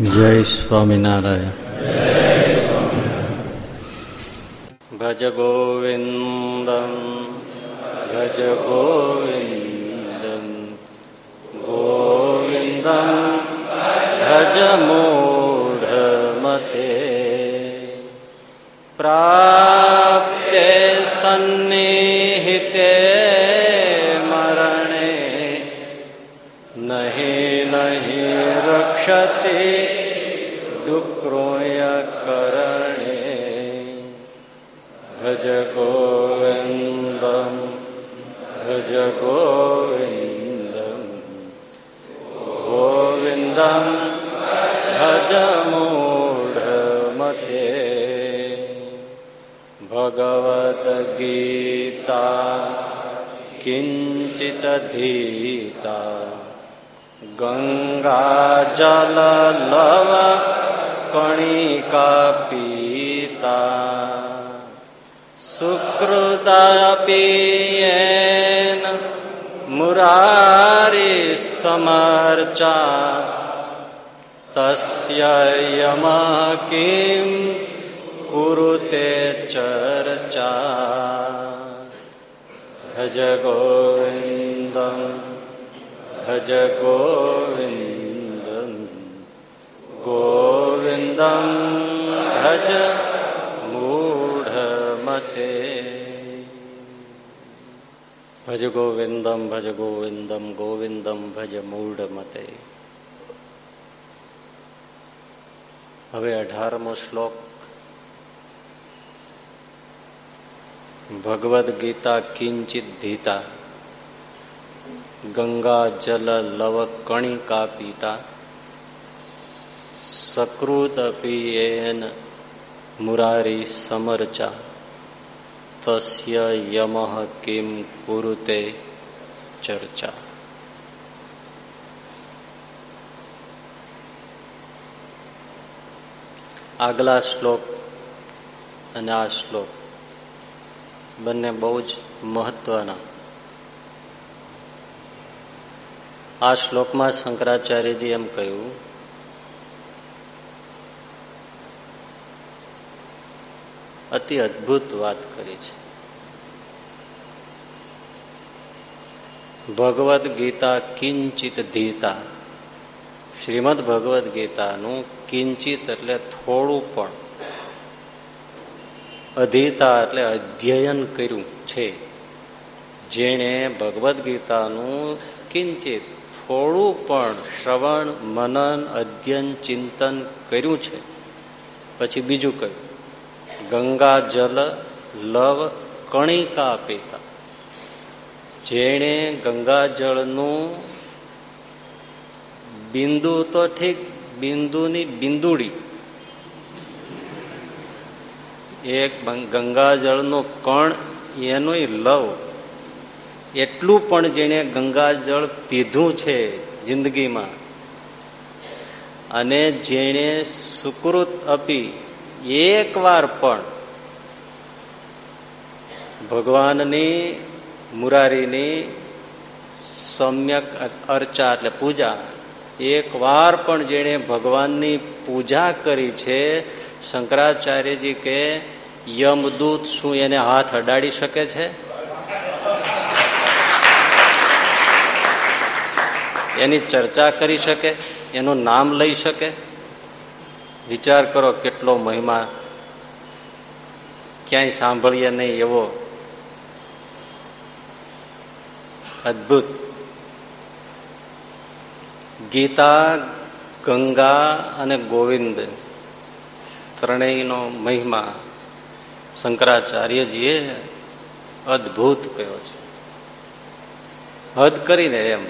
જય સ્વામિનારાયણ. ભજ ગોવિંદ ભજ ગોવિંદ ગોવિંદ ભજ મૂઢમતે. પ્રાપ્તે સન્નિહિતે ભજ ગોવિંદમ ભજ ગોવિંદમ ગોવિંદમ ભજ મૂઢમતે ભગવદ ગીતા કિંચિદધીતા ગંગાજલ લવ કણિકા પીતા સુકૃદપીયેન મુરારી સમર્ચા તસ્ય યમ કિમ કુરુતે ચર્ચા ભજ ગોવિંદમ ભજ ગોવિંદમ ગોવિંદમ ભજ મૂઢમતે ભજ ગોવિંદમ ભજ ગોવિંદમ ગોવિંદમ ભજ મૂઢમતે હવે અઢારમો શ્લોક ભગવદ ગીતા કિંચિત ધીતા ગંગા જલ લવ કણિકા પીતા સકૃત પિયેન મુરારી સમર્ચા તસ્ય યમ કિમ કુરુતે ચર્ચા આગલા શ્લોક અને આ શ્લોક બંને બહુ જ મહત્વના. આ શ્લોકમાં શંકરાચાર્યજી એમ કહ્યું અતિ અદભુત વાત કરી છે. ભગવદ ગીતા કિંચિત ધીતા. શ્રીમદ ભગવદ ગીતાનું કિંચિત એટલે થોડું પણ. અધીતા એટલે અધ્યયન કર્યું છે. જેણે ભગવદ્ ગીતાનું કિંચિત થોડું પણ શ્રવણ, મનન, અધ્યયન, ચિંતન કર્યું છે. પછી બીજું કહ્યું. ગંગા જલ લવ કણિકા પીતા. જેણે ગંગા જળનું બિંદુ તો ઠીક, બિંદુની બિંદુડી. એક ગંગાજળનો કણ એનું લવ. એટલું પણ જેને ગંગાજળ પીધું છે જિંદગીમાં. અને જેણે સુકૃત આપી એક વાર પણ ભગવાનની, મુરારીની સમ્યક અર્ચા એટલે પૂજા એક વાર પણ જેણે ભગવાનની પૂજા કરી છે, શંકરાચાર્યજી કે યમદૂત શું એને હાથ અડાડી શકે છે? એની ચર્ચા કરી શકે, એનું નામ લઈ શકે. વિચાર કરો કેટલો મહિમા ક્યાંય સાંભળીએ નહીં એવો અદભુત. ગીતા, ગંગા અને ગોવિંદ ત્રણેયનો મહિમા શંકરાચાર્યજીએ અદભુત કહ્યો છે. હદ કરીને એમ,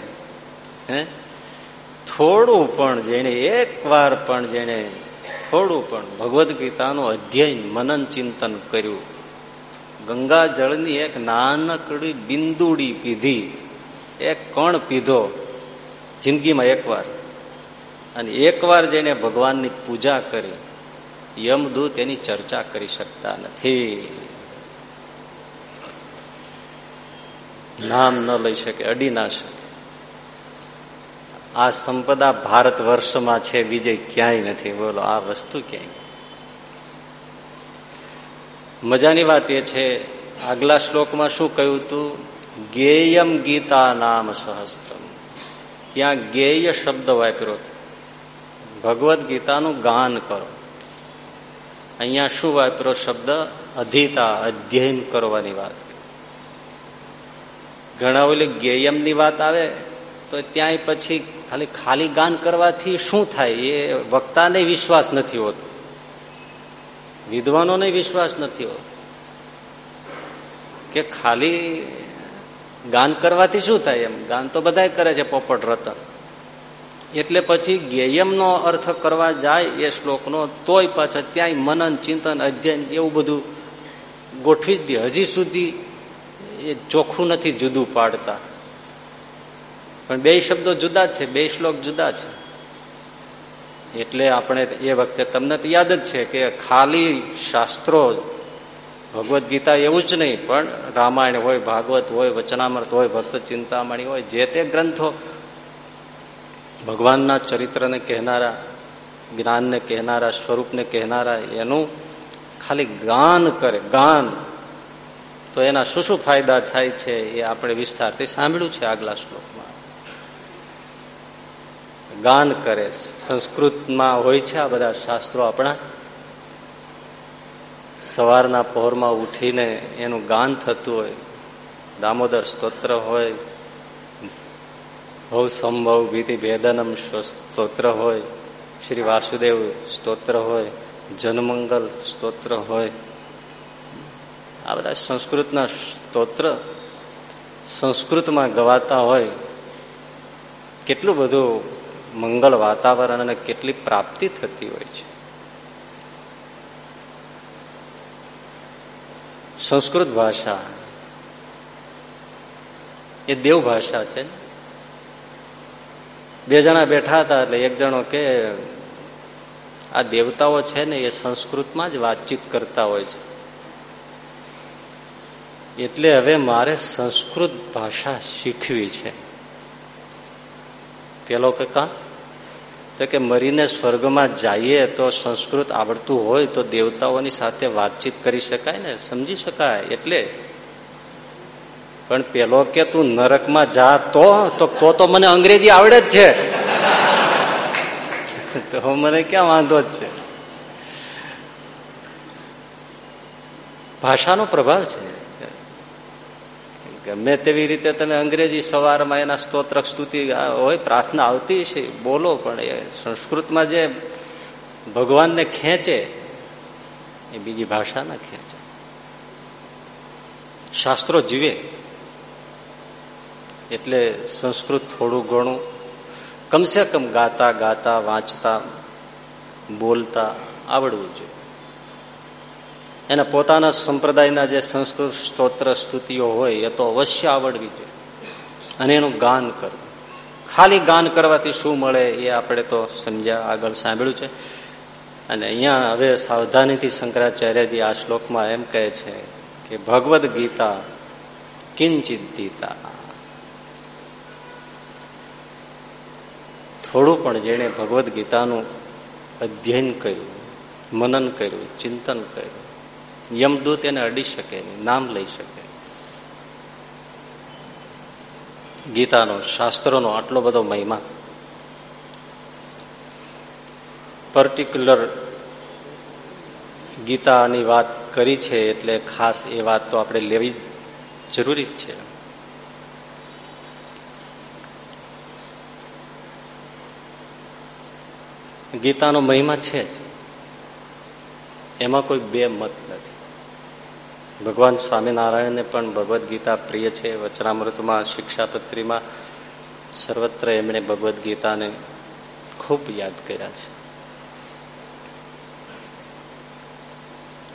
હે? થોડું પણ જેણે, એક વાર પણ જેને થોડું પણ ભગવદ્ ગીતાનું અધ્યયન મનન ચિંતન કર્યું. ગંગા જળની એક નાનકડી બિંદુડી પીધી. એક કણ પીધો જિંદગીમાં એકવાર. અને એકવાર જેને ભગવાનની પૂજા કરી, યમદૂત એની ચર્ચા કરી શકતા નથી. નામ ન લઈ શકે, અડી ના શકે. આ સંપદા ભારત વર્ષમાં છે, બીજે ક્યાંય નથી. બોલો, આ વસ્તુ ક્યાંય? મજાની વાત એ છે, આગલા શ્લોકમાં શું કહ્યું હતું ગેયમ ગીતા નામ સહસ્ત્રમ ત્યાં ગેય શબ્દ વાપર્યો હતો. ભગવદ્ ગીતાનું ગાન કરો. અહીંયા શું વાપરો શબ્દ? અધિતા, અધ્યયન કરવાની વાત. ઘણા ઓલી ગેયમની વાત આવે, તો ત્યાંય પછી ખાલી ખાલી ગાન કરવાથી શું થાય? એ વક્તાને વિશ્વાસ નથી હોતો. વિદ્વાનોને વિશ્વાસ નથી હોતો. કે ખાલી ગાન કરવાથી શું થાય એમ? ગાન તો બધા કરે છે, પોપટ રતન. એટલે પછી ગેયમનો અર્થ કરવા જાય એ શ્લોકનો, તોય પાછા ત્યાંય મનન, ચિંતન, અધ્યયન એવું બધું ગોઠવી જ દે. હજી સુધી એ ચોખ્ખું નથી જુદું પાડતા. પણ બે શબ્દો જુદા છે, બે શ્લોક જુદા છે. એટલે આપણે એ વખતે તમને તો યાદ જ છે કે ખાલી શાસ્ત્રો ભગવદ્ ગીતા એવું જ નહીં, પણ રામાયણ હોય, ભાગવત હોય, વચનામૃત હોય, ભક્ત ચિંતામણી હોય, જે તે ગ્રંથો ભગવાનના ચરિત્રને કહેનારા, જ્ઞાનને કહેનારા, સ્વરૂપને કહેનારા, એનું ખાલી ગાન કરે, ગાન. તો એના શું શું ફાયદા થાય છે એ આપણે વિસ્તારથી સાંભળ્યું છે આગલા શ્લોકમાં. ગાન કરે, સંસ્કૃતમાં હોય છે આ બધા શાસ્ત્રો આપણા? સવારના પહોરમાં ઉઠીને એનું ગાન થતું હોય, દામોદર સ્તોત્ર હોય, ભવ સંભવ ભીતિ ભેદનમ સ્તોત્ર હોય, શ્રી વાસુદેવ સ્તોત્ર હોય, જનમંગલ સ્તોત્ર હોય. આ બધા સંસ્કૃતના સ્તોત્ર સંસ્કૃતમાં ગવાતા હોય, કેટલું બધું મંગલ વાતાવરણ અને કેટલી પ્રાપ્તિ થતી હોય છે. સંસ્કૃત ભાષા એ દેવ ભાષા છે. બે જણા બેઠા હતા એટલે એક જણો કે, આ દેવતાઓ છે ને એ સંસ્કૃતમાં જ વાતચીત કરતા હોય છે. એટલે હવે મારે સંસ્કૃત ભાષા શીખવી છે. પેલો કે, કા? તો કે મરીને સ્વર્ગમાં જઈએ તો સંસ્કૃત આવડતું હોય તો દેવતાઓની સાથે વાતચીત કરી શકાય ને? સમજી શકાય, એટલે. પણ પેલો કે તું નરકમાં જા તો તો તો મને અંગ્રેજી આવડે જ છે. તો મને ક્યાં વાંધો જ છે? ભાષાનો પ્રભાવ છે. ગમે તેવી રીતે તમે અંગ્રેજી સવારમાં એના સ્તોત્ર સ્તુતિ હોય, પ્રાર્થના આવતી છે. બોલો, પણ એ સંસ્કૃતમાં જે ભગવાનને ખેંચે, એ બીજી ભાષાના ખેંચે. શાસ્ત્રો જીવે. એટલે સંસ્કૃત થોડું ઘણું, કમસે કમ ગાતા ગાતા, વાંચતા, બોલતા આવડવું જોઈએ. એના પોતાના સંપ્રદાયના જે સંસ્કૃત સ્તોત્ર, સ્તુતિઓ હોય, એ તો અવશ્ય આવડવી જોઈએ. અને એનું ગાન કરવું. ખાલી ગાન કરવાથી શું મળે એ આપણે તો સમજ્યા આગળ સાંભળ્યું છે. અને અહીંયા હવે સાવધાનીથી શંકરાચાર્યજી આ શ્લોકમાં એમ કહે છે કે, ભગવદ્ ગીતા કિંચિત ગીતા થોડું પણ જેણે ભગવદ્ ગીતાનું અધ્યયન કર્યું, મનન કર્યું, ચિંતન કર્યું યમદૂત એને અડી શકે, નામ લઈ શકે. ગીતાનો, શાસ્ત્રોનો આટલો બધો મહિમા. પર્ટિક્યુલર ગીતાની વાત કરી છે એટલે ખાસ એ વાત તો આપણે લેવી જરૂરી જ છે. ગીતાનો મહિમા છે જ. એમાં કોઈ બે મત નથી. ભગવાન સ્વામિનારાયણને પણ ભગવદ્ ગીતા પ્રિય છે. વચનામૃતમાં, શિક્ષાપત્રીમાં સર્વત્ર એમણે ભગવદ્ ગીતાને ખૂબ યાદ કર્યા છે.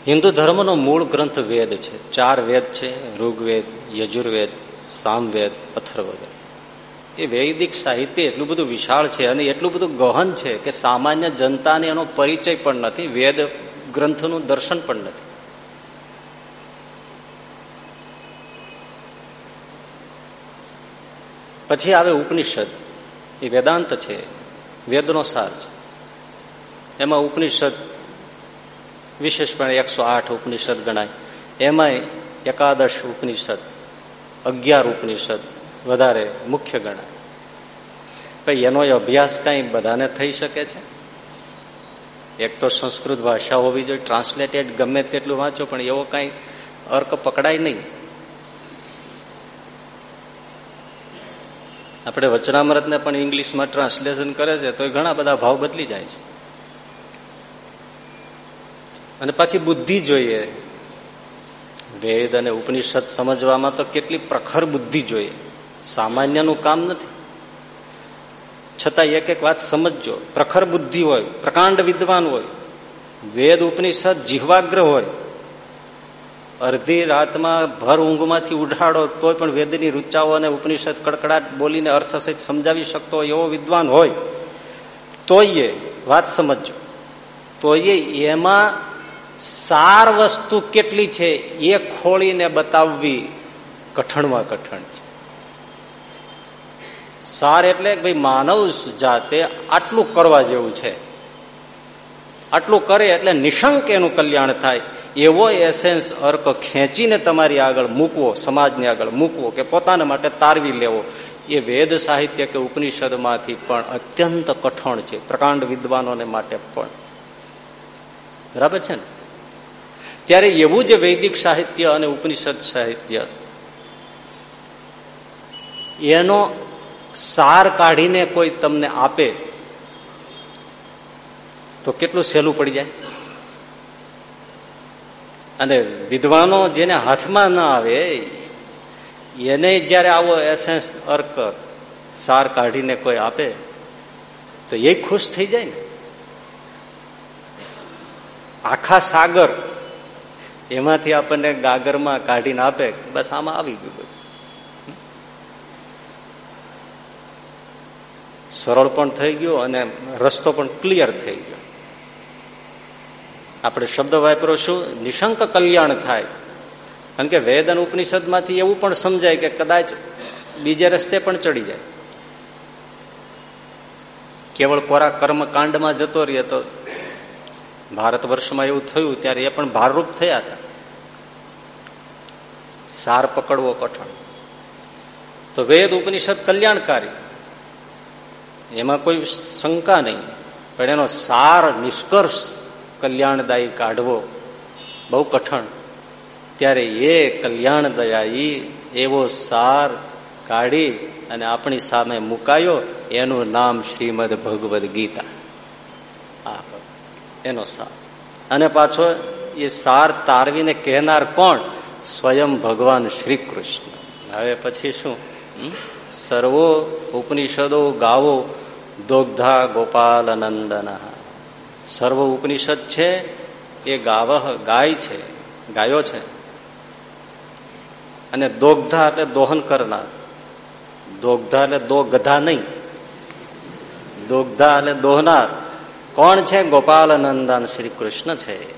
હિન્દુ ધર્મનો મૂળ ગ્રંથ વેદ છે. ચાર વેદ છે. ઋગ્વેદ, યજુર્વેદ, સામવેદ, અથર્વવેદ. એ વૈદિક સાહિત્ય એટલું બધું વિશાળ છે અને એટલું બધું ગહન છે કે સામાન્ય જનતાને એનો પરિચય પણ નથી, વેદ ગ્રંથનું દર્શન પણ નથી. પછી આવે ઉપનિષદ. એ વેદાંત છે. વેદનો સાર છે. એમાં ઉપનિષદ વિશેષપણે એકસો આઠ ઉપનિષદ ગણાય. એમાંય એકાદશ ઉપનિષદ, અગિયાર ઉપનિષદ વધારે મુખ્ય ગણાય. ભાઈ, એનો અભ્યાસ કઈ બધાને થઈ શકે છે? એક તો સંસ્કૃત ભાષા હોવી જોઈએ ટ્રાન્સલેટેડ ગમે તેટલું વાંચો, પણ એવો કઈ અર્ક પકડાય નહીં. આપણે વચનામૃતને પણ ઇંગ્લિશમાં ટ્રાન્સલેશન કરે છે, તો ઘણા બધા ભાવ બદલી જાય છે. અને પાછી બુદ્ધિ જોઈએ. વેદ અને ઉપનિષદ સમજવામાં તો કેટલી પ્રખર બુદ્ધિ જોઈએ. સામાન્યનું કામ નથી. છતાં એક એક વાત સમજજો. પ્રખર બુદ્ધિ હોય, પ્રકાંડ વિદ્વાન હોય, વેદ ઉપનિષદ જીહવાગ્ર હોય અડધી રાતમાં ભર ઊંઘમાંથી ઉઢાડો તોય પણ વેદની રૂચાઓ અને ઉપનિષદ કડકડાટ બોલીને અર્થ સહિત સમજાવી શકતો એવો વિદ્વાન હોય, તોય વાત સમજજો. તોય એમાં સાર વસ્તુ કેટલી છે એ ખોળીને બતાવવી કઠણમાં કઠણ છે. સાર એટલે ભાઈ માનવ જાતે આટલું કરવા જેવું છે. આટલું કરે એટલે નિશંક એનું કલ્યાણ થાય. એવો એસેન્સ અર્ક ખેંચીને તમારી આગળ મૂકવો, સમાજની આગળ મૂકવો કે પોતાના માટે તારવી લેવો. એ વેદ સાહિત્ય કે ઉપનિષદમાંથી પણ અત્યંત કઠણ છે, પ્રકાંડ વિદ્વાનોને માટે પણ. બરાબર છે ને? ત્યારે એવું જ વૈદિક સાહિત્ય અને ઉપનિષદ સાહિત્ય. એનો સાર કાઢીને કોઈ તમને આપે તો કેટલું સહેલું પડી જાય? અને વિદ્વાનો જેને હાથમાં ના આવે, એને જયારે આવો એસેન્સ અર્ક સાર કાઢીને કોઈ આપે, તો એ ખુશ થઈ જાય ને? આખા સાગર એમાંથી આપણને ગાગરમાં કાઢીને આપે, બસ આમાં આવી ગયું બધું. સરળ પણ થઈ ગયો અને રસ્તો પણ ક્લિયર થઈ ગયો. આપણે શબ્દ વાપરો શું નિશંક કલ્યાણ થાય. કારણ કે વેદ અને ઉપનિષદમાંથી એવું પણ સમજાય કે કદાચ બીજે રસ્તે પણ ચડી જાય. કેવળ કોરા કર્મકાંડમાં જતો રહીએ તો ભારત વર્ષમાં એવું થયું ત્યારે એ પણ ભારરૂપ થયા હતા. સાર પકડવો કઠણ. તો વેદ, ઉપનિષદ કલ્યાણકારી. એમાં કોઈ શંકા નહીં. પણ એનો સાર, નિષ્કર્ષ કલ્યાણદાયી કાઢવો બહુ કઠણ. ત્યારે એ કલ્યાણદાયી એવો સાર કાઢી અને આપણી સામે મુકાયો એનું નામ શ્રીમદ ભગવદ ગીતા. એનો સાર. અને પાછો એ સાર તારવીને કહેનાર કોણ? સ્વયં ભગવાન શ્રી કૃષ્ણ હવે પછી શું? સર્વો ઉપનિષદો ગાવો દોગ્ધા ગોપાલ નંદન સર્વ ઉપનિષદ છે, એ ગાવ ગાય છે, ગાયો છે. અને દોગ્ધા એટલે દોહન કરનાર. દોગ્ધા એટલે દો ગધા નહીં. દોગ્ધા એટલે દોહનાર. કોણ છે? ગોપાલ નંદન શ્રી કૃષ્ણ છે.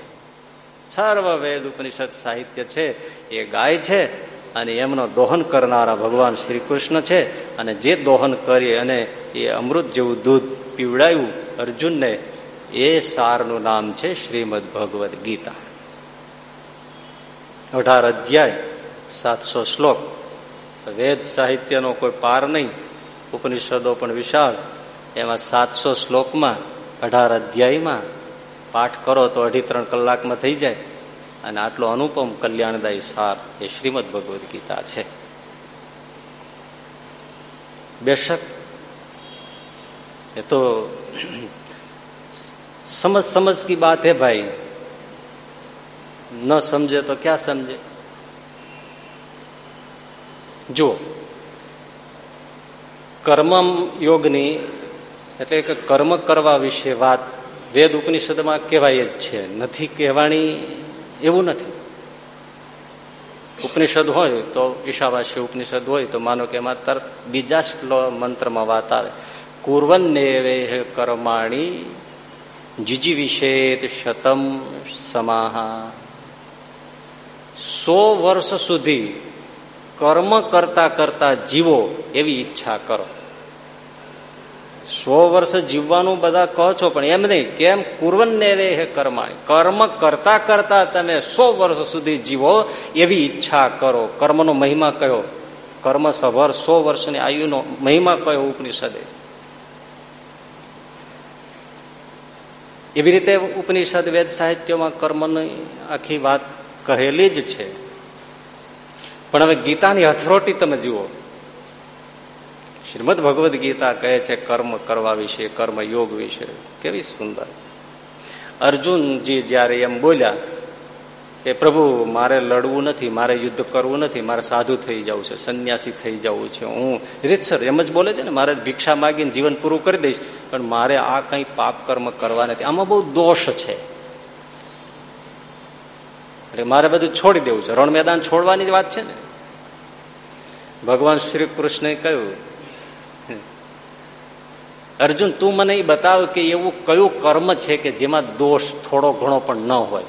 સર્વ વેદ ઉપનિષદ સાહિત્ય છે, એ ગાય છે, અને એમનો દોહન કરનારા ભગવાન શ્રી કૃષ્ણ છે. અને જે દોહન કરી અને એ અમૃત જેવું દૂધ પીવડાયું અર્જુનને એ સારનું નામ છે શ્રીમદ ભગવદ ગીતા. અઢાર અધ્યાય, સાતસો શ્લોક. વેદ સાહિત્યનો કોઈ પાર નહીં, ઉપનિષદો પણ વિશાળ. એમાં સાતસો શ્લોકમાં, અઢાર અધ્યાયમાં પાઠ કરો તો અઢી ત્રણ કલાકમાં થઈ જાય. અને આટલો અનુપમ કલ્યાણદાયી સાર એ શ્રીમદ ભગવદ્ ગીતા છે. બેશક, એ તો સમજ સમજ કી બાત હે ભાઈ. ન સમજે તો ક્યાં સમજે? જો કર્મ યોગની એટલે કે કર્મ કરવા વિશે વાત વેદ ઉપનિષદમાં કહેવાય જ છે. નથી કહેવાની એવું નથી. ઉપનિષદ હોય તો ઈશાવાસી ઉપનિષદ હોય તો માનો કે એમાં તરત બીજા મંત્રમાં વાત આવે. કુર્વન્નેવે કર્માણી જીજી વિશેત શતમ સમાહા. સો વર્ષ સુધી કર્મ કરતા કરતા જીવો એવી ઈચ્છા કરો. સો વર્ષ જીવવાનું બધા કહો છો, પણ એમ નહીં, કેમ કુરવનને રે હે કર્મ કરતા કરતા તમે સો વર્ષ સુધી જીવો એવી ઈચ્છા કરો. કર્મનો મહિમા કયો? કર્મ સભર સો વર્ષની આયુનો મહિમા કયો ઉપનિષદે? એવી રીતે ઉપનિષદ, વેદ સાહિત્યમાં કર્મની આખી વાત કહેલી જ છે. પણ હવે ગીતાની હથરોટી તમે જુઓ. શ્રીમદ ભગવદ્ ગીતા કહે છે, કર્મ કરવા વિશે, કર્મ યોગ વિશે. કેવી સુંદર. અર્જુનજી જયારે એમ બોલ્યા કે પ્રભુ, મારે લડવું નથી, મારે યુદ્ધ કરવું નથી, મારે સાધુ થઈ જવું છે, સંન્યાસી થઈ જવું છે. હું રીતસર એમ જ બોલે છે ને, મારે ભિક્ષા માગીને જીવન પૂરું કરી દઈશ, પણ મારે આ કઈ પાપ કર્મ કરવા નથી. આમાં બહુ દોષ છે. એટલે મારે બધું છોડી દેવું છે. રણ મેદાન છોડવાની વાત છે ને. ભગવાન શ્રી કૃષ્ણે કહ્યું, અર્જુન, તું મને એ બતાવ કે એવું કયું કર્મ છે કે જેમાં દોષ થોડો ઘણો પણ ન હોય?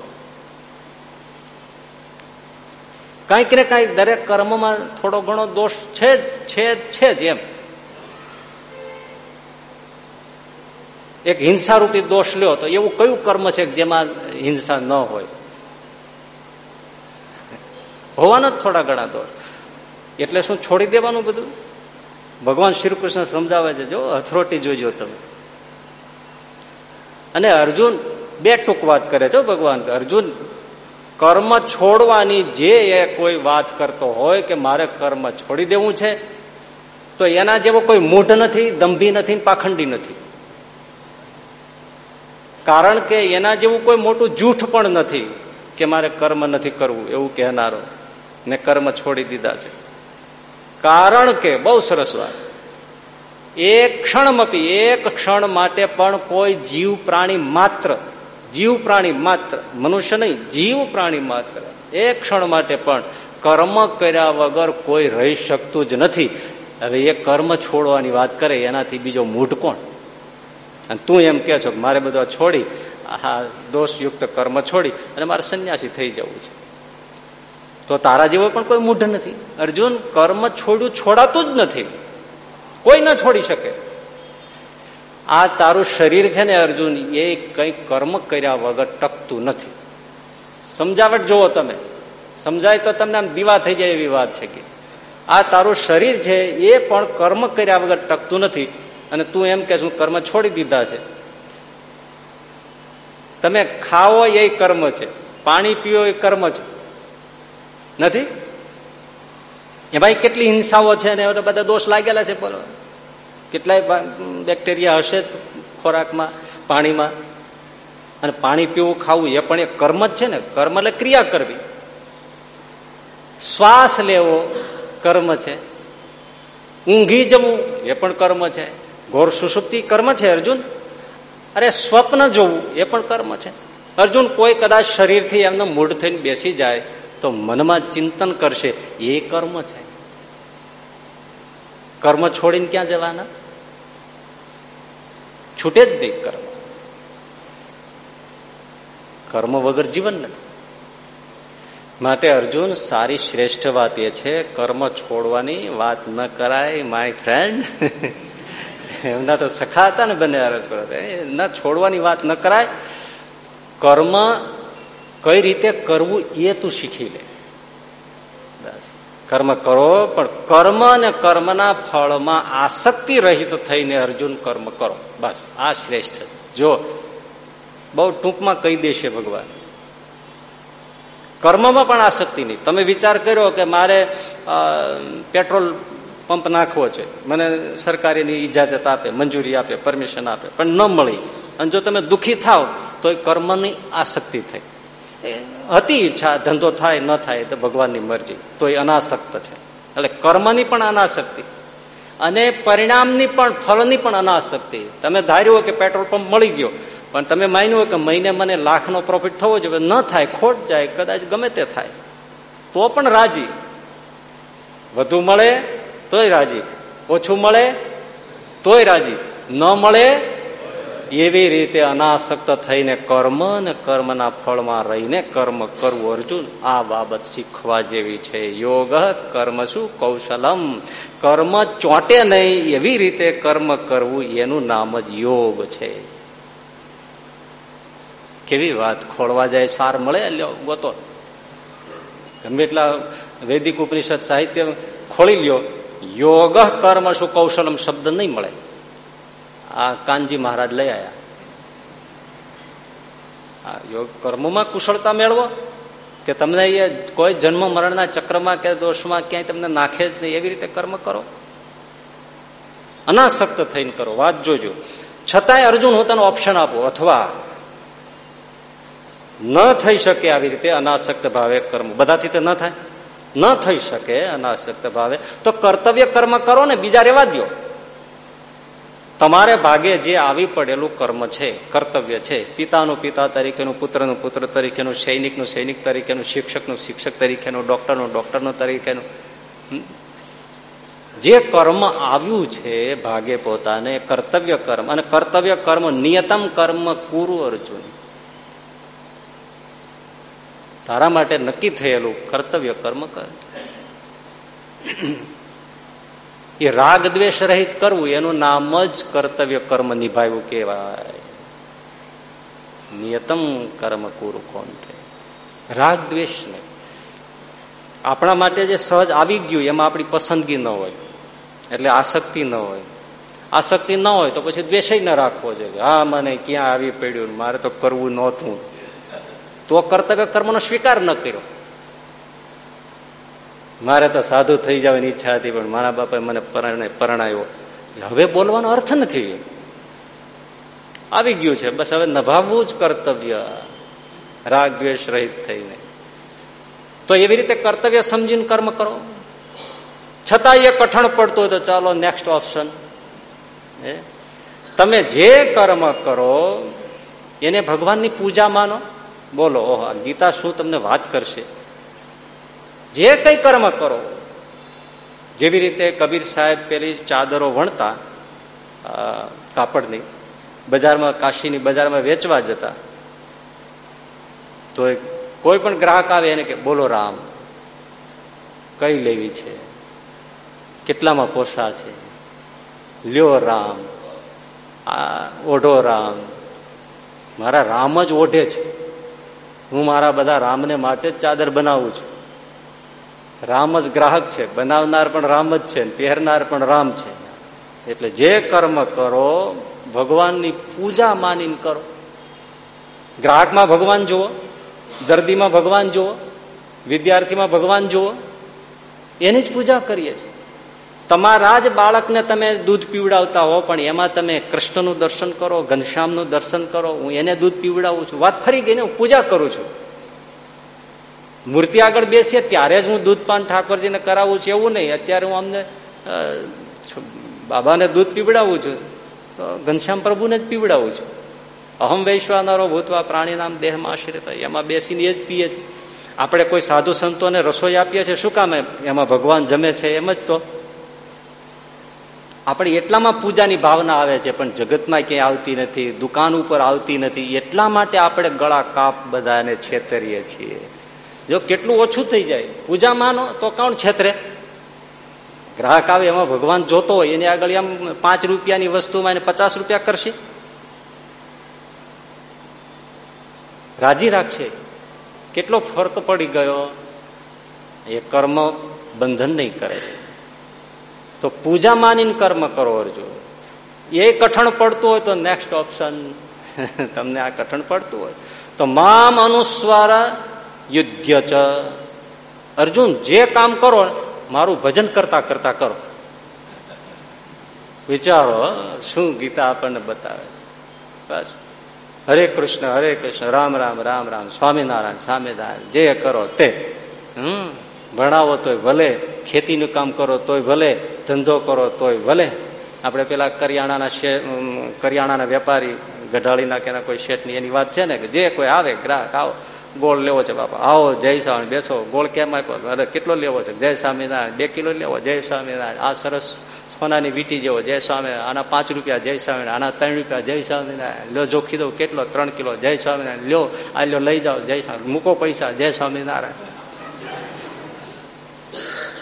કાંઈક ને કાંઈક દરેક કર્મમાં થોડો ઘણો દોષ છે જ છે જ છે જ એમ. એક હિંસારૂપી દોષ લ્યો તો એવું કયું કર્મ છે જેમાં હિંસા ન હોય? હોવાનો જ થોડા ઘણા દોષ. એટલે શું છોડી દેવાનું બધું? ભગવાન શ્રી કૃષ્ણ સમજાવે છે, જો, અથરોટી જોજો તમે. અને અર્જુન, બે ટૂંક વાત કરે છે ભગવાન. અર્જુન કર્મ છોડવાની જે એ કોઈ વાત કરતો હોય કે મારે કર્મ છોડી દેવું છે, તો એના જેવો કોઈ મૂઢ નથી, દંભી નથી પાખંડી નથી. કારણ કે એના જેવું કોઈ મોટું જૂઠ પણ નથી કે મારે કર્મ નથી કરવું, એવું કહેનારો ને કર્મ છોડી દીધા છે. કારણ કે, બહુ સરસ વાત. એક ક્ષણમપી એક ક્ષણ માટે પણ કોઈ જીવ પ્રાણી માત્ર જીવ પ્રાણી માત્ર, મનુષ્ય નહીં જીવ પ્રાણી માત્ર. એક ક્ષણ માટે પણ કર્મ કર્યા વગર કોઈ રહી શકતું જ નથી. હવે એ કર્મ છોડવાની વાત કરે, એનાથી બીજો મૂઢ કોણ? અને તું એમ કે છો મારે બધા છોડી આ દોષયુક્ત કર્મ છોડી, અને મારે સંન્યાસી થઈ જવું છે. તો તારા જેવો પણ કોઈ મૂઢ નથી. અર્જુન કર્મ છોડ્યું, છોડાતું જ નથી. કોઈ ન છોડી શકે. આ તારું શરીર છે ને અર્જુન, એ કઈ કર્મ કર્યા વગર ટકતું નથી. સમજાવટ જુઓ તમે. સમજાય તો તમને આમ દીવા થઈ જાય એવી વાત છે કે. આ તારું શરીર છે, એ પણ કર્મ કર્યા વગર ટકતું નથી અને તું એમ કે હું કર્મ છોડી દીધા છે. તમે ખાવો એ કર્મ છે, પાણી પીવો એ કર્મ છે. નથી? એ ભાઈ કેટલી હિંસાઓ છે ને બધા દોષ લાગેલા છે બોલો. કેટલાય બેક્ટેરિયા હશે જ ખોરાકમાં, પાણીમાં. અને પાણી પીવું, ખાવું એ પણ એક કર્મ જ છે ને. કર્મ એટલે ક્રિયા કરવી. શ્વાસ લેવો કર્મ છે. ઊંઘી જવું એ પણ કર્મ છે. ઘોર સુસુપ્તિ કર્મ છે અર્જુન? અરે સ્વપ્ન જોવું એ પણ કર્મ છે. અર્જુન, કોઈ કદાચ શરીરથી એમને મૂળ થઈને બેસી જાય તો મનમાં ચિંતન કરશે. એ કર્મ છે. કર્મ છોડીને ક્યાં જવાના? છૂટે જ નહીં કર્મ. કર્મ વગર જીવન નથી. માટે અર્જુન, સારી શ્રેષ્ઠ વાત એ છે, કર્મ છોડવાની વાત ન કરાય માય ફ્રેન્ડ એમના તો સખા હતા ને બંને ન છોડવાની વાત ન કરાય. કર્મ કઈ રીતે કરવું એ તું શીખી લે. કર્મ કરો, પણ કર્મ અને કર્મના ફળમાં આસક્તિ રહિત થઈને અર્જુન કર્મ કરો. બસ, આ શ્રેષ્ઠ જો, બહુ ટૂંકમાં કહી દેશે ભગવાન. કર્મમાં પણ આસક્તિ નહીં. તમે વિચાર કર્યો કે મારે પેટ્રોલ પંપ નાખવો છે. મને સરકારીની ઇજાજત આપે, મંજૂરી આપે, પરમિશન આપે, પણ ન મળી. અને જો તમે દુઃખી થાવ, તો એ કર્મની આસક્તિ થઈ. હતી ઈચ્છા, ધંધો થાય, ન થાય, તો ભગવાનની મરજી. તો એ અનાસક્ત છે. એટલે કર્મની પણ અનાસક્તિ. અને પરિણામની પણ, ફળની પણ અનાસક્તિ. તમે ધાર્યું કે પેટ્રોલ પંપ મળી ગયો, પણ તમે માન્યું કે મહિને મને લાખનો પ્રોફિટ થવો જોઈએ ન થાય, ખોટ જાય, કદાચ ગમે તે થાય. તો પણ રાજી. વધુ મળે, તોય રાજી. ઓછું મળે, તોય રાજી. ન મળે એવી રીતે અનાસક્ત થઈને કર્મ અને કર્મના ફળમાં રહીને કર્મ કરવું, અર્જુન, આ બાબત શીખવા જેવી છે. યોગ, કર્મ શું? કૌશલમ. કર્મ ચોંટે નહીં, એવી રીતે કર્મ કરવું, એનું નામ જ યોગ છે. કેવી વાત? ખોળવા જાય, સાર મળે? ગોતો. ગમે એટલા વૈદિક ઉપનિષદ સાહિત્ય ખોળી લ્યો. યોગ, કર્મ શું? કૌશલમ શબ્દ નહીં મળે. આ કાનજી મહારાજ લઈ આવ્યા યોગ કર્મોમાં કુશળતા મેળવો કે તમને એ કોઈ જન્મ મરણના ચક્રમાં કે દોષમાં ક્યાંય તમને નાખે જ નહીં, એવી રીતે કર્મ કરો. અનાસક્ત થઈને કરો, વાત જોજો. છતાંય અર્જુન, હું તને ઓપ્શન આપું, અથવા ન થઈ શકે આવી રીતે અનાસક્ત ભાવે કર્મ. બધાથી તો ન થાય. ન થઈ શકે અનાસક્ત ભાવે. તો કર્તવ્ય કર્મ કરો ને બીજા રેવા દો તમારે ભાગે જે આવી પડેલું કર્મ છે, કર્તવ્ય છે, પિતાનું પિતા તરીકેનું, પુત્રનું પુત્ર તરીકેનું, સૈનિકનું સૈનિક તરીકેનું, શિક્ષકનું શિક્ષક તરીકેનું, ડોક્ટરનું ડોક્ટરનું તરીકેનું. જે કર્મ આવ્યું છે, ભાગે પોતાને કર્તવ્ય કર્મ. અને કર્તવ્ય કર્મ નિયતમ કર્મ કુરુ અર્જુન. તારા માટે નક્કી થયેલું કર્તવ્ય કર્મ કર. એ રાગ દ્વેષ રહિત કરવું, એનું નામ જ કર્તવ્ય કર્મ નિભાવ્યું કહેવાય. નિયતમ કર્મ કુરુ કોણ રાગ દ્વેષ નહીં આપણા માટે જે સહજ આવી ગયું, એમાં આપણી પસંદગી ન હોય. એટલે આસક્તિ ન હોય. આસક્તિ ન હોય તો પછી દ્વેષ ન રાખવો જોઈએ. હા, મને ક્યાં આવી પડ્યું મારે તો કરવું નહોતું. તો કર્તવ્ય કર્મનો સ્વીકાર ન કર્યો. મારે તો સાધુ થઈ જવાની ઈચ્છા હતી, પણ મારા બાપાએ મને પરણાયો. હવે બોલવાનો અર્થ નથી. આવી ગયું છે. બસ હવે નભાવવું જ કર્તવ્ય. રાગ દ્વેષ રહિત થઈને. તો એવી રીતે કર્તવ્ય સમજીને કર્મ કરો. છતાં એ કઠણ પડતું હોય તો ચાલો નેક્સ્ટ ઓપ્શન તમે જે કર્મ કરો, એને ભગવાનની પૂજા માનો. બોલો, ઓહો ગીતા શું તમને વાત કરશે? જે કઈ કર્મ કરો, જેવી રીતે કબીર સાહેબ પેલી ચાદરો વણતા કાપડની, બજારમાં, કાશીની બજારમાં વેચવા જતા, તો કોઈ પણ ગ્રાહક આવે એને કે, બોલો રામ, કઈ લેવી છે? કેટલામાં પોસા છે? લ્યો રામ, આ, ઓઢો રામ. મારા રામ જ ઓઢે છે. હું મારા બધા રામને માટે જ ચાદર બનાવું છું. રામ જ ગ્રાહક છે, બનાવનાર પણ રામ જ છે, પહેરનાર પણ રામ છે. એટલે જે કર્મ કરો, ભગવાનની પૂજા માનીને કરો. ગ્રાહકમાં ભગવાન જુઓ, દર્દીમાં ભગવાન જુઓ, વિદ્યાર્થીમાં ભગવાન જુઓ, એની જ પૂજા કરીએ છીએ. તમારા જ બાળકને તમે દૂધ પીવડાવતા હો, પણ એમાં તમે કૃષ્ણનું દર્શન કરો, ઘનશ્યામનું દર્શન કરો, હું એને દૂધ પીવડાવું છું. વાત ફરી ગઈને હું પૂજા કરું છું. મૂર્તિ આગળ બેસીએ, ત્યારે જ હું દૂધપાન ઠાકોરજીને કરાવું છું. એવું નહીં. અત્યારે હું અમને બાબાને દૂધ પીવડાવું છું. ઘનશ્યામ પ્રભુને જ પીવડાવું છું. અહમ વૈશ્વાનારો ભૂતવા પ્રાણી નામ દેહમાં આશ્રિત. એમાં બેસીને એ જ પીએ છીએ. આપણે કોઈ સાધુ સંતોને રસોઈ આપીએ છીએ, શું કામ એમાં ભગવાન જમે છે એમ જ તો. આપણે એટલામાં પૂજાની ભાવના આવે છે, પણ જગતમાં ક્યાંય આવતી નથી, દુકાન ઉપર આવતી નથી. એટલા માટે આપણે ગળા કાપ બધાને છેતરીએ છીએ. જો કેટલું ઓછું થઈ જાય, પૂજા માનો તો કોણ છેતરે? ગ્રાહક આવે, એમાં ભગવાન જોતો હોય, એની આગળ એમ પાંચ રૂપિયાની વસ્તુમાં એને પચાસ રૂપિયા કરશે. રાજી રાખશે. કેટલો ફરક પડી ગયો? એ કર્મ બંધન નહીં કરે. તો પૂજા માનીને કર્મ કરો અર્જુ એ કઠણ પડતું હોય તો નેક્સ્ટ ઓપ્શન તમને આ કઠણ પડતું હોય. તો મામ અનુસ્વાર યુદ્ધ ચ. અર્જુન, જે કામ કરો, મારું ભજન કરતા કરતા કરો. વિચારો, શું ગીતા આપણને બતાવે? બસ. હરે કૃષ્ણ હરે કૃષ્ણ, રામ રામ રામ રામ, સ્વામિનારાયણ સ્વામિનારાયણ, જે કરો તે. હમ? ભણાવો તોય ભલે, ખેતીનું કામ કરો તોય ભલે, ધંધો કરો તોય ભલે. આપણે પેલા કરિયાણાના કરિયાણાના વેપારી ગઢાળીના કે કોઈ શેઠની એની વાત છે ને કે જે કોઈ આવે, ગ્રાહક આવો. ગોળ લેવો છે, બાપા. આવો, જય સ્વામી, બેસો. ગોળ કેમ આપ્યો? અરે, કેટલો લેવો છે? જય સ્વામિનારાયણ. બે કિલો લેવો? જય સ્વામિનારાયણ. આ સરસ સોનાની વીટી જેવો. જય સ્વામી, આના પાંચ રૂપિયા, જય સ્વામિનારાયણ. આના ત્રણ રૂપિયા, જય સ્વામિનારાયણ. લ્યો, જોખી દઉં. કેટલો? ત્રણ કિલો. જય સ્વામિનારાયણ. લ્યો, આ લ્યો, લઈ જાઓ. જય સ્વામી મૂકો પૈસા. જય સ્વામિનારાયણ.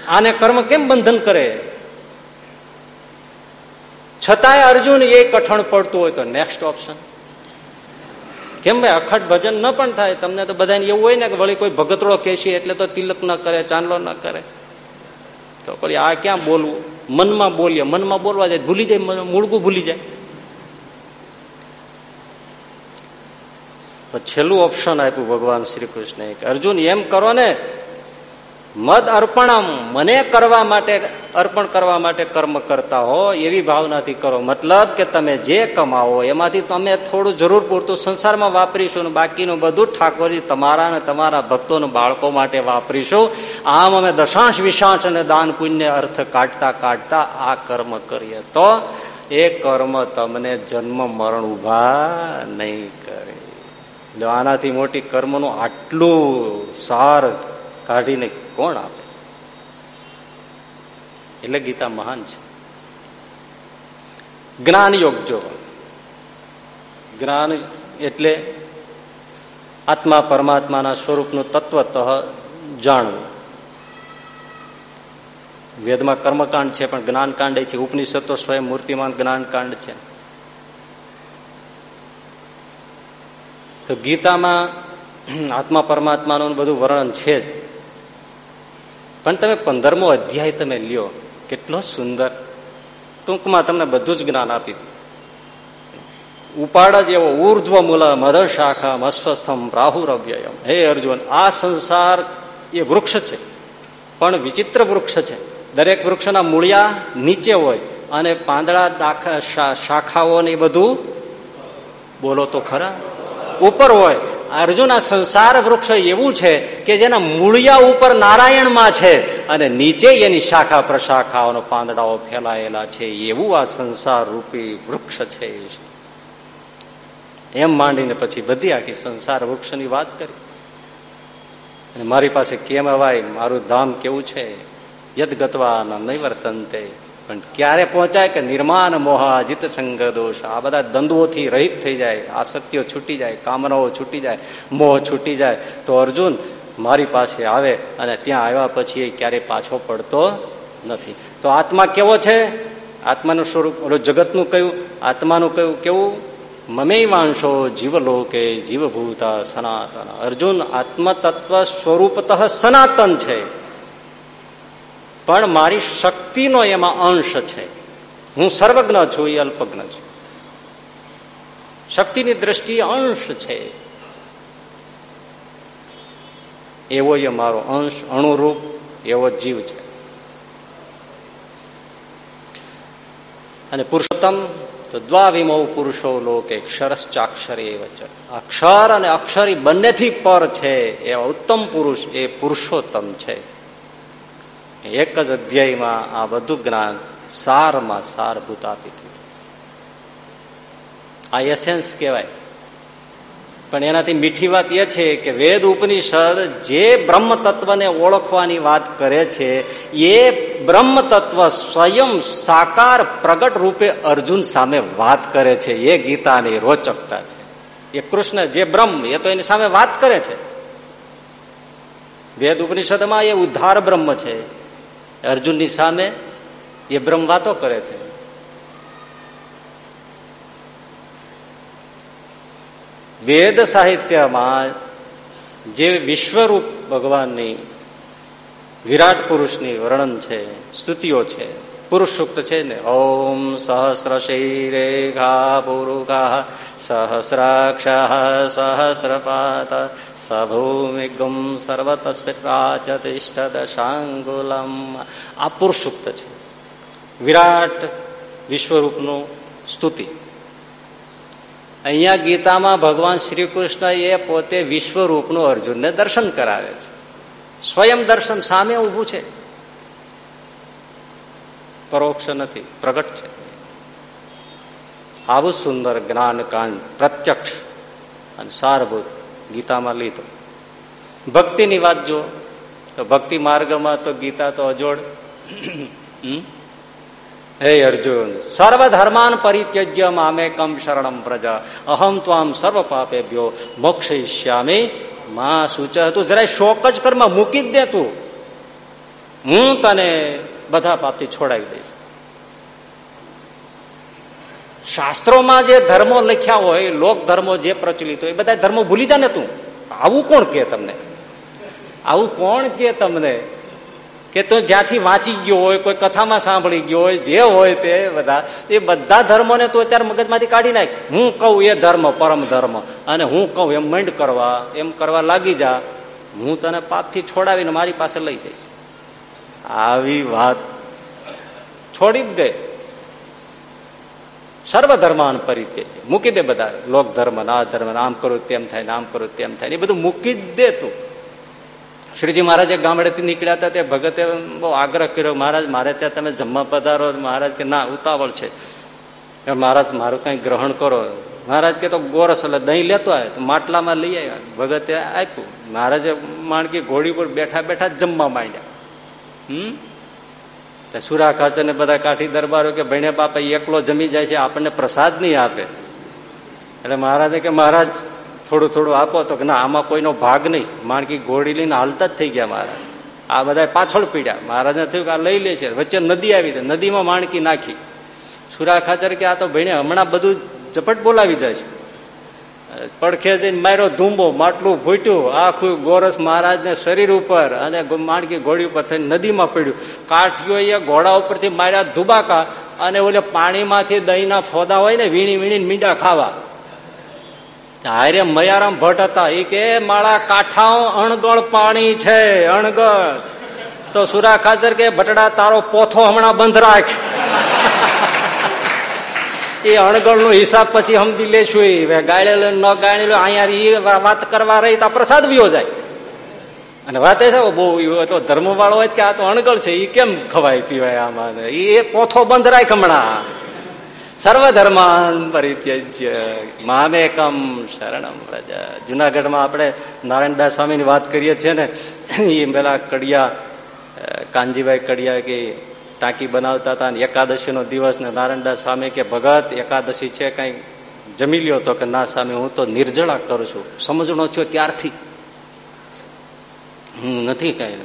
આને કર્મ કેમ બંધન કરે? છતાંય અર્જુન એ કઠણ પડતું હોય તો નેક્સ્ટ ઓપ્શન કેમ ભાઈ અખંડ ભજન ન પણ થાય? તમને તો બધાને એવું હોય ને કે વળી કોઈ ભગતડો કેશી એટલે તો તિલક ન કરે, ચાંદલો ન કરે. તો પછી આ ક્યાં બોલવું? મનમાં બોલીએ. મનમાં બોલવા જાય, ભૂલી જાય મૂળગું ભૂલી જાય. તો છેલ્લું ઓપ્શન આપ્યું ભગવાન શ્રી કૃષ્ણ. અર્જુન, એમ કરો ને મદ અર્પણમ, મને કરવા માટે, અર્પણ કરવા માટે કર્મ કરતા હો, એવી ભાવનાથી કરો. મતલબ કે તમે જે કમાવો, એમાંથી તમે થોડું જરૂર પૂરતું સંસારમાં વાપરીશું ને બાકીનું બધું ઠાકોરજી તમારા ને તમારા ભક્તોનું બાળકો માટે વાપરીશું. આમ અમે દશાંશ વિશાંશ અને દાન પુણ્ય અર્થ કાઢતા કાઢતા આ કર્મ કરીએ. તો એ કર્મ તમને જન્મ મરણ ઊભા નહીં કરે. આનાથી મોટી કર્મનું આટલું સાર કાઢીને કોણ આપે? એટલે ગીતા મહાન છે. જ્ઞાન યોગ જો જ્ઞાન એટલે આત્મા પરમાત્માના સ્વરૂપનું તત્વત જાણવું. વેદમાં કર્મકાંડ છે, પણ જ્ઞાનકાંડ છે. ઉપનિષદો સ્વયં મૂર્તિમાન જ્ઞાનકાંડ છે. તો ગીતામાં આત્મા પરમાત્માનું બધું વર્ણન છે જ. પણ તમે પંદરમો અધ્યાય તમે લ્યો. કેટલો સુંદર. ટૂંકમાં તમને બધું જ જ્ઞાન આપી ઉપાડ જ એવો ઉર્ધ્વ મૂલ મધ શાખા અસ્વસ્થમ રાહુરવ્યયમ હે અર્જુન, આ સંસાર એ વૃક્ષ છે. પણ વિચિત્ર વૃક્ષ છે. દરેક વૃક્ષના મૂળિયા નીચે હોય અને પાંદડા શાખાઓ ને બધું બોલો તો ખરા. ઉપર હોય. અર્જુન આ સંસાર વૃક્ષ એવું છે કે જેના મૂળિયા ઉપર નારાયણમાં છે અને નીચે એની શાખા પ્રશાખાઓનો પાંદડાઓ ફેલાયેલા છે. એવું આ સંસાર રૂપી વૃક્ષ છે. એમ માંડીને પછી બધી આખી સંસાર વૃક્ષની વાત કરી. અને મારી પાસે કેમ અવાય? મારું ધામ કેવું છે? યદ ગતવા નૈવર્તન તે પણ ક્યારે પહોંચાય કે નિર્માણ મોહા, જીત સંગ દોષ? આ બધા દંડોથી રહિત થઈ જાય, આસક્તિઓ છૂટી જાય, કામનાઓ છૂટી જાય, મોહ છૂટી જાય. તો અર્જુન મારી પાસે આવે અને ત્યાં આવ્યા પછી એ ક્યારે પાછો પડતો નથી. તો આત્મા કેવો છે? આત્માનું સ્વરૂપ જગતનું કયું? આત્માનું કયું કેવું? મમે વાંશો જીવલોકે જીવભૂતા સનાતન. અર્જુન આત્મતત્વ સ્વરૂપત સનાતન છે. પણ મારી શક્તિનો એમાં અંશ છે. હું સર્વજ્ઞ છું, એ અલ્પજ્ઞ છું. શક્તિની દ્રષ્ટિએ અંશ છે. એવો એ મારો અંશ, અણુરૂપ, એવો જીવ છે. અને પુરુષોત્તમ, તો દ્વાવિમો પુરુષો લોકે ક્ષરશ્ચાક્ષર એ વચન અક્ષર અને અક્ષરી બંનેથી પર છે, એ ઉત્તમ પુરુષ, એ પુરુષોત્તમ છે. એક જ અધ્યાયમાં આ બધું જ્ઞાન સારમાં સારભૂત આપી દીધું આ એસેન્સ કહેવાય. પણ એનાથી મીઠી વાત એ છે કે વેદ ઉપનિષદ જે બ્રહ્મ તત્વને ઓળખવાની વાત કરે છે, એ બ્રહ્મ તત્વ સ્વયં સાકાર પ્રગટ રૂપે અર્જુન સામે વાત કરે છે. એ ગીતાની રોચકતા છે. એ કૃષ્ણ જે બ્રહ્મ, એ તો એની સામે વાત કરે છે. વેદ ઉપનિષદમાં એ ઉદ્ધાર બ્રહ્મ છે. અર્જુનની સામે એ બ્રહ્મ વાતો કરે છે. વેદ સાહિત્યમાં જે વિશ્વરૂપ ભગવાનની વિરાટ પુરુષની વર્ણન છે, સ્તુતિઓ છે પુરુષ સુક્ત છે ને? ઓમ સહસ્ર શૈરેઘા પુરુઘા સહસ્રાક્ષ સહસ્રપાત સભૂમિગમ સર્વતસ્પ્રાચતિષ્ઠ દશાંગુલમ આ પુરુષ સુક્ત છે. વિરાટ વિશ્વરૂપનું સ્તુતિ. અહીંયા ગીતામાં ભગવાન શ્રી કૃષ્ણ એ પોતે વિશ્વરૂપનું અર્જુનને દર્શન કરાવે છે. સ્વયં દર્શન સામે ઉભું છે. પરોક્ષ નથી, પ્રગટ છે. આવું સુંદર જ્ઞાનકાંડ પ્રત્યક્ષ અને સારભૂત ગીતામાં લીધો. ભક્તિની વાત જો તો ભક્તિ માર્ગમાં તો ગીતા તો અજોડ. હે અર્જુન, સર્વધર્માન પરિત્યજ્ય મામે કમ શરણમ પ્રજા અહમ તો આમ સર્વ પાપેભ્યો મોક્ષિષ્યામી માં સૂચ તું જરાય શોક જ કરમાં મૂકી જ દે તું. હું તને બધા પાપથી છોડાવી દઈશ. શાસ્ત્રોમાં જે ધર્મો લખ્યા હોય લોક ધર્મો જે પ્રચલિત હોય, એ બધા ધર્મો ભૂલી જા ને તું. આવું કોણ કે તમને? આવું કોણ કે તમને? કે તો જ્યાંથી વાંચી ગયો હોય, કોઈ કથામાં સાંભળી ગયો હોય, જે હોય તે બધા, એ બધા ધર્મોને તો અત્યારે મગજમાંથી કાઢી નાખ. હું કહું એ ધર્મ, પરમ ધર્મ. અને હું કહું એમ મંડ કરવા, એમ કરવા લાગી જા. હું તને પાપથી છોડાવીને મારી પાસે લઈ જઈશ. આવી વાત છોડી જ દે. સર્વધર્માન પરિતે. મૂકી દે બધા. લોક ધર્મ આ ધર્મ આમ કરું તેમ થાય આમ કરું તેમ થાય. એ બધું મૂકી જ દે તું. શ્રીજી મહારાજે ગામડેથી નીકળ્યા હતા, તે ભગતે બહુ આગ્રહ કર્યો, મહારાજ, મારે ત્યાં તમે જમવા પધારો. મહારાજ કે, ના, ઉતાવળ છે. મહારાજ, મારું કઈ ગ્રહણ કરો. મહારાજ કે, તો ગોરસ એટલે દહીં લેતો આવે તો માટલામાં લઈ આવ્યા. ભગતે આપ્યું. મહારાજે માણકી ઘોડી પર બેઠા બેઠા જમવા માંડ્યા. હમ? સુરા ખાચર ને બધા કાઠી દરબારો કે ભણે બાપા એકલો જમી જાય છે, આપણને પ્રસાદ નહીં આપે. એટલે મહારાજે કે, મહારાજ, થોડું થોડું આપો. તો કે, ના, આમાં કોઈનો ભાગ નહીં. માણકી ઘોડી લઈને હાલતા જ થઈ ગયા મહારાજ. આ બધા પાછળ પીડ્યા. મહારાજને થયું કે, આ લઈ લે છે. વચ્ચે નદી આવી નદીમાં માણકી નાખી. સુરા ખાચર કે આ તો ભણે હમણાં બધું ઝપટ બોલાવી જાય છે. પડખે જઈને માર્યો ધૂંબો, માટલું ફૂટ્યું, આખું ગોરસ મહારાજને શરીર ઉપર અને માણકી ઘોડી ઉપર થઈને નદીમાં પડ્યું. કાઠીઓએ ઘોડા ઉપરથી માર્યા ધુબાકા અને ઓલે પાણીમાંથી દહીંના ફોદા હોય ને, વીણી વીણી મીંડા ખાવા. હારે મયારામ ભટ્ટ હતા. એ કે, માળા કાંઠા અણગળ પાણી છે, અણગળ. તો સુરા ખાચર કે ભટડા તારો પોથો હમણાં બંધ રાખ. એ અણગળ નો હિસાબ પછી સમજી લેશું એ. ગાળેલો ન ગાળેલો અહીંયા વાત કરવા રહી તો પ્રસાદ વિયો જાય. અને વાત એ છે બહુ તો ધર્મ વાળો હોય કે આ તો અણગળ છે એ કેમ ખવાય પીવાય આમાં? એ પોથો બંધ રાખ હમણાં. સર્વધર્માન પરિત્યજ્ય મામેકમ શરણમ વ્રજ. જુનાગઢમાં આપણે નારાયણદાસ સ્વામીની વાત કરીએ છીએ ને એ પેલા કડિયા કાનજીભાઈ કડિયા કે ટાંકી બનાવતા હતા અને એકાદશીનો દિવસ ને નારાયણદાસ સ્વામી કે, ભગત, એકાદશી છે કઈ જમી લ્યો તો કે ના સ્વામી, હું તો નિર્જળા કરું છું. સમજણો થયો ત્યારથી. હું નથી કઈ.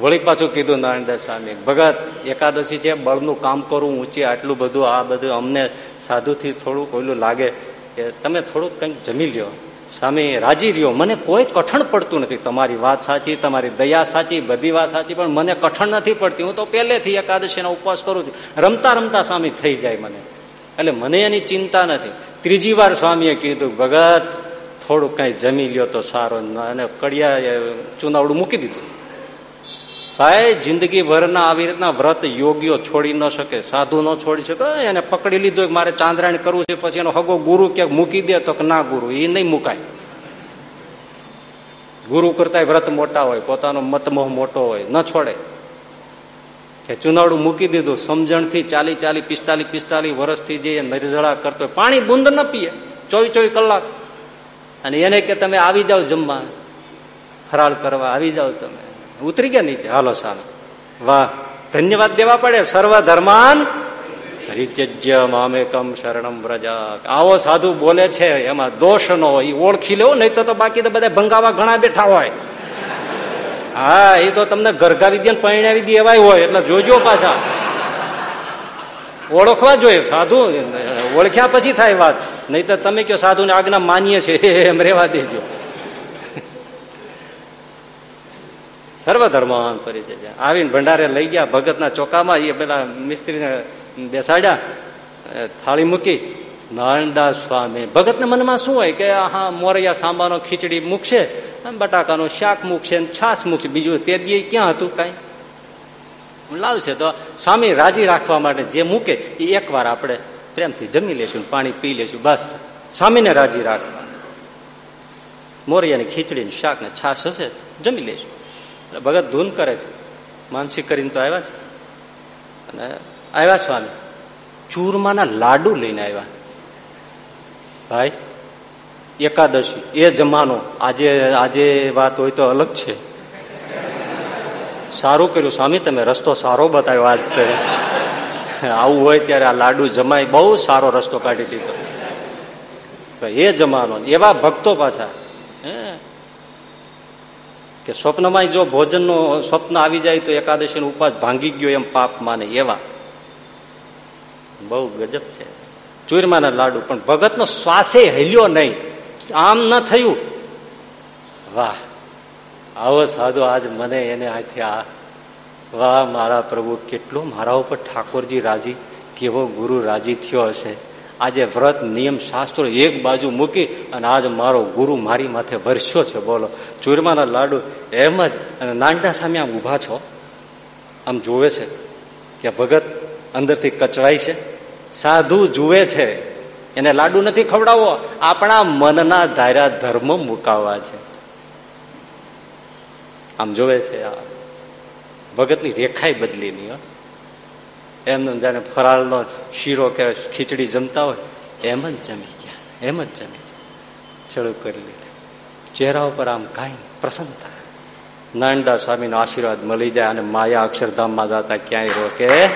વળી પાછું કીધું નારાયણદાસ સ્વામી ભગત, એકાદશી છે, બળનું કામ કરું, ઊંચી આટલું બધું, આ બધું અમને સાધુથી થોડુંક ઓલું લાગે કે તમે થોડુંક કંઈક જમી લ્યો. સ્વામી રાજી રહ્યો. મને કોઈ કઠણ પડતું નથી. તમારી વાત સાચી, તમારી દયા સાચી, બધી વાત સાચી, પણ મને કઠણ નથી પડતી. હું તો પહેલેથી એકાદશીનો ઉપવાસ કરું છું. રમતા રમતા સ્વામી થઈ જાય મને. એટલે મને એની ચિંતા નથી. ત્રીજી વાર સ્વામીએ કીધું, ભગત, થોડુંક કઈ જમી લ્યો તો સારો. અને કડિયા ચુનાવડું મૂકી દીધું. ભાઈ જિંદગી ભરના આવી રીતના વ્રત યોગીઓ છોડી ન શકે, સાધુ ન છોડી શકે એને પકડી લીધું મારે ચાંદ્રાયણ કરવું છે, પછી એનો હગો ગુરુ ક્યાંક મૂકી દે તો ના ગુરુ એ નહીં મુકાય. ગુરુ કરતા વ્રત મોટા હોય, પોતાનો મતમોહ મોટો હોય, ન છોડે. કે ચુનાવડું મૂકી દીધું, સમજણથી ચાલી ચાલી, પિસ્તાલીસ પિસ્તાલીસ વર્ષથી જે નિર્જળા કરતો પાણી બુંદ ન પીએ, ચોવીસ ચોવીસ કલાક. અને એને કે તમે આવી જાઓ જમવા, ફરાળ કરવા, આવી જાઓ તમે. ઉતરી ગયા નીચે. હાલો સામે વાહ. ધન્યવાદ દેવા પડે. સર્વ ધર્માન પરિત્યજ્ય મામેકમ શરણમ વ્રજા આવો સાધુ બોલે છે, એમાં દોષ નો ઓળખી લેવો નહીં તો બાકી તો બધા ભંગાવા ઘણા બેઠા હોય. હા એ તો તમને ગરગાવી દે પરિણાવી દે એવાય હોય, એટલે જોજો પાછા. ઓળખવા જોઈએ. સાધુ, ઓળખ્યા પછી થાય વાત. નહીં તો તમે કયો સાધુ ને આજ્ઞા માનીએ છીએ, એમ રેવા દેજો. સર્વધર્માન પરિચય આવીને ભંડારે લઈ ગયા, ભગતના ચોકામાં એ પેલા મિસ્ત્રીને બેસાડ્યા થાળી મૂકી. નારાયણદાસ સ્વામી, ભગતને મનમાં શું હોય કે હા મોરૈયા સાંબાનો ખીચડી મૂકશે બટાકાનું શાક મૂકશે છાસ મૂકશે, બીજું તે દી ક્યાં હતું કઈ? લાવશે તો સ્વામી રાજી રાખવા માટે જે મૂકે, એ એકવાર આપણે પ્રેમથી જમી લેશું પાણી પી લેશું, બસ. સ્વામીને રાજી રાખવા મોરિયાની ખીચડી શાક ને છાસ હશે, જમી લેશું. ભગત ધૂન કરે છે. માનસિક કરીને તો આવ્યા છે. અને આવ્યા સ્વામી. ચૂરમાના લાડુ લઈને આવ્યા. ભાઈ, એકાદશી, એ જમાનો. આજે આજે વાત હોય તો અલગ છે. સારું કર્યું સ્વામી, તમે રસ્તો સારો બતાવ્યો આજ આવું હોય ત્યારે આ લાડુ જમાય બહુ સારો રસ્તો કાઢી દીધો. એ જમાનો, એવા ભક્તો પાછા. કે સ્વપ્નમાં જો ભોજનનો સ્વપ્ન આવી જાય તો એકાદશી નો ઉપાસ ભાંગી ગયો એમ પાપ માને એવા. બહુ ગજબ છે. ચૂરમાના લાડુ, પણ ભગતનો શ્વાસે હલ્યો નહીં. આમ ન થયું. વાહ. આવો સાધુ, આજ મને એને આથી આ. વાહ, મારા પ્રભુ, કેટલો મારા ઉપર ઠાકોરજી રાજી, કેવો ગુરુ રાજી થયો હશે. આજે વ્રત, નિયમ, શાસ્ત્રો એક બાજુ મૂકી અને આજ મારો ગુરુ મારી માથે વરસ્યો છે. બોલો, ચૂરમાના લાડુ એમ જ અને નાનડા સામે આમ ઊભા છો? આમ જોવે છે કે ભગત અંદરથી કચવાય છે? સાધુ જુએ છે. એને લાડુ નથી ખવડાવવો. આપણા મનના ધાર્યા ધર્મ મુકાવવા છે. આમ જોવે છે આ ભગતની રેખાય બદલી નહીં એમને જાણે ફરાળનો શીરો કે ખીચડી જમતા હોય, એમ જ જમી ગયા, એમ જ જમી ગયા. છેડું કરી લીધું. ચહેરા ઉપર આમ કાંઈ પ્રસન્નતા. નાનડા સ્વામીનો આશીર્વાદ મળી જાય અને માયા અક્ષરધામમાં જતા ક્યાંય રોકે?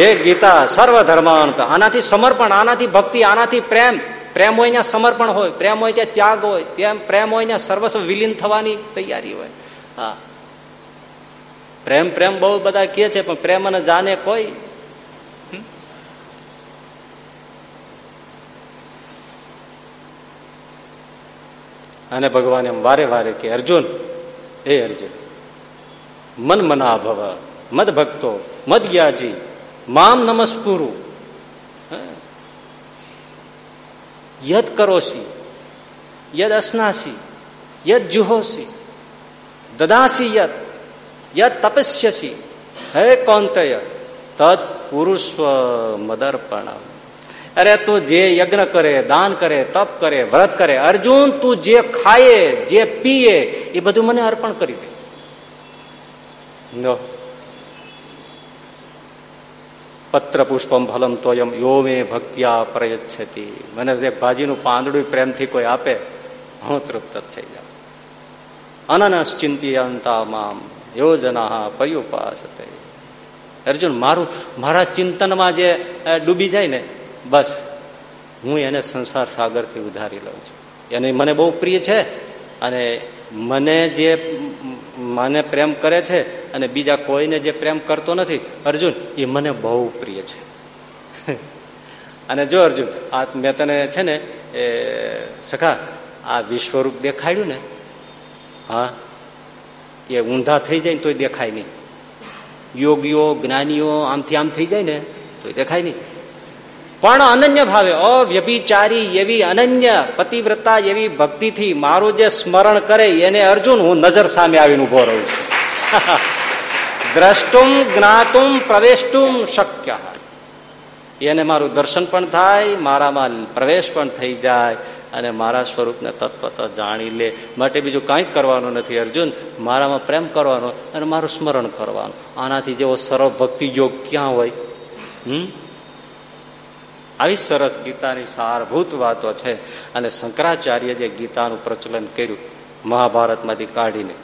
એ ગીતા સર્વધર્માન આનાથી સમર્પણ, આનાથી ભક્તિ, આનાથી પ્રેમ. પ્રેમ હોય ત્યાં સમર્પણ હોય, પ્રેમ હોય ત્યાં ત્યાગ હોય, ત્યાં પ્રેમ હોય ત્યાં સર્વસ્વ વિલીન થવાની તૈયારી હોય. હા. પ્રેમ પ્રેમ બહુ બધા કે છે, પણ પ્રેમ અને જાને કોઈ? અને ભગવાન એમ વારે વારે કે, અર્જુન, એ અર્જુન, મન મના ભવ મદ ભક્તો, મદ યાજી, મામ નમસ્કુરુ. યદ કરોશી, યદ અસનાશી, યદ જુહોશી દદાસી યદ. યદ તપસ્યસી. હે કોંતય, તદ પુરુષ મદર્પણ અરે તું જે યજ્ઞ કરે, દાન કરે, તપ કરે, વ્રત કરે, અર્જુન, તું જે ખાયે, જે પીએ, એ બધું મને અર્પણ કરી દે. પત્ર પુષ્પમ ફલમ તોયમ, યો મે ભક્તિયા પ્રયચ્છતી. મને જે ભાજીનું પાંદડું પ્રેમથી કોઈ આપે, હું તૃપ્ત થઈ જાઉં. અનનશ્ચિંતિયંતા મામ. યોજના પર્યુપાસ અર્જુન, મારું, મારા ચિંતનમાં જે ડૂબી જાય ને, બસ, હું એને સંસાર સાગરથી ઉધારી લઉં છું. એને મને બહુ પ્રિય છે અને મને જે, મને પ્રેમ કરે છે અને બીજા કોઈને જે પ્રેમ કરતો નથી, અર્જુન, એ મને બહુ પ્રિય છે. અને જો અર્જુન, આ મેં તને છે ને, એ, સખા, આ વિશ્વરૂપ દેખાડ્યું ને, હા એ ઊંધા થઈ જાય ને તોય દેખાય નહીં. યોગીઓ, જ્ઞાનીઓ આમથી આમ થઈ જાય ને તોય દેખાય નહીં. પણ અનન્ય ભાવે, અવ્યભિચારી એવી અનન્ય, પતિવ્રતા એવી ભક્તિથી મારું જે સ્મરણ કરે, એને અર્જુન હું નજર સામે આવીને ઊભો રહું છું. દ્રષ્ટુમ જ્ઞાતું પ્રવેષ્ટુમ શક્ય. એને મારું દર્શન પણ થાય, મારામાં પ્રવેશ પણ થઈ જાય અને મારા સ્વરૂપને તત્વત જાણી લે. માટે બીજું કાંઈ કરવાનું નથી, અર્જુન. મારામાં પ્રેમ કરવાનો અને મારું સ્મરણ કરવાનું. આનાથી જેવો સરળ ભક્તિ યોગ ક્યાં હોય? હમ? આવી સરસ ગીતાની સારભૂત વાતો છે. અને શંકરાચાર્ય જે ગીતાનું પ્રચલન કર્યું, મહાભારતમાંથી કાઢીને.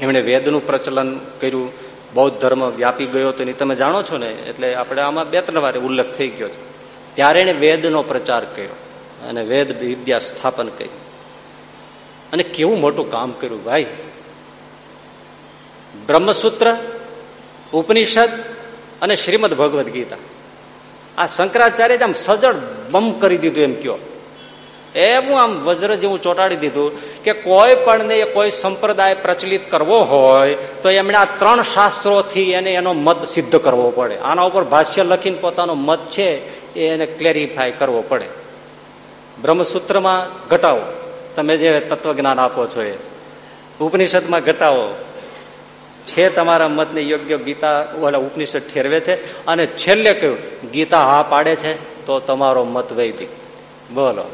એમણે વેદનું પ્રચલન કર્યું, બૌદ્ધ ધર્મ વ્યાપી ગયો તો તમે જાણો છો ને, એટલે આપણે આમાં બે ત્રણ વાર ઉલ્લેખ થઈ ગયો છે. ત્યારે એણે વેદનો પ્રચાર કર્યો. અને વેદ વિદ્યા સ્થાપન કરી. અને કેવું મોટું કામ કર્યું ભાઈ? બ્રહ્મસૂત્ર, ઉપનિષદ અને શ્રીમદ ભગવદ્ ગીતા. આ શંકરાચાર્ય આમ સજળ બમ કરી દીધું એમ કયો. એવું આમ વજ્ર જેવું ચોટાડી દીધું કે કોઈ પણ કોઈ સંપ્રદાય પ્રચલિત કરવો હોય તો એમણે આ ત્રણ શાસ્ત્રોથી એને એનો મત સિદ્ધ કરવો પડે. આના ઉપર ભાષ્ય લખીને પોતાનો મત છે એને ક્લેરિફાય કરવો પડે. બ્રહ્મસૂત્રમાં ઘટાવો. તમે જે તત્વજ્ઞાન આપો છો એ. ઉપનિષદમાં ઘટાવો. છે તમારા મતને યોગ્ય ગીતા ઓલા ઉપનિષદ ઠેરવે છે અને છેલ્લે કહ્યું, ગીતા હા પાડે છે, તો તમારો મત વૈદિક. બોલો.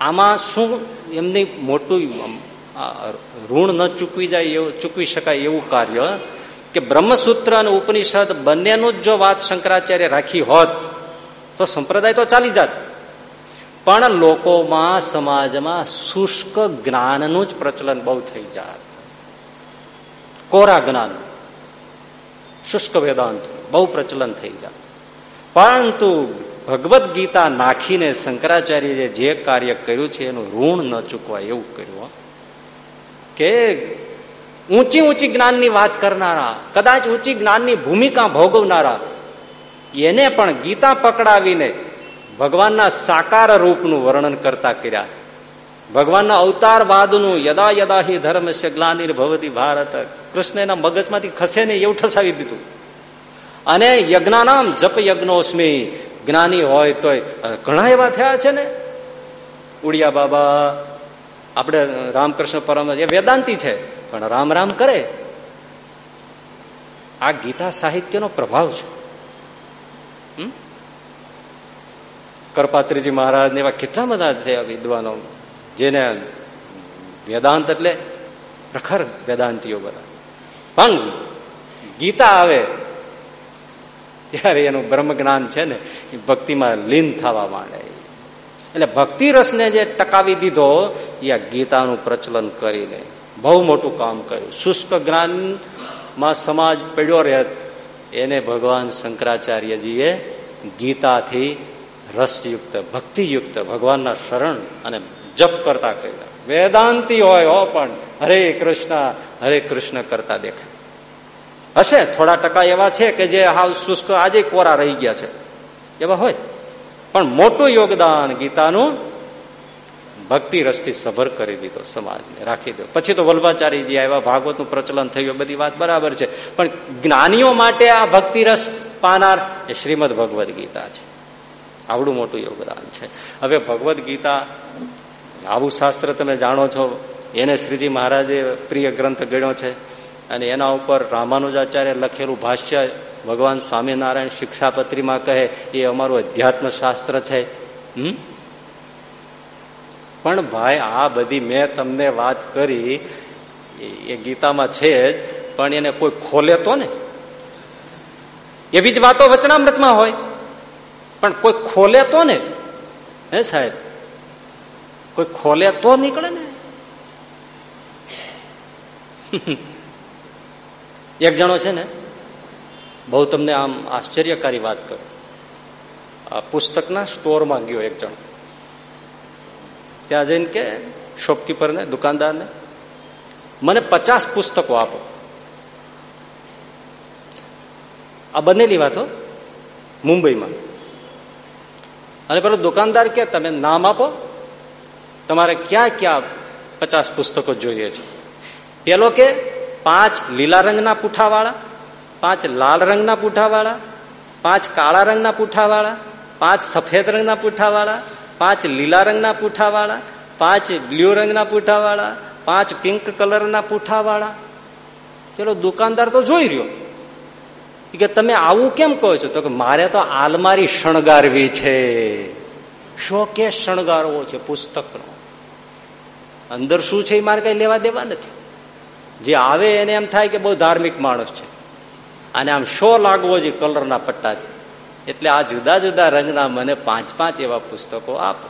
આમાં શું એમની મોટું ઋણ ન ચૂકવી જાય એવું, ચૂકવી શકાય એવું કાર્ય, કે બ્રહ્મસૂત્ર અને ઉપનિષદ બંનેનું જ જો વાત શંકરાચાર્ય રાખી હોત, તો સંપ્રદાય તો ચાલી જાત. પણ લોકોમાં સમાજમાં શુષ્ક જ્ઞાનનું જ પ્રચલન બહુ થઈ જાય. કોરા જ્ઞાન, શુષ્ક વેદાંત બહુ પ્રચલન થઈ જાય. પરંતુ ભગવદ્ ગીતા નાખીને શંકરાચાર્યએ જે કાર્ય કર્યું છે, એનું ઋણ ન ચૂકવાય એવું કર્યું કે ઊંચી ઊંચી જ્ઞાનની વાત કરનારા, કદાચ ઊંચી જ્ઞાનની ભૂમિકા ભોગવનારા, એને પણ ગીતા પકડાવીને ભગવાનના સાકાર રૂપનું વર્ણન કરતા કર્યા. ભગવાનના અવતારવાદનું યદા યદા હિ ધર્મ છે ગ્લાનિર ભવતી ભારત. કૃષ્ણ એના મગજમાંથી ખસે ને એવું ઠસાવી દીધું. અને યજ્ઞાનામ જપ યજ્ઞોસ્મી. જ્ઞાની હોય તોય ઘણા એવા થયા છે ને? ઉડિયા બાબા, આપણે રામકૃષ્ણ પરમ એ વેદાંતિ છે, પણ રામ રામ કરે. આ ગીતા સાહિત્યનો પ્રભાવ છે. કરપાત્રીજી મહારાજ એવા કેટલા બધા થયા વિદ્વાનો. જેને વેદાંત એટલે પ્રખર વેદાંતિઓ બધા. પણ ગીતા આવે, ત્યારે એનું બ્રહ્મ જ્ઞાન છે ને, એ ભક્તિમાં લીન થવા માંડે. એટલે ભક્તિ રસને જે ટકાવી દીધો, એ આ ગીતાનું પ્રચલન કરીને બહુ મોટું કામ કર્યું. શુષ્ક જ્ઞાનમાં સમાજ પડ્યો રહેત એને ભગવાન શંકરાચાર્યજીએ ગીતાથી રસયુક્ત, ભક્તિયુક્ત ભગવાનના શરણ અને જપ કરતા કર્યા વેદાંતિ હોય હો, પણ હરે કૃષ્ણ હરે કૃષ્ણ કરતા દેખાય. હશે, થોડા ટકા એવા છે કે જે હાવ શુષ્ક આજે કોરા રહી ગયા છે. એવા હોય. પણ મોટું યોગદાન ગીતાનું ભક્તિ રસથી સભર કરી દીધો સમાજને, રાખી દો પછી તો વલ્ભાચાર્યજી આવ્યા, ભાગવતનું પ્રચલન થયું બધી વાત બરાબર છે. પણ જ્ઞાનીઓ માટે આ ભક્તિ રસ પાનાર એ શ્રીમદ ભગવદ ગીતા છે. આવડું મોટું યોગદાન છે. હવે ભગવદ્ ગીતા આવું શાસ્ત્ર તમે જાણો છો, એને શ્રીજી મહારાજે પ્રિય ગ્રંથ ગણ્યો છે અને એના ઉપર રામાનુજાચાર્ય લખેલું ભાષ્ય ભગવાન સ્વામિનારાયણ શિક્ષાપત્રીમાં કહે, એ અમારું અધ્યાત્મ શાસ્ત્ર છે પણ ભાઈ, આ બધી મેં તમને વાત કરી, એ ગીતામાં છે જ, પણ એને કોઈ ખોલે તો ને? એવી જ વાતો વચનામૃતમાં હોય. પણ કોઈ ખોલે તો ને? હે સાહેબ? કોઈ ખોલે તો નીકળે ને? એક જણો છે ને, બહુ તમને આમ આશ્ચર્યકારી વાત કરું. આ પુસ્તકના સ્ટોરમાં ગયો એક જણ. ત્યાં જઈને કે, શોપકીપરને, દુકાનદારને, મને પચાસ પુસ્તકો આપો. આ બનેલી વાતો મુંબઈમાં. અને પેલો દુકાનદાર કે તમે નામ આપો. તમારે ક્યાં ક્યાં પચાસ પુસ્તકો જોઈએ છે? પેલો કે પાંચ લીલા રંગના પૂઠાવાળા, પાંચ લાલ રંગના પૂઠાવાળા, પાંચ કાળા રંગના પૂઠાવાળા, પાંચ સફેદ રંગના પૂઠાવાળા, પાંચ લીલા રંગના પૂઠાવાળા, પાંચ બ્લુ રંગના પૂઠાવાળા, પાંચ પિંક કલરના પૂઠાવાળા. પેલો દુકાનદાર તો જોઈ રહ્યો. કે તમે આવું કેમ કહો છો? તો કે મારે તો આલમારી શણગારવી છે. શો કે શણગારવો છે? પુસ્તકનો. અંદર શું છે એ મારે કઈ લેવા દેવા નથી. જે આવે એને એમ થાય કે બહુ ધાર્મિક માણસ છે. અને આમ શો લાગવો જોઈએ કલરના પટ્ટાથી? એટલે આ જુદા જુદા રંગના મને પાંચ પાંચ એવા પુસ્તકો આપો.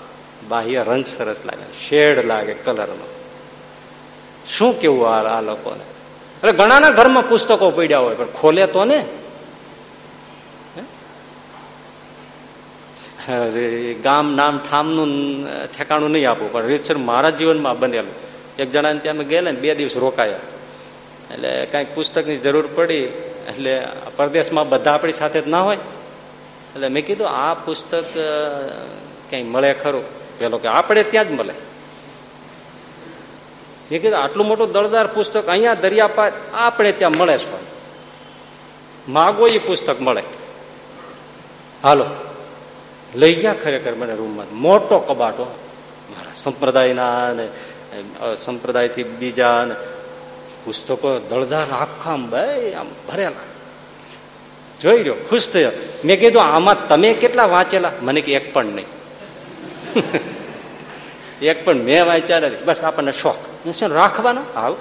બાહ્ય રંગ સરસ લાગે. શેડ લાગે કલરનો શું કેવું આ લોકોને? એટલે ઘણાના ઘરમાં પુસ્તકો પડ્યા હોય, પણ ખોલે તો ને? ગામ, નામ, ઠામનું ઠેકાણું નહીં આપવું. પણ રીતસર મારા જીવનમાં બનેલું. એક જણાને ત્યાં અમે ગયેલા ને બે દિવસ રોકાયા. એટલે કાંઈક પુસ્તકની જરૂર પડી. એટલે પરદેશમાં બધા આપણી સાથે જ ના હોય. એટલે મેં કીધું, આ પુસ્તક ક્યાંય મળે ખરું? પેલો કે, આપણે ત્યાં જ મળે. મેં કીધું, આટલું મોટું દળદાર પુસ્તક અહીંયા દરિયા પાર આપણે ત્યાં મળે છે માગો એ પુસ્તક મળે. હાલો. લઈ ગયા ખરેખર મને રૂમમાં. મોટો કબાટો મારા સંપ્રદાયના ને સંપ્રદાયથી બીજા ને પુસ્તકો દળદાર આખા ભાઈ આમ ભરેલા. જોઈ રહ્યો, ખુશ થયો. મેં કીધું, આમાં તમે કેટલા વાંચેલા? મને કે, એક પણ નહીં. એક પણ મેં વાંચ્યા નથી. બસ આપણને શોખ. રાખવાનો? આવ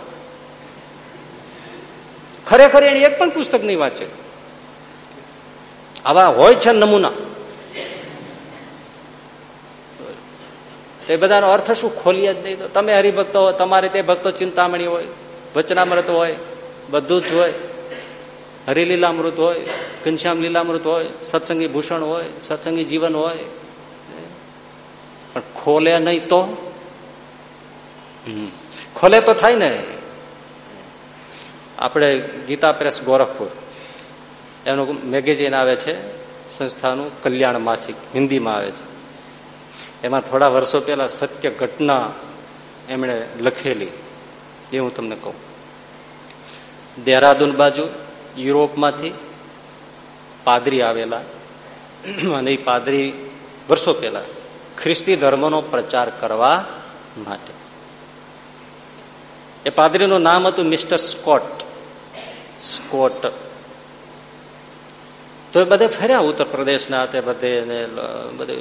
ખરેખર એને એક પણ પુસ્તક નહીં વાંચે આવા હોય છે નમૂના. એ બધાનો અર્થ શું? ખોલીએ જ નહીં તો. તમે હરિભક્તો હો, તમારે તે ભક્તો ચિંતામણી હોય, વચનામૃત હોય, બધું જ હોય. હરિલીલામૃત હોય, ઘનશ્યામ લીલામૃત હોય, સત્સંગી ભૂષણ હોય, સત્સંગી જીવન હોય. પણ ખોલે નહીં તો? ખોલે તો થાય ને. આપણે ગીતા પ્રેસ ગોરખપુર. એનું મેગેઝિન આવે છે, સંસ્થાનું કલ્યાણ માસિક, હિન્દીમાં આવે છે. એમાં થોડા વર્ષો પહેલા સત્ય ઘટના એમણે લખેલી, એ હું તમને કહું. દેહરાદૂન બાજુ યુરોપમાંથી પાદરી આવેલા, અને એ પાદરી વર્ષો પહેલા ખ્રિસ્તી ધર્મનો પ્રચાર કરવા માટે. એ પાદરીનું નામ હતું મિસ્ટર સ્કોટ. સ્કોટ. તો એ બધે ફર્યા ઉત્તર પ્રદેશના તે બધે બધે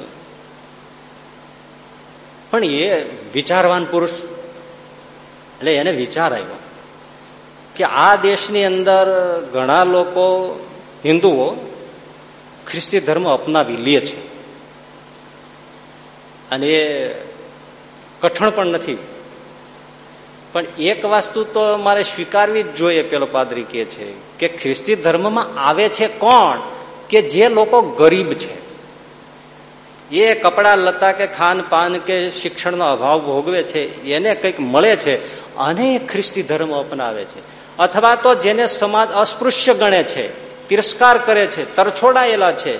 પણ એ વિચારવાન પુરુષ. એટલે એને વિચાર આવ્યો કે આ દેશની અંદર ઘણા લોકો હિન્દુઓ ખ્રિસ્તી ધર્મ અપનાવી લે છે. અને એ કઠણ પણ નથી. પણ એક વસ્તુ તો મારે સ્વીકારવી જ જોઈએ, પેલો પાદરી કે છે કે ખ્રિસ્તી ધર્મમાં આવે છે કોણ? કે જે લોકો ગરીબ છે. એ કપડા લતા કે ખાન પાન કે શિક્ષણનો અભાવ ભોગવે છે, એને કંઈક મળે છે અને ખ્રિસ્તી ધર્મ અપનાવે છે. અથવા તો જેને સમાજ અસ્પૃશ્ય ગણે છે, તિરસ્કાર કરે છે, તરછોડાયેલા છે,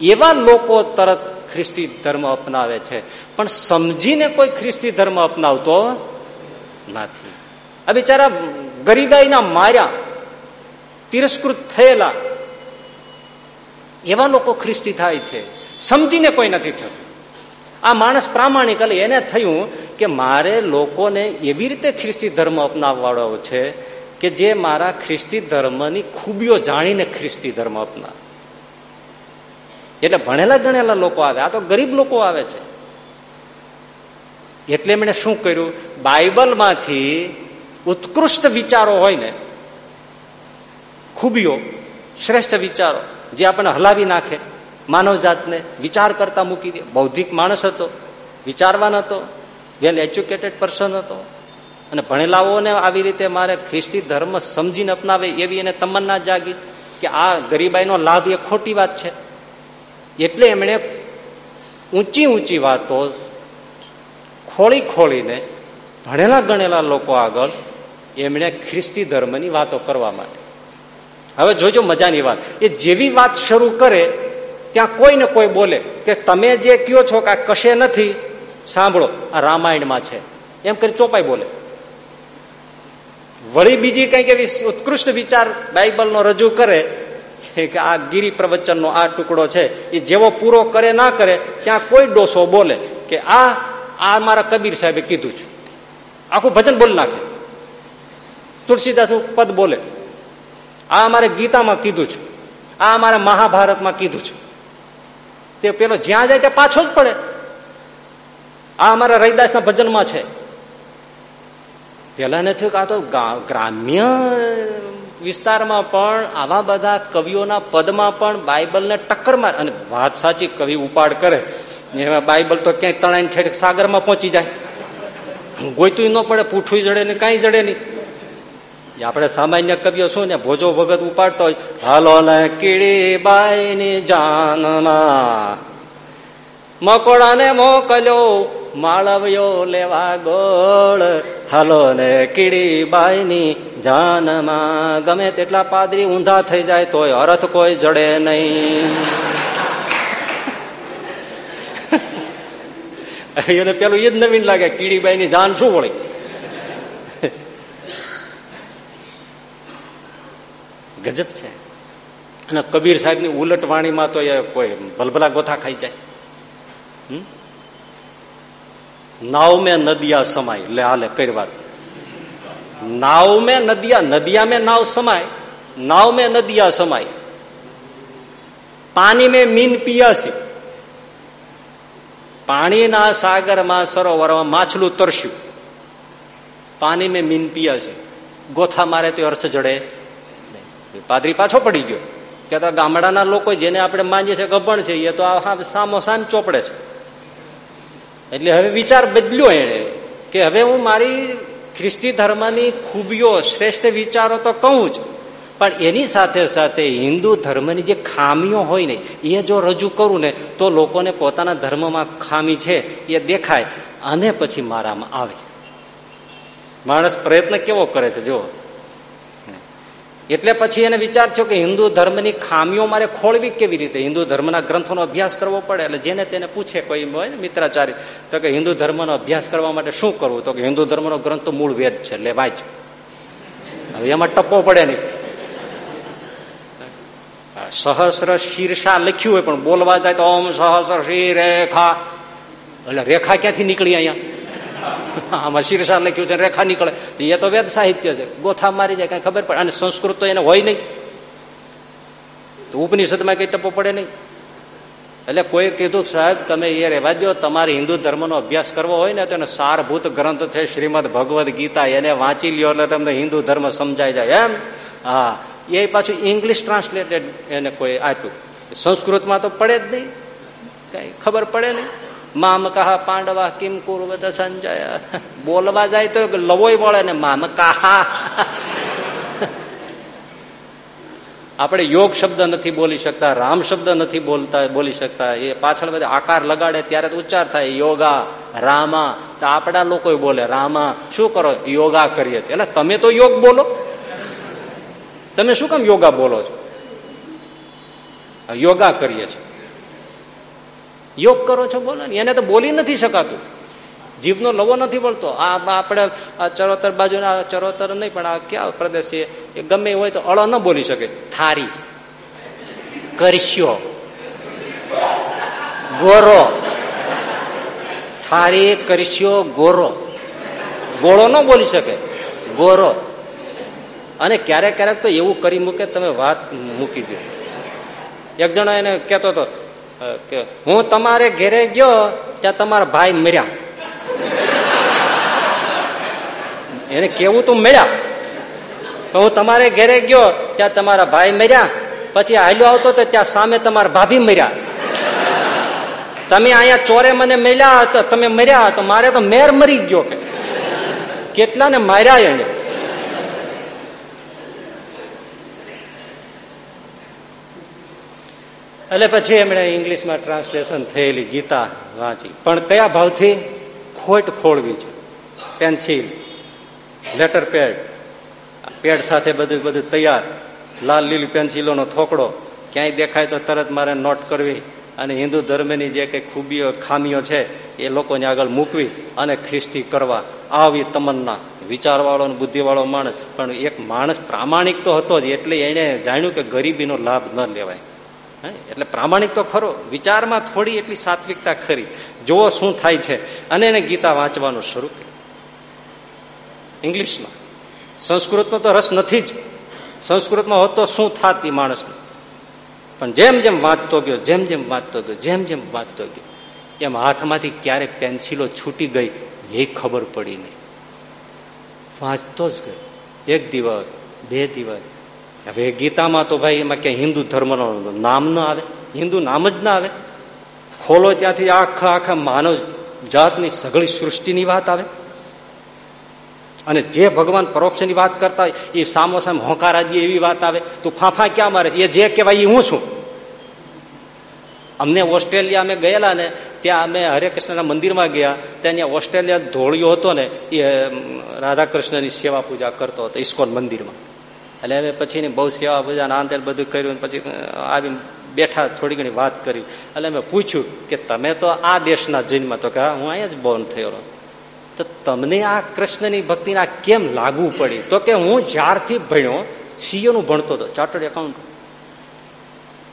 એવા લોકો તરત ખ્રિસ્તી ધર્મ અપનાવે છે. પણ સમજીને કોઈ ખ્રિસ્તી ધર્મ અપનાવતો નથી. આ બિચારા ગરીબાઈના માર્યા, તિરસ્કૃત થયેલા, એવા લોકો ખ્રિસ્તી થાય છે. સમજીને કોઈ નથી થતું. આ માણસ પ્રામાણિક એટલે એને થયું કે મારે લોકોને એવી રીતે ખ્રિસ્તી ધર્મ અપનાવવાળો છે કે જે મારા ખ્રિસ્તી ધર્મની ખૂબીઓ જાણીને ખ્રિસ્તી ધર્મ અપનાવે. એટલે ભણેલા ગણેલા લોકો આવે, આ તો ગરીબ લોકો આવે છે. એટલે એમણે શું કર્યું? બાઇબલમાંથી ઉત્કૃષ્ટ વિચારો હોય ને, ખૂબીઓ, શ્રેષ્ઠ વિચારો, જે આપણને હલાવી નાખે. માનવ જાતને વિચાર કરતા મૂકી દે. બૌદ્ધિક માણસ હતો, વિચારવાન હતો વેલ એજ્યુકેટેડ પર્સન હતો. અને ભણેલાઓને આવી રીતે મારે ખ્રિસ્તી ધર્મ સમજીને અપનાવે એવી એને તમન્ના જાગી કે આ ગરીબાઈનો લાભ એ ખોટી વાત છે. એટલે એમણે ઊંચી ઊંચી વાતો ખોળી ખોળીને ભણેલા ગણેલા લોકો આગળ એમણે ખ્રિસ્તી ધર્મની વાતો કરવા માટે. હવે જોજો મજાની વાત. એ જેવી વાત શરૂ કરે ત્યાં કોઈ ને કોઈ બોલે કે તમે જે કયો છો કે કશે નથી, સાંભળો, આ રામાયણમાં છે. એમ કરી ચોપાઈ બોલે. વળી બીજી કંઈક એવી ઉત્કૃષ્ટ વિચાર બાઇબલનો રજૂ કરે કે આ ગિરી પ્રવચનનો આ ટુકડો છે, એ જેવો પૂરો કરે ના કરે, ત્યાં કોઈ ડોસો બોલે કે આ આ મારા કબીર સાહેબે કીધું છે. આખું ભજન બોલ નાખે. તુલસીદાસનું પદ બોલે. આ અમારે ગીતામાં કીધું છે. આ અમારે મહાભારતમાં કીધું છે. તે પેલો જ્યાં જાય ત્યાં પાછો જ પડે. આ અમારા રૈદાસના ભજનમાં છે. પેલા ને થયું કે આ તો ગ્રામ્ય વિસ્તારમાં પણ આવા બધા કવિઓના પદમાં પણ બાઇબલને ટક્કર મારે, અને વાત સાચી, કવિ ઉપાડ કરે. એમાં બાઇબલ તો ક્યાંય તણાઈને ઠેઠ સાગરમાં પહોંચી જાય. ગોયતું ન પડે, પૂઠું જડે ને કાંઈ જડે નહીં. આપણે સામાન્ય કવિઓ શું ને, ભોજો ભગત ઉપાડતો હોય, હાલો ને કીડી બાઈ ની જાનમાં. મકોડા ને મોકલ્યો, માળવ્યો લેવા ગોળ. હાલો ને કીડી બાઈ ની જાનમાં. ગમે તેટલા પાદરી ઊંધા થઈ જાય, તોય અરથ કોઈ જડે નહીં. એને પેલું એ નવીન લાગે કીડીબાઈ ની જાન શું વળી? ગજબ છે. અને કબીર સાહેબની ઉલટ વાણીમાં તો એ કોઈ ભલભલા ગોથા ખાઈ જાય. નાવ મેં નદિયા સમાય. લે હાલે કઈ નાવ મેં નદિયા નદિયા મેં નાવ સમાય. નાવ મેં નદિયા સમાય. પાણી મેં મીન પિયાસી પાણીના સાગરમાં સરોવરમાં માછલું તરસ્યું. પાણી મેં મીન પિયાસી ગોથા મારે તો અર્થ જડે. પાદરી પાછો પડી ગયો. કે તો ગામડાના લોકો જેને આપણે માનીએ છીએ ગભણ છે, એ તો સામો સામ ચોપડે છે. એટલે હવે વિચાર બદલ્યો એને કે હવે હું મારી ખ્રિસ્તી ધર્મની ખૂબીઓ, શ્રેષ્ઠ વિચારો તો કહું જ, પણ એની સાથે સાથે હિન્દુ ધર્મની જે ખામીઓ હોય ને, એ જો રજૂ કરું ને, તો લોકોને પોતાના ધર્મમાં ખામી છે, એ દેખાય અને પછી મારામાં આવે. માણસ પ્રયત્ન કેવો કરે છે જો એટલે પછી એને વિચાર થયો કે હિન્દુ ધર્મની ખામીઓ મારે ખોળવી કેવી રીતે? હિન્દુ ધર્મના ગ્રંથોનો અભ્યાસ કરવો પડે. એટલે જેને તેને પૂછે કોઈ હોય ને મિત્રાચારી તો કે હિન્દુ ધર્મનો અભ્યાસ કરવા માટે શું કરવું? તો કે હિન્દુ ધર્મનો ગ્રંથ મૂળ વેદ છે, એટલે વાંચ. હવે એમાં ટપ્પો પડે નહીં. સહસ્ર શીર્ષા લખ્યું હોય પણ બોલવા જાય તો ઓમ સહસ્ર શી રેખા એટલે રેખા ક્યાંથી નીકળી અહીંયા? આમાં શીર્ષા લખ્યું છે, રેખા નીકળે. એ તો વેદ સાહિત્ય છે. ગોથા મારી જાય, કઈ ખબર પડે. અને સંસ્કૃત તો એને હોય નહીં. તો ઉપનિષદમાં કઈ ટપ્પો પડે નહીં. એટલે કોઈ કીધું, સાહેબ, તમે એ રહેવા દો તમારે હિન્દુ ધર્મનો અભ્યાસ કરવો હોય ને, તો એને સારભૂત ગ્રંથ છે, શ્રીમદ ભગવદ ગીતા. એને વાંચી લ્યો, એટલે તમને હિન્દુ ધર્મ સમજાઈ જાય. એમ? હા. એ પાછું ઇંગ્લિશ ટ્રાન્સલેટેડ એને કોઈ આપ્યું. સંસ્કૃતમાં તો પડે જ નહીં. કઈ ખબર પડે નહીં. મામ કહા પાંડવા કિમ કુરવત સંજય? બોલવા જાય તો લવોય મળે ને મામ કહા આપણે યોગ શબ્દ નથી બોલી શકતા, રામ શબ્દ નથી બોલતા, બોલી શકતા. એ પાછળ બધા આકાર લગાડે ત્યારે ઉચ્ચાર થાય, યોગા, રામા. તો આપણા લોકો બોલે, રામા, શું કરો? યોગા કરીએ છીએ. એટલે તમે તો યોગ બોલો. તમે શું કામ યોગા બોલો છો? યોગા કરીએ છીએ. યોગ કરો છો, બોલો ને. એને તો બોલી નથી શકાતું. જીભનો લવો નથી બોલતો આ આપણે ચરોતર બાજુના ચરોતર નહીં, પણ આ ક્યાં પ્રદેશ છે? એ ગમે હોય તો અળો ન બોલી શકે. થારી. કરશ્યો ગોરો. થારી કરશ્યો ગોરો. ગોળો ન બોલી શકે. ગોરો. અને ક્યારેક ક્યારેક તો એવું કરી મૂકે, તમે વાત મૂકી દો. એક જણો એને કેતો હતો કે હું તમારે ઘેરે ગયો ત્યાં તમારા ભાઈ મર્યા. એને કેવું તું મળ્યા હું તમારે ઘેરે ગયો ત્યાં તમારા ભાઈ મર્યા, પછી હાલ્યો આવતો તો ત્યાં સામે તમારા ભાભી મર્યા. તમે અહીંયા ચોરે મને મળ્યા તો તમે મર્યા, તો મારે તો મેર મરી ગયો કે. કેટલાને માર્યા એને? એટલે પછી એમણે ઇંગ્લિશમાં ટ્રાન્સલેશન થયેલી ગીતા વાંચી. પણ કયા ભાવથી? ખોટ ખોળવી છે. પેન્સિલ, લેટર પેડ પેડ સાથે બધું બધું તૈયાર. લાલ લીલી પેન્સિલોનો થોકડો. ક્યાંય દેખાય તો તરત મારે નોટ કરવી. અને હિન્દુ ધર્મની જે કંઈ ખૂબીઓ, ખામીઓ છે, એ લોકોને આગળ મૂકવી અને ખ્રિસ્તી કરવા. આવી તમન્ના. વિચારવાળો અને બુદ્ધિવાળો માણસ. પણ એક માણસ પ્રામાણિક તો હતો જ. એટલે એણે જાણ્યું કે ગરીબીનો લાભ ન લેવાય. એટલે પ્રામાણિક તો ખરો. વિચારમાં થોડી એટલી સાત્વિકતા ખરી. જોવો શું થાય છે. અને એને ગીતા વાંચવાનું શરૂ કર્યું. ઇંગ્લિશમાં. સંસ્કૃતનો તો રસ નથી જ. સંસ્કૃતમાં હોત તો શું થાત એ માણસને? પણ જેમ જેમ વાંચતો ગયો, જેમ જેમ વાંચતો ગયો, જેમ જેમ વાંચતો ગયો, એમ હાથમાંથી ક્યારે પેન્સિલો છૂટી ગઈ, એ ખબર પડી નહીં. વાંચતો જ ગયો. એક દિવસ, બે દિવસ હવે ગીતામાં તો ભાઈ એમાં ક્યાંય હિન્દુ ધર્મનો નામ ન આવે, હિન્દુ નામ જ ના આવે. ખોલો ત્યાંથી આખા આખા માનવ જાતની સઘળી સૃષ્ટિની વાત આવે. અને જે ભગવાન પરોક્ષની વાત કરતા હોય, એ સામો સામ હોંકારા દે એવી વાત આવે, તું ફાંફા ક્યાં મારે એ જે કહેવાય એ હું છું. અમને ઓસ્ટ્રેલિયા અમે ગયેલા ને, ત્યાં અમે હરે કૃષ્ણના મંદિરમાં ગયા, ત્યાં ઓસ્ટ્રેલિયા ધોળિયો હતો ને, એ રાધા કૃષ્ણની સેવા પૂજા કરતો હતો, ઇસ્કોન મંદિરમાં. એટલે હવે પછી બહુ સેવા પૂજા આંતર બધું કર્યું પછી આવી બેઠા થોડી ઘણી વાત કરી. એટલે મેં પૂછ્યું કે તમે તો આ દેશના જન્મ તો કે હું અહીંયા જ બોર્ન થયો તો તમને આ કૃષ્ણની ભક્તિના કેમ લાગુ પડી? તો કે હું જ્યારથી ભણ્યો સીએ નું ભણતો હતો ચાર્ટર્ડ એકાઉન્ટ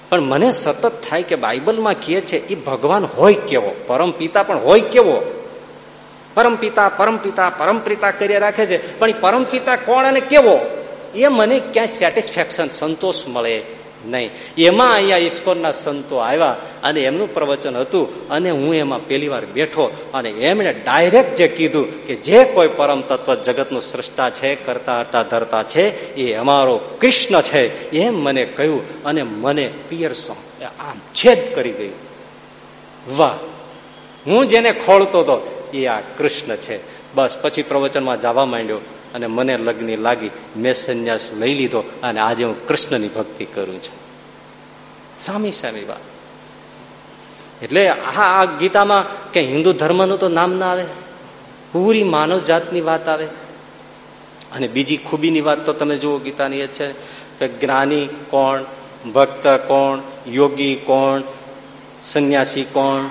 પણ મને સતત થાય કે બાઇબલમાં કહે છે એ ભગવાન હોય કેવો? પરમ પિતા પણ હોય કેવો? પરમ પિતા પરમ પિતા પરમ પિતા કરી રાખે છે. પણ પરમ પિતા કોણ અને કેવો? એ મને ક્યાંય સેટિસ્ફેક્શન સંતોષ મળે નહીં એમાં અહીંયા ઈશ્વરના સંતો આવ્યા અને એમનું પ્રવચન હતું અને હું એમાં પહેલી વાર બેઠો અને એમણે ડાયરેક્ટ જે કીધું કે જે કોઈ પરમ તત્વ જગતનું સૃષ્ટા છે કરતા હરતા ધરતા છે એ અમારો કૃષ્ણ છે એમ મને કહ્યું અને મને પિયરસો આમ છેદ કરી ગયું વાહ હું જેને ખોળતો હતો એ આ કૃષ્ણ છે બસ પછી પ્રવચનમાં જવા માંડ્યો અને મને લગ્ન લાગી મેં સંન્યાસ લઈ લીધો અને આજે હું કૃષ્ણની ભક્તિ કરું છું. સામી સામી વાત. એટલે આ આ ગીતામાં કે હિન્દુ ધર્મનું તો નામ ના આવે. પૂરી માનવ જાતની વાત આવે. અને બીજી ખૂબીની વાત તો તમે જુઓ ગીતાની એ છે કે જ્ઞાની કોણ, ભક્ત કોણ, યોગી કોણ, સંન્યાસી કોણ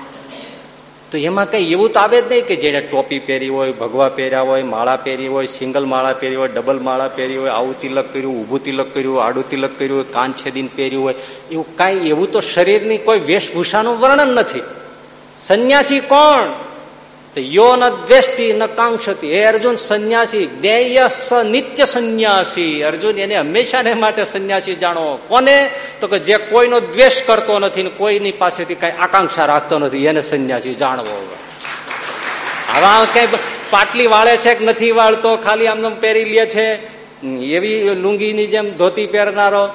તો એમાં કઈ એવું તો આવે જ નહીં કે જેને ટોપી પહેરી હોય, ભગવા પહેર્યા હોય, માળા પહેરી હોય, સિંગલ માળા પહેરી હોય, ડબલ માળા પહેરી હોય, આવું તિલક કર્યું, ઊભું તિલક કર્યું, આડું તિલક કર્યું હોય, કાન છેદીને પહેર્યું હોય, એવું કાંઈ, એવું તો શરીરની કોઈ વેશભૂષાનું વર્ણન નથી. સંન્યાસી કોણ? તો યો ન દ્વેષ્ટિ ન કાંક્ષતી. હે અર્જુન સંન્યાસી જ્ઞેય સ નિત્ય સંન્યાસી. અર્જુન, એને હંમેશા માટે સંન્યાસી જાણો. કોને? તો કે જે કોઈનો દ્વેષ કરતો નથી ને કોઈની પાસેથી કઈ આકાંક્ષા રાખતો નથી, એને સંન્યાસી જાણવો. હવે કઈ પાટલી વાળે છે કે નથી વાળતો, ખાલી આમ પહેરી લે છે. એવી લુંગીની જેમ ધોતી પહેરનારો.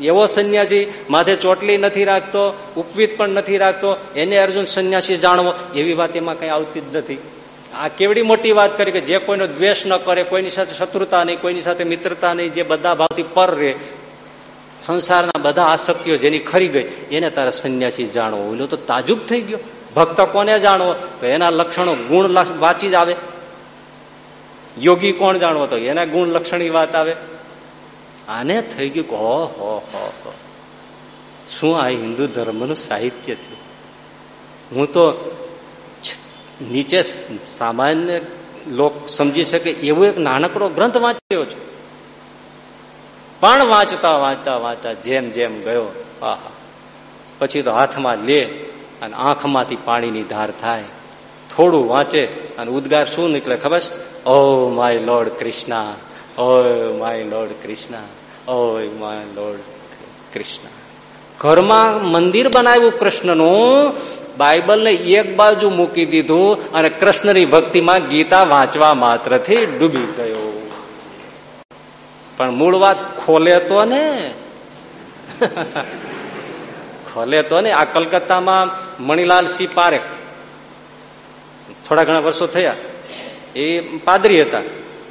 એવો સંન્યાસી માથે ચોટલી નથી રાખતો, ઉપવીત પણ નથી રાખતો, એને અર્જુન સંન્યાસી જાણવો, એવી વાત એમાં કઈ આવતી જ નથી. આ કેવડી મોટી વાત કરી કે જે કોઈનો દ્વેષ ન કરે, કોઈની સાથે શત્રુતા નહીં, કોઈની સાથે મિત્રતા નહીં, જે બધા ભાવથી પર રહે, સંસારના બધા આસક્તિઓ જેની ખરી ગઈ, એને તારે સંન્યાસી જાણવો. એનો તો તાજુબ થઈ ગયો. ભક્ત કોને જાણવો? તો એના લક્ષણો ગુણ વાંચી જ આવે. યોગી કોણ જાણવો? તો એના ગુણ લક્ષણી વાત આવે. આને થઈ ગયું કે હો હો હો શું આ હિન્દુ ધર્મનું સાહિત્ય છે? હું તો નીચે સામાન્ય લોક સમજી શકે એવો એક નાનકડો ગ્રંથ વાંચ્યો છું. પણ વાંચતા વાંચતા વાંચતા જેમ જેમ ગયો આહા પછી તો હાથમાં લે અને આંખમાંથી પાણીની ધાર થાય. થોડું વાંચે અને ઉદ્ગાર શું નીકળે ખબર ઓ માય લોર્ડ કૃષ્ણા ઓય માય લોર્ડ કૃષ્ણ, ઓય માય લોર્ડ કૃષ્ણ. ઘરમાં મંદિર બનાવ્યું કૃષ્ણનું, બાઇબલને એક બાજુ મૂકી દીધું અને કૃષ્ણની ભક્તિમાં ગીતા વાંચવા માત્રથી ડૂબી ગયો. પણ મૂળ વાત ખોલે તો ને. ખોલે તો ને. આ કલકત્તામાં મણિલાલ સિંહ પારેખ થોડા ઘણા વર્ષો થયા. એ પાદરી હતા.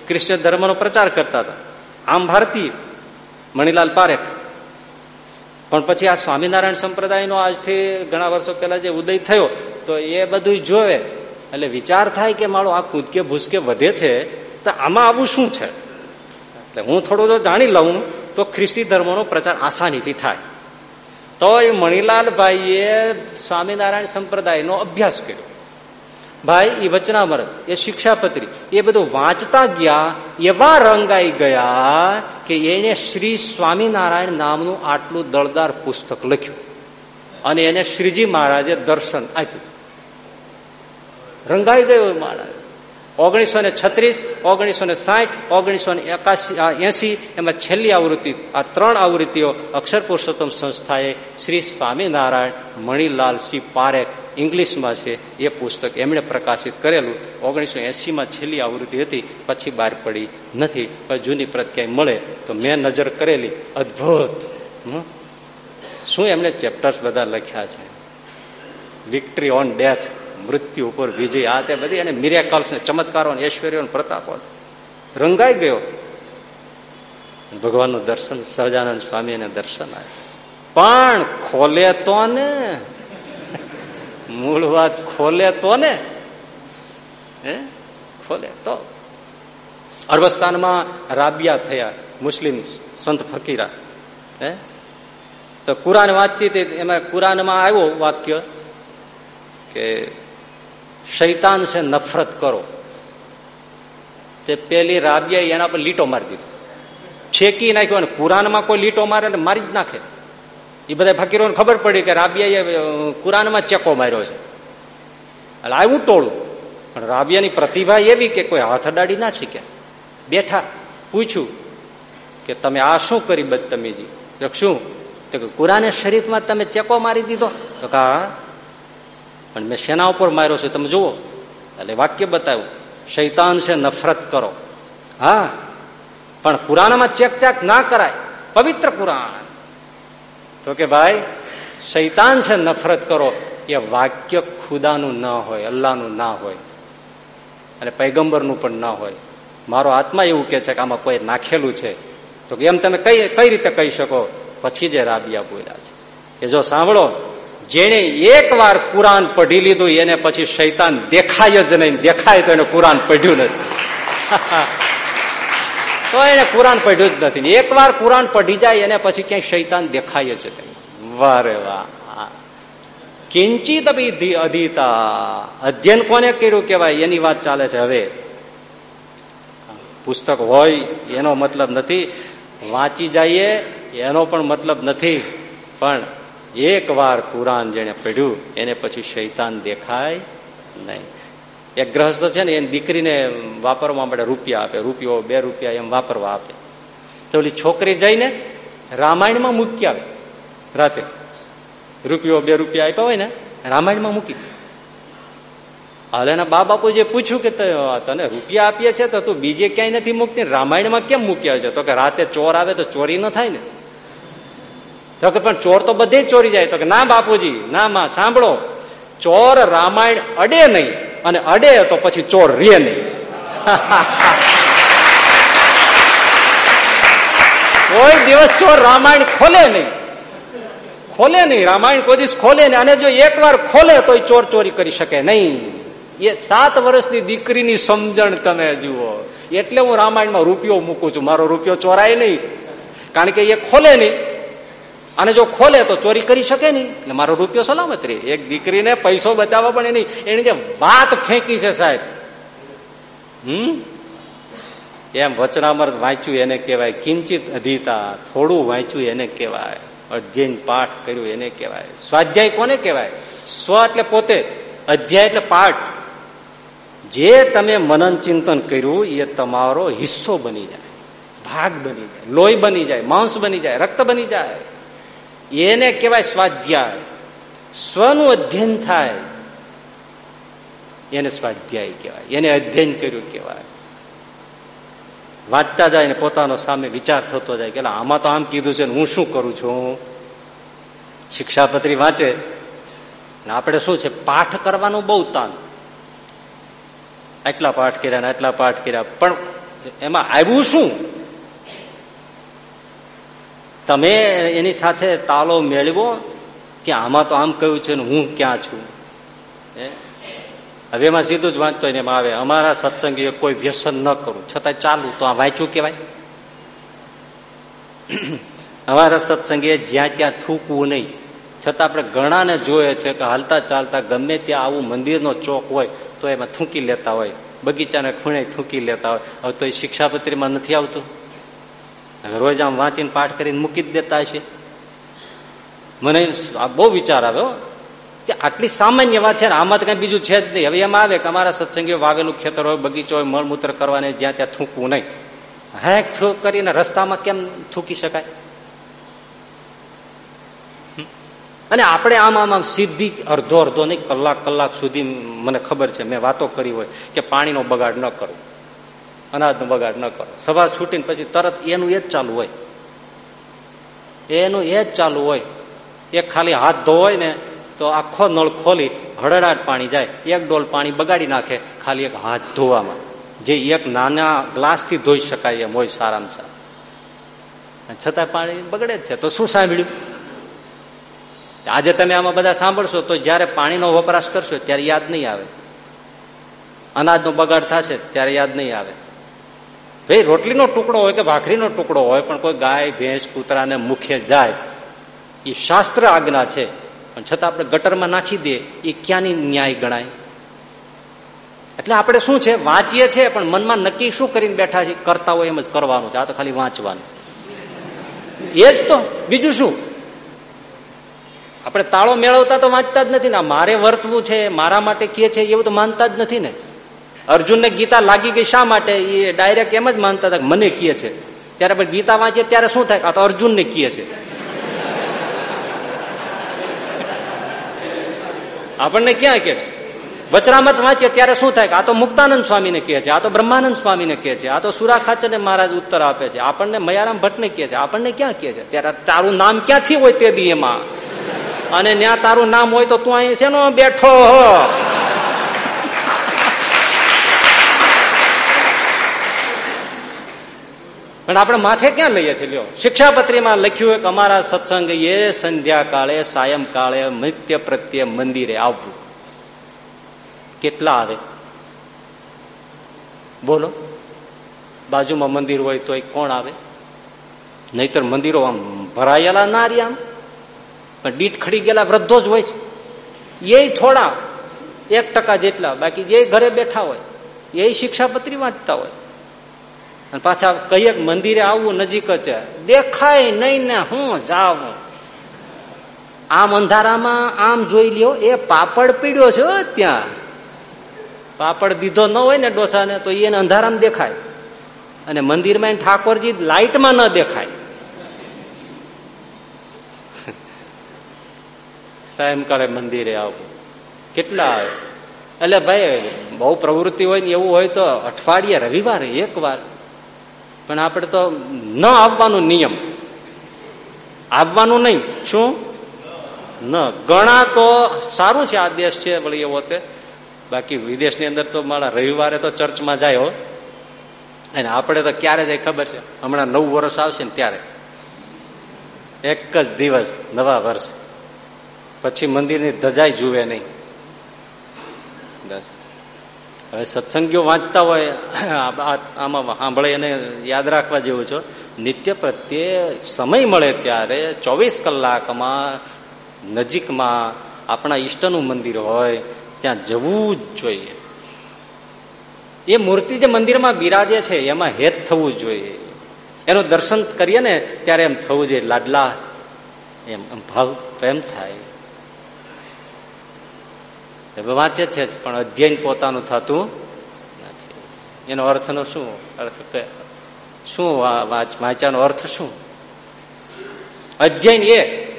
ક્રિશ્ચન ધર્મનો પ્રચાર કરતા હતા. આમ ભારતીય મણિલાલ પારેખ. પણ પછી આ સ્વામિનારાયણ સંપ્રદાયનો આજથી ઘણા વર્ષો પહેલા જે ઉદય થયો, તો એ બધું જોવે. એટલે વિચાર થાય કે મારો આ કૂદકે ભૂસકે વધે છે, તો આમાં આવું શું છે? એટલે હું થોડો જો જાણી લઉં, તો ખ્રિસ્તી ધર્મનો પ્રચાર આસાનીથી થાય. તો એ મણિલાલભાઈએ સ્વામિનારાયણ સંપ્રદાયનો અભ્યાસ કર્યો. ભાઈ એ વચનામૃત, એ શિક્ષાપત્રી. એ બધું વાંચતા ગયા, એવા રંગાઈ ગયા કે એને શ્રી સ્વામિનારાયણ નામનું આટલું દળદાર પુસ્તક લખ્યું. અને એને શ્રીજી મહારાજે દર્શન આપ્યું. રંગાઈ ગયો મહારાજ. ઓગણીસો ને છત્રીસ, ઓગણીસો ને સાહીઠ ઓગણીસો ને એકાસી એસી, એમાં છેલ્લી આવૃત્તિ, આ ત્રણ આવૃત્તિઓ અક્ષર પુરુષોત્તમ સંસ્થાએ શ્રી સ્વામિનારાયણ મણિલાલ સિંહ પારેખ ઇંગ્લિશમાં છે એ પુસ્તક એમણે પ્રકાશિત કરેલું. ઓગણીસો એસીમાં છેલ્લી આવૃત્તિ હતી, પછી બહાર પડી નથી. પણ જૂની પ્રત ક્યાંય મળે તો મેં નજર કરેલી. અદભુત. શું એમણે ચેપ્ટર્સ બધા લખ્યા છે? વિક્ટરી ઓન ડેથ મૃત્યુ ઉપર વિજય. આ તે બધી અને મિરેકલ્સ ને ચમત્કારો ઐશ્વર્યો પ્રતાપો રંગાઈ ગયો. ભગવાનનું દર્શન સહજાનંદ સ્વામીને દર્શન આવ્યું પણ ખોલે તો ને. મૂળ વાત ખોલે તો ને. હે? ખોલે તો. અરબસ્તાનમાં રાબિયા થયા મુસ્લિમ સંત ફકીરા. હે? તો કુરાન વાંચતી હતી, એમાં કુરાનમાં આવ્યો વાક્ય કે શૈતાન છે નફરત કરો. તે પેલી રાબિયા એના પર લીટો મારી દીધો. છેકી નાખ્યો અને કુરાનમાં કોઈ લીટો મારે મારી જ નાખે. એ બધા ફકીરોને ખબર પડી કે રાબિયાએ કુરાનમાં ચેકો માર્યો છે. એટલે આવ્યું ટોળું. પણ રાબિયાની પ્રતિભા એવી કે કોઈ હાથ અડાડી ના શીખ્યા બેઠા, પૂછ્યું કે તમે આ શું કરી બદતમીજી? શું? તો કે કુરાને શરીફમાં તમે ચેકો મારી દીધો. તો કા પણ મેં શેના ઉપર માર્યો છે, તમે જુઓ. એટલે વાક્ય બતાવ્યું. શૈતાન છે, નફરત કરો. હા. પણ કુરાનમાં ચેક ચાક ના કરાય. પવિત્ર કુરાન. તો કે ભાઈ, શૈતાન છે, નફરત કરો. એ વાક્ય ખુદાનું ના હોય, અલ્લાહનું ના હોય. અને પૈગંબરનું પણ ના હોય. મારો આત્મા એવું કે છે કે આમાં કોઈ નાખેલું છે. તો એમ તમે કઈ કઈ રીતે કહી શકો? પછી જે રાબિયા બોલ્યા છે. કે જો સાંભળો જેને એક વાર કુરાન પઢી લીધું, એને પછી શૈતાન દેખાય જ નહીં. દેખાય તો એને કુરાન પઢ્યું નથી. તો એને કુરાન પઢ્યું જ નથી. એક વાર કુરાન પઢી જાય, એને પછી ક્યાંય શૈતાન દેખાય જ નહીં. વારે વાહ. કિંચિત અધીતા. અધ્યયન કોને કર્યું કેવાય એની વાત ચાલે છે હવે. પુસ્તક હોય, એનો મતલબ નથી. વાંચી જઈએ, એનો પણ મતલબ નથી. પણ એક વાર કુરાન જેને પઢ્યું, એને પછી શૈતાન દેખાય નહીં. એક ગ્રહસ્થ છે ને, એની દીકરીને વાપરવા માટે રૂપિયા આપે. રૂપિયો, બે રૂપિયા એમ વાપરવા આપે. તો ઓલી છોકરી જઈને રામાયણમાં મૂકી આવે રાતે. રૂપિયો, બે રૂપિયા આપ્યા હોય ને, રામાયણમાં મૂકી હાલ એના બા બાપુ જે પૂછ્યું કે તને રૂપિયા આપીએ છે તો તું બીજે ક્યાંય નથી મૂકતી? રામાયણમાં કેમ મૂક્યા છે? તો કે રાતે ચોર આવે તો ચોરી ન થાય ને. તો કે પણ ચોર તો બધે ચોરી જાય. તો કે ના બાપુજી, ના માં, સાંભળો. ચોર રામાયણ અડે નહીં. અને અડે તો પછી ચોર રે નહીં. કોઈ દિવસ ચોર રામાયણ ખોલે નહીં. ખોલે નહીં, રામાયણ કોઈ દિવસ ખોલે નહીં. અને જો એકવાર ખોલે તો ચોર ચોરી કરી શકે નહીં. એ સાત વર્ષની દીકરીની સમજણ તમે જુઓ. એટલે હું રામાયણમાં રૂપિયો મૂકું છું. મારો રૂપિયો ચોરાય નહીં. કારણ કે એ ખોલે નહીં. અને જો ખોલે તો ચોરી કરી શકે નહીં. એટલે મારો રૂપિયો સલામત રહે. એક દીકરીને પૈસો બચાવવા પણ નહીં. એની જે વાત ફેંકી છે સાહેબ. હમ? એમ વચનામૃત વાંચ્યું એને કહેવાય. કિંચિત અધિતા, થોડું વાંચ્યું એને કહેવાય. અધ્યયન પાઠ કર્યું એને કહેવાય. સ્વાધ્યાય કોને કહેવાય? સ્વ એટલે પોતે. અધ્યાય એટલે પાઠ. જે તમે મનન ચિંતન કર્યું, એ તમારો હિસ્સો બની જાય. ભાગ બની જાય. લોહી બની જાય. માંસ બની જાય. રક્ત બની જાય. એને કહેવાય સ્વાધ્યાય. સ્વનું અધ્યયન થાય. એને સ્વાધ્યાય કહેવાય. એને અધ્યયન કર્યું કહેવાય. વાંચતા જાય ને પોતાનો સામે વિચાર થતો જાય કે આમાં તો આમ કીધું છે હું શું કરું છું? શિક્ષાપત્રી વાંચે. ને આપણે શું છે? પાઠ કરવાનું બહુ તાન આટલા પાઠ કર્યા ને આટલા પાઠ કર્યા. પણ એમાં આવ્યું શું? તમે એની સાથે તાલો મેળવો કે આમાં તો આમ કહ્યું છે ને હું ક્યાં છું? હવે એમાં સીધું જ વાંચતો એને આવે, અમારા સત્સંગીએ કોઈ વ્યસન ન કરું. છતાં ચાલુ, તો આ વાંચ્યું કેવાય અમારા સત્સંગીએ જ્યાં ત્યાં થૂકવું નહીં. છતાં આપણે ઘણાને જોઈએ છે કે હાલતા ચાલતા ગમે ત્યાં આવું મંદિરનો ચોક હોય, તો એમાં થૂંકી લેતા હોય. બગીચાને ખૂણે થૂંકી લેતા હોય. હવે તો એ શિક્ષાપત્રીમાં નથી આવતું. રોજ આમ વાંચીને પાઠ કરીને મૂકી જ દેતા છે મને બહુ વિચાર આવ્યો કે આટલી સામાન્ય વાત છે ને, આમાં તો કઈ બીજું છે જ નહીં. હવે એમ આવે કે અમારા સત્સંગીઓ વાવેલું ખેતર હોય, બગીચો હોય, મળમૂત્ર કરવાને જ્યાં ત્યાં થૂંકવું નહીં. હેક થૂક કરીને રસ્તામાં કેમ થૂકી શકાય? અને આપણે આમ આમ આમ સીધી અડધો અડધો નહીં, કલાક કલાક સુધી મને ખબર છે, મેં વાતો કરી હોય કે પાણીનો બગાડ ન કરો. અનાજનો બગાડ ન કરો. સવાર છૂટીને પછી તરત એનું એ જ ચાલુ હોય. એનું એ જ ચાલુ હોય. એક ખાલી હાથ ધોવાય ને તો આખો નળ ખોલી હળડાટ પાણી જાય. એક ડોલ પાણી બગાડી નાખે, ખાલી એક હાથ ધોવામાં. જે એક નાના ગ્લાસથી ધોઈ શકાય એમ હોય સારામાં સારા. છતાં પાણી બગડે જ છે. તો શું સાંભળ્યું? આજે તમે આમાં બધા સાંભળશો તો જયારે પાણીનો વપરાશ કરશો ત્યારે યાદ નહીં આવે. અનાજનો બગાડ થશે ત્યારે યાદ નહીં આવે. ભાઈ રોટલીનો ટુકડો હોય કે ભાખરીનો ટુકડો હોય, પણ કોઈ ગાય, ભેંસ, કૂતરાને મુખે જાય એ શાસ્ત્ર આજ્ઞા છે. પણ છતાં આપણે ગટરમાં નાખી દઈએ એ ક્યાંની ન્યાય ગણાય? એટલે આપણે શું છે? વાંચીએ છીએ પણ મનમાં નક્કી શું કરીને બેઠા છે કરતા હોય એમ જ કરવાનું છે. આ તો ખાલી વાંચવાનું. એ જ તો. બીજું શું? આપણે તાળો મેળવતા તો વાંચતા જ નથી ને. મારે વર્તવું છે, મારા માટે કે છે, એવું તો માનતા જ નથી ને. અર્જુનને ગીતા લાગી ગઈ શા માટે? એ ડાયરેક્ટ એમ જ માનતા હતા મને કીએ છે. ત્યારે પણ ગીતા વાંચીએ ત્યારે શું થાય? આ તો અર્જુનને કીએ છે. આપણને ક્યાં કે છે? વચરામત વાંચીએ ત્યારે શું થાય? આ તો મુક્તાનંદ સ્વામીને કહે છે, આ તો બ્રહ્માનંદ સ્વામીને કહે છે, આ તો સુરાખાચરને મહારાજ ઉત્તર આપે છે. આપણને મયારામ ભટ્ટને કહે છે. આપણને ક્યાં કહે છે? ત્યારે તારું નામ ક્યાંથી હોય તે દી એમાં? અને ત્યાં તારું નામ હોય તો તું અહીં છે બેઠો હો? પણ આપણે માથે ક્યાં લઈએ છીએ? લ્યો. શિક્ષાપત્રીમાં લખ્યું કે અમારા સત્સંગ એ સંધ્યા કાળે સાયમ કાળે નિત્ય પ્રત્યે મંદિરે આવવું. કેટલા આવે? બોલો. બાજુમાં મંદિર હોય તો કોણ આવે? નહીતર મંદિરો આમ ભરાયેલા ના રહ્યા આમ. પણ દીઠ ખડી ગયેલા વૃદ્ધો જ હોય છે. એ થોડા, એક ટકા જેટલા. બાકી જે ઘરે બેઠા હોય. એ શિક્ષાપત્રી વાંચતા હોય. અને પાછા કહીએ મંદિરે આવવું નજીક જ છે. દેખાય નહીં ને હું જાવ આમ અંધારામાં આમ જોઈ લ્યો, એ પાપડ પીડ્યો છે ત્યાં. પાપડ દીધો ન હોય ને ડોસાને, તો એને અંધારામાં દેખાય. અને મંદિરમાં ઠાકોરજી લાઇટમાં ન દેખાય. સાયંકાળે મંદિરે આવું. કેટલા? આવે એટલે ભાઈ, બહુ પ્રવૃત્તિ હોય ને એવું હોય તો અઠવાડિયે રવિવારે એક વાર. પણ આપણે તો ન આવવાનું નિયમ. આવવાનું નહીં. શું? ન. ગણા તો સારું છે, આ દેશ છે, વળી એવો તે. બાકી વિદેશની અંદર તો મારા રવિવારે તો ચર્ચમાં જાય હો. અને આપણે તો ક્યારે જાય ખબર છે? હમણાં નવ વર્ષ આવશે ને ત્યારે. એક જ દિવસ, નવા વર્ષ. પછી મંદિરની ધજાઈ જુએ નહીં. હવે સત્સંગીઓ વાંચતા હોય આમાં સાંભળે એને યાદ રાખવા જેવું છો. નિત્ય પ્રત્યે સમય મળે ત્યારે ચોવીસ કલાકમાં નજીકમાં આપણા ઈષ્ટનું મંદિર હોય, ત્યાં જવું જ જોઈએ. એ મૂર્તિ જે મંદિરમાં બિરાજે છે, એમાં હેત થવું જોઈએ. એનું દર્શન કરીએ ને ત્યારે એમ થવું જોઈએ, લાડલા એમ ભાવ પ્રેમ થાય. વાંચે છે પણ અધ્યયન પોતાનું થતું નથી. એનો અર્થનો શું અર્થ શું વાંચ્યાનો અર્થ શું? અધ્યયન એ.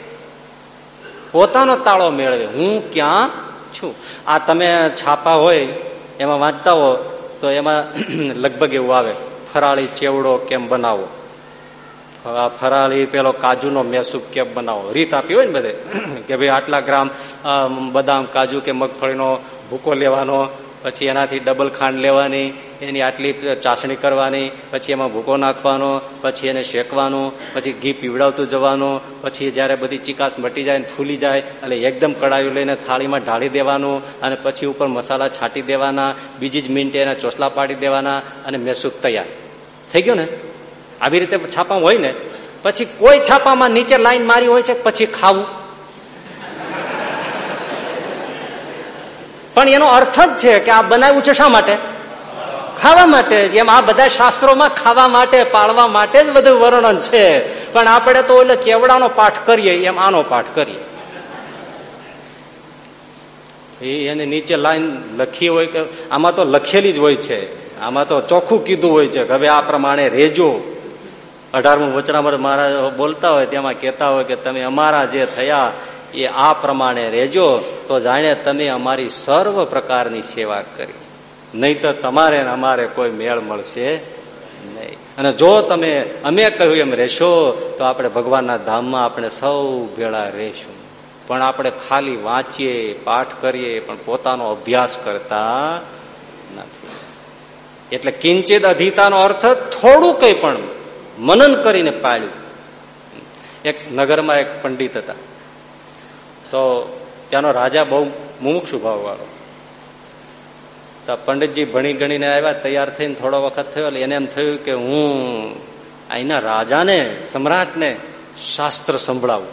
પોતાનો તાળો મેળવે. હું ક્યાં છું? આ તમે છાપા હોય, એમાં વાંચતા હો, તો એમાં લગભગ એવું આવે. ફરાળી ચેવડો કેમ બનાવો? ફરાળી પેલો કાજુનો મેસૂપ કેમ બનાવો. રીત આપી હોય ને બધે. કે ભાઈ આટલા ગ્રામ બદામ, કાજુ કે મગફળીનો ભૂકો લેવાનો, પછી એનાથી ડબલ ખાંડ લેવાની, એની આટલી ચાસણી કરવાની, પછી એમાં ભૂકો નાખવાનો, પછી એને શેકવાનું, પછી ઘી પીવડાવતું જવાનું, પછી જ્યારે બધી ચિકાસ મટી જાય ફૂલી જાય, એટલે એકદમ કડાયું લઈને થાળીમાં ઢાળી દેવાનું, અને પછી ઉપર મસાલા છાંટી દેવાના, બીજી જ મિનિટે એના ચોસલા પાડી દેવાના, અને મેસૂપ તૈયાર. થઈ ગયો ને? આવી રીતે છાપા હોય ને, પછી કોઈ છાપામાં નીચે લાઈન મારી હોય છે, પછી ખાવું. પણ એનો અર્થ જ છે કે આ બનાવ્યું છે શા માટે? ખાવા માટે. એમ આ બધા શાસ્ત્રોમાં ખાવા માટે, પાળવા માટે જ બધું વર્ણન છે. પણ આપણે તો એટલે ચેવડાનો પાઠ કરીએ, એમ આનો પાઠ કરીએ. એને નીચે લાઈન લખી હોય કે, આમાં તો લખેલી જ હોય છે. આમાં તો ચોખ્ખું કીધું હોય છે કે હવે આ પ્રમાણે રેજો. અઢારમું વચનામૃત મહારાજ બોલતા હોય તેમાં કહેતા હોય કે તમે અમારા જે થયા એ આ પ્રમાણે રહેજો, તો જાણે તમે અમારી સર્વ પ્રકારની સેવા કરી. નહીં તો તમારે અમારે કોઈ મેળ મળશે નહીં. અને જો તમે અમે કહ્યું એમ રહેશો, તો આપણે ભગવાનના ધામમાં આપણે સૌ ભેળા રહેશું. પણ આપણે ખાલી વાંચીએ, પાઠ કરીએ, પણ પોતાનો અભ્યાસ કરતા નથી. એટલે કિંચિત અધિતાનો અર્થ થોડું કંઈ પણ મનન કરીને પાડ્યું એક નગરમાં એક પંડિત હતા. તો ત્યાંનો રાજા બહુ મુમુક્ષુ ભાવ વાળો તો પંડિતજી ભણી ગણીને આવ્યા, તૈયાર થઈને થોડો વખત થયો, એટલે એને એમ થયું કે હું અહીંના રાજાને, સમ્રાટને શાસ્ત્ર સંભળાવું.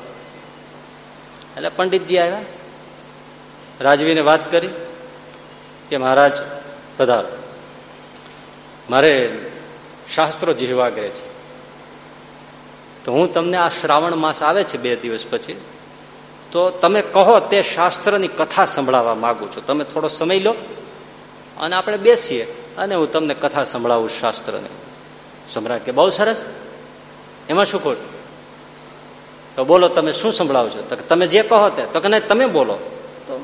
એટલે પંડિતજી આવ્યા. રાજવીને વાત કરી કે, મહારાજ, પધારો. મારે શાસ્ત્રો જીવાગ્રે છે. તો હું તમને આ શ્રાવણ માસ આવે છે બે દિવસ પછી, તો તમે કહો તે શાસ્ત્રની કથા સંભળાવવા માંગુ છું. તમે થોડો સમય લો અને આપણે બેસીએ અને હું તમને કથા સંભળાવું શાસ્ત્રને. સમ્રાટ કે, બહુ સરસ. એમાં શું ખોટ? તો બોલો, તમે શું સંભળાવશો? તો તમે જે કહો તે. તો કે તમે બોલો. તો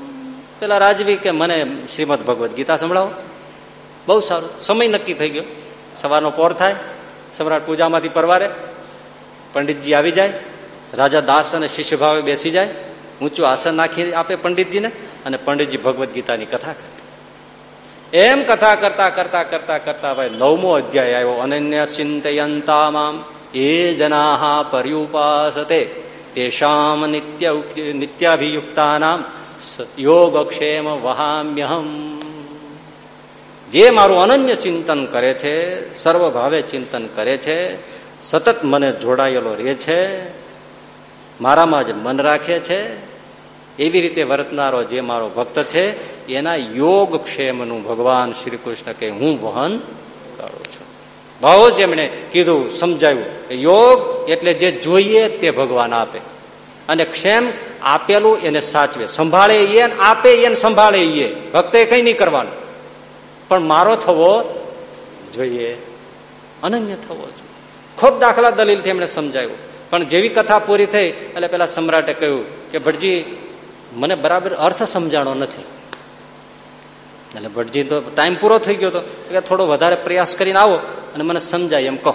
પેલા રાજવી કે, મને શ્રીમદ ભગવદ્ ગીતા સંભળાવો. બહુ સારું. સમય નક્કી થઈ ગયો. સવારનો પોર થાય. સમ્રાટ પૂજામાંથી પરવારે પંડિતજી આવી જાય, રાજા દાસ અને શિષ્ય ભાવે બેસી જાય, ઊંચું આસન નાખી આપે પંડિતજીને અને પંડિતજી ભગવદ્ ગીતાની કથા કરે. એમ કથા કરતા કરતા કરતા કરતા ભાઈ નવમો અધ્યાય આવ્યો. અનન્ય ચિંતયંતામાં એ જના પર્યુપાસતે, તેષામ નિત્ય નિત્યાભિયુક્તાનામ યોગક્ષેમ વહામ્યહમ. જે મારું અનન્ય ચિંતન કરે છે, સર્વભાવે ચિંતન કરે છે સતત મને જોડાયેલો રહે છે, મારામાં જ મન રાખે છે, એવી રીતે વર્તનારો જે મારો ભક્ત છે, એના યોગ ક્ષેમનું ભગવાન શ્રી કૃષ્ણ કે હું વહન કરું છું. બહુ જ એમણે કીધું, સમજાયું યોગ એટલે જે જોઈએ તે ભગવાન આપે. અને ક્ષેમ આપેલું એને સાચવે. સંભાળે એ આપે એને સંભાળે એ. ભક્તે કઈ નહીં કરવાનું. પણ મારો થવો જોઈએ. અનન્ય થવો જોઈએ. ખૂબ દાખલા દલીલથી એમણે સમજાયું પણ જેવી કથા પૂરી થઈ, એટલે પેલા સમ્રાટે કહ્યું કે, ભટજી, મને બરાબર અર્થ સમજાણો નથી. એટલે ભટજી તો ટાઈમ પૂરો થઈ ગયો હતો કે થોડો વધારે પ્રયાસ કરીને આવો અને મને સમજાય એમ કહો.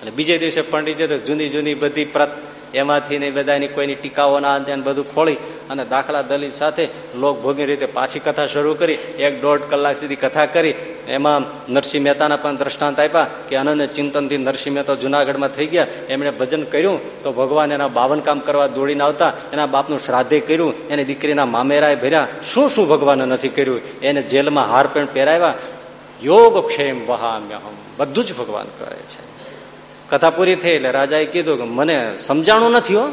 એટલે બીજે દિવસે પંડિતે જૂની જૂની બધી પ્રત એમાંથી ને બધાની કોઈની ટીકાઓના અંતે બધું ખોળી અને દાખલા દલીલ સાથે લોકભોગી રીતે પાછી કથા શરૂ કરી, એક દોઢ કલાક સુધી કથા કરી. એમાં નરસિંહ મહેતાના પણ દ્રષ્ટાંત આપ્યા કે અનન્ય ચિંતનથી નરસિંહ મહેતા જુનાગઢમાં થઈ ગયા. એમણે ભજન કર્યું તો ભગવાન એના બાવન કામ કરવા દોડીને આવતા, એના બાપનું શ્રાદ્ધે કર્યું, એની દીકરીના મામેરાએ ભર્યા. શું શું ભગવાને નથી કર્યું? એને જેલમાં હાર પણ પહેરાવ્યા. યોગ ક્ષેમ વહામ્યહમ. બધું જ ભગવાન કરે છે. કથા પૂરી થઈ એટલે રાજાએ કીધું કે મને સમજાણું નથી હો.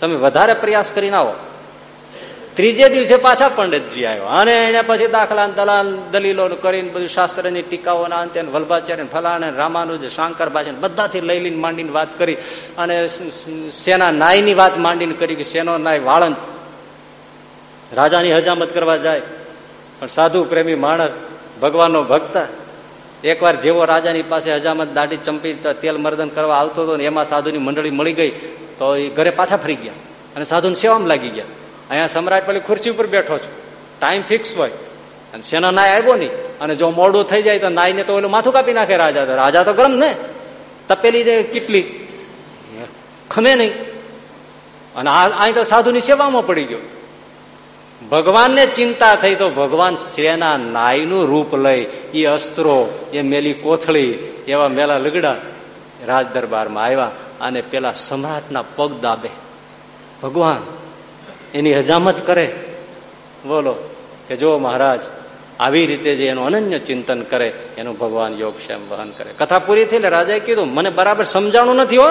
તમે વધારે પ્રયાસ કરીને આવો. ત્રીજે દિવસે પાછા પંડિતજી આવ્યો. અને એને પછી દાખલા દલાલ દલીલો કરીને બધું શાસ્ત્રની ટીકાઓના અંતે વલ્ભાચાર્ય ફલાણે રામાનુજ શાંકર ભાષણ બધાથી લઈ લઈને માંડીને વાત કરી અને સેના નાયની વાત માંડીને કરી કે સેનો નાય વાળન રાજાની હજામત કરવા જાય. પણ સાધુ પ્રેમી માણસ ભગવાનનો ભક્ત એકવાર જેવો રાજાની પાસે હજામત દાઢી ચંપી તેલ મર્દન કરવા આવતો હતો ને એમાં સાધુની મંડળી મળી ગઈ, તો એ ઘરે પાછા ફરી ગયા અને સાધુની સેવામાં લાગી ગયા. અહીંયા સમ્રાટ પેલી ખુરશી ઉપર બેઠો છો. ટાઈમ ફિક્સ હોય. અને સેના નાય આવ્યો નહીં. અને જો મોડું થઈ જાય તો નાઈને તો ઓલું માથું કાપી નાખે રાજા તો. રાજા તો ગરમ ને. તપેલી કેટલી. ખમે નહીં. અને આ અહીં તો સાધુની સેવામાં પડી ગયો. ભગવાનને ચિંતા થઈ તો ભગવાન શ્રેના નાયનું રૂપ લઈ એ અસ્ત્રો, એ મેલી કોથળી, એવા મેલા લગડા રાજ દરબારમાં આવ્યા અને પેલા સમ્રાટના પગ દાબે. ભગવાન, એની હજામત કરે. બોલો કે જો મહારાજ, આવી રીતે જે એનું અનન્ય ચિંતન કરે, એનું ભગવાન યોગક્ષેમ વહન કરે. કથા પૂરી થઈ એટલે રાજાએ કીધું, મને બરાબર સમજાણું નથી હો.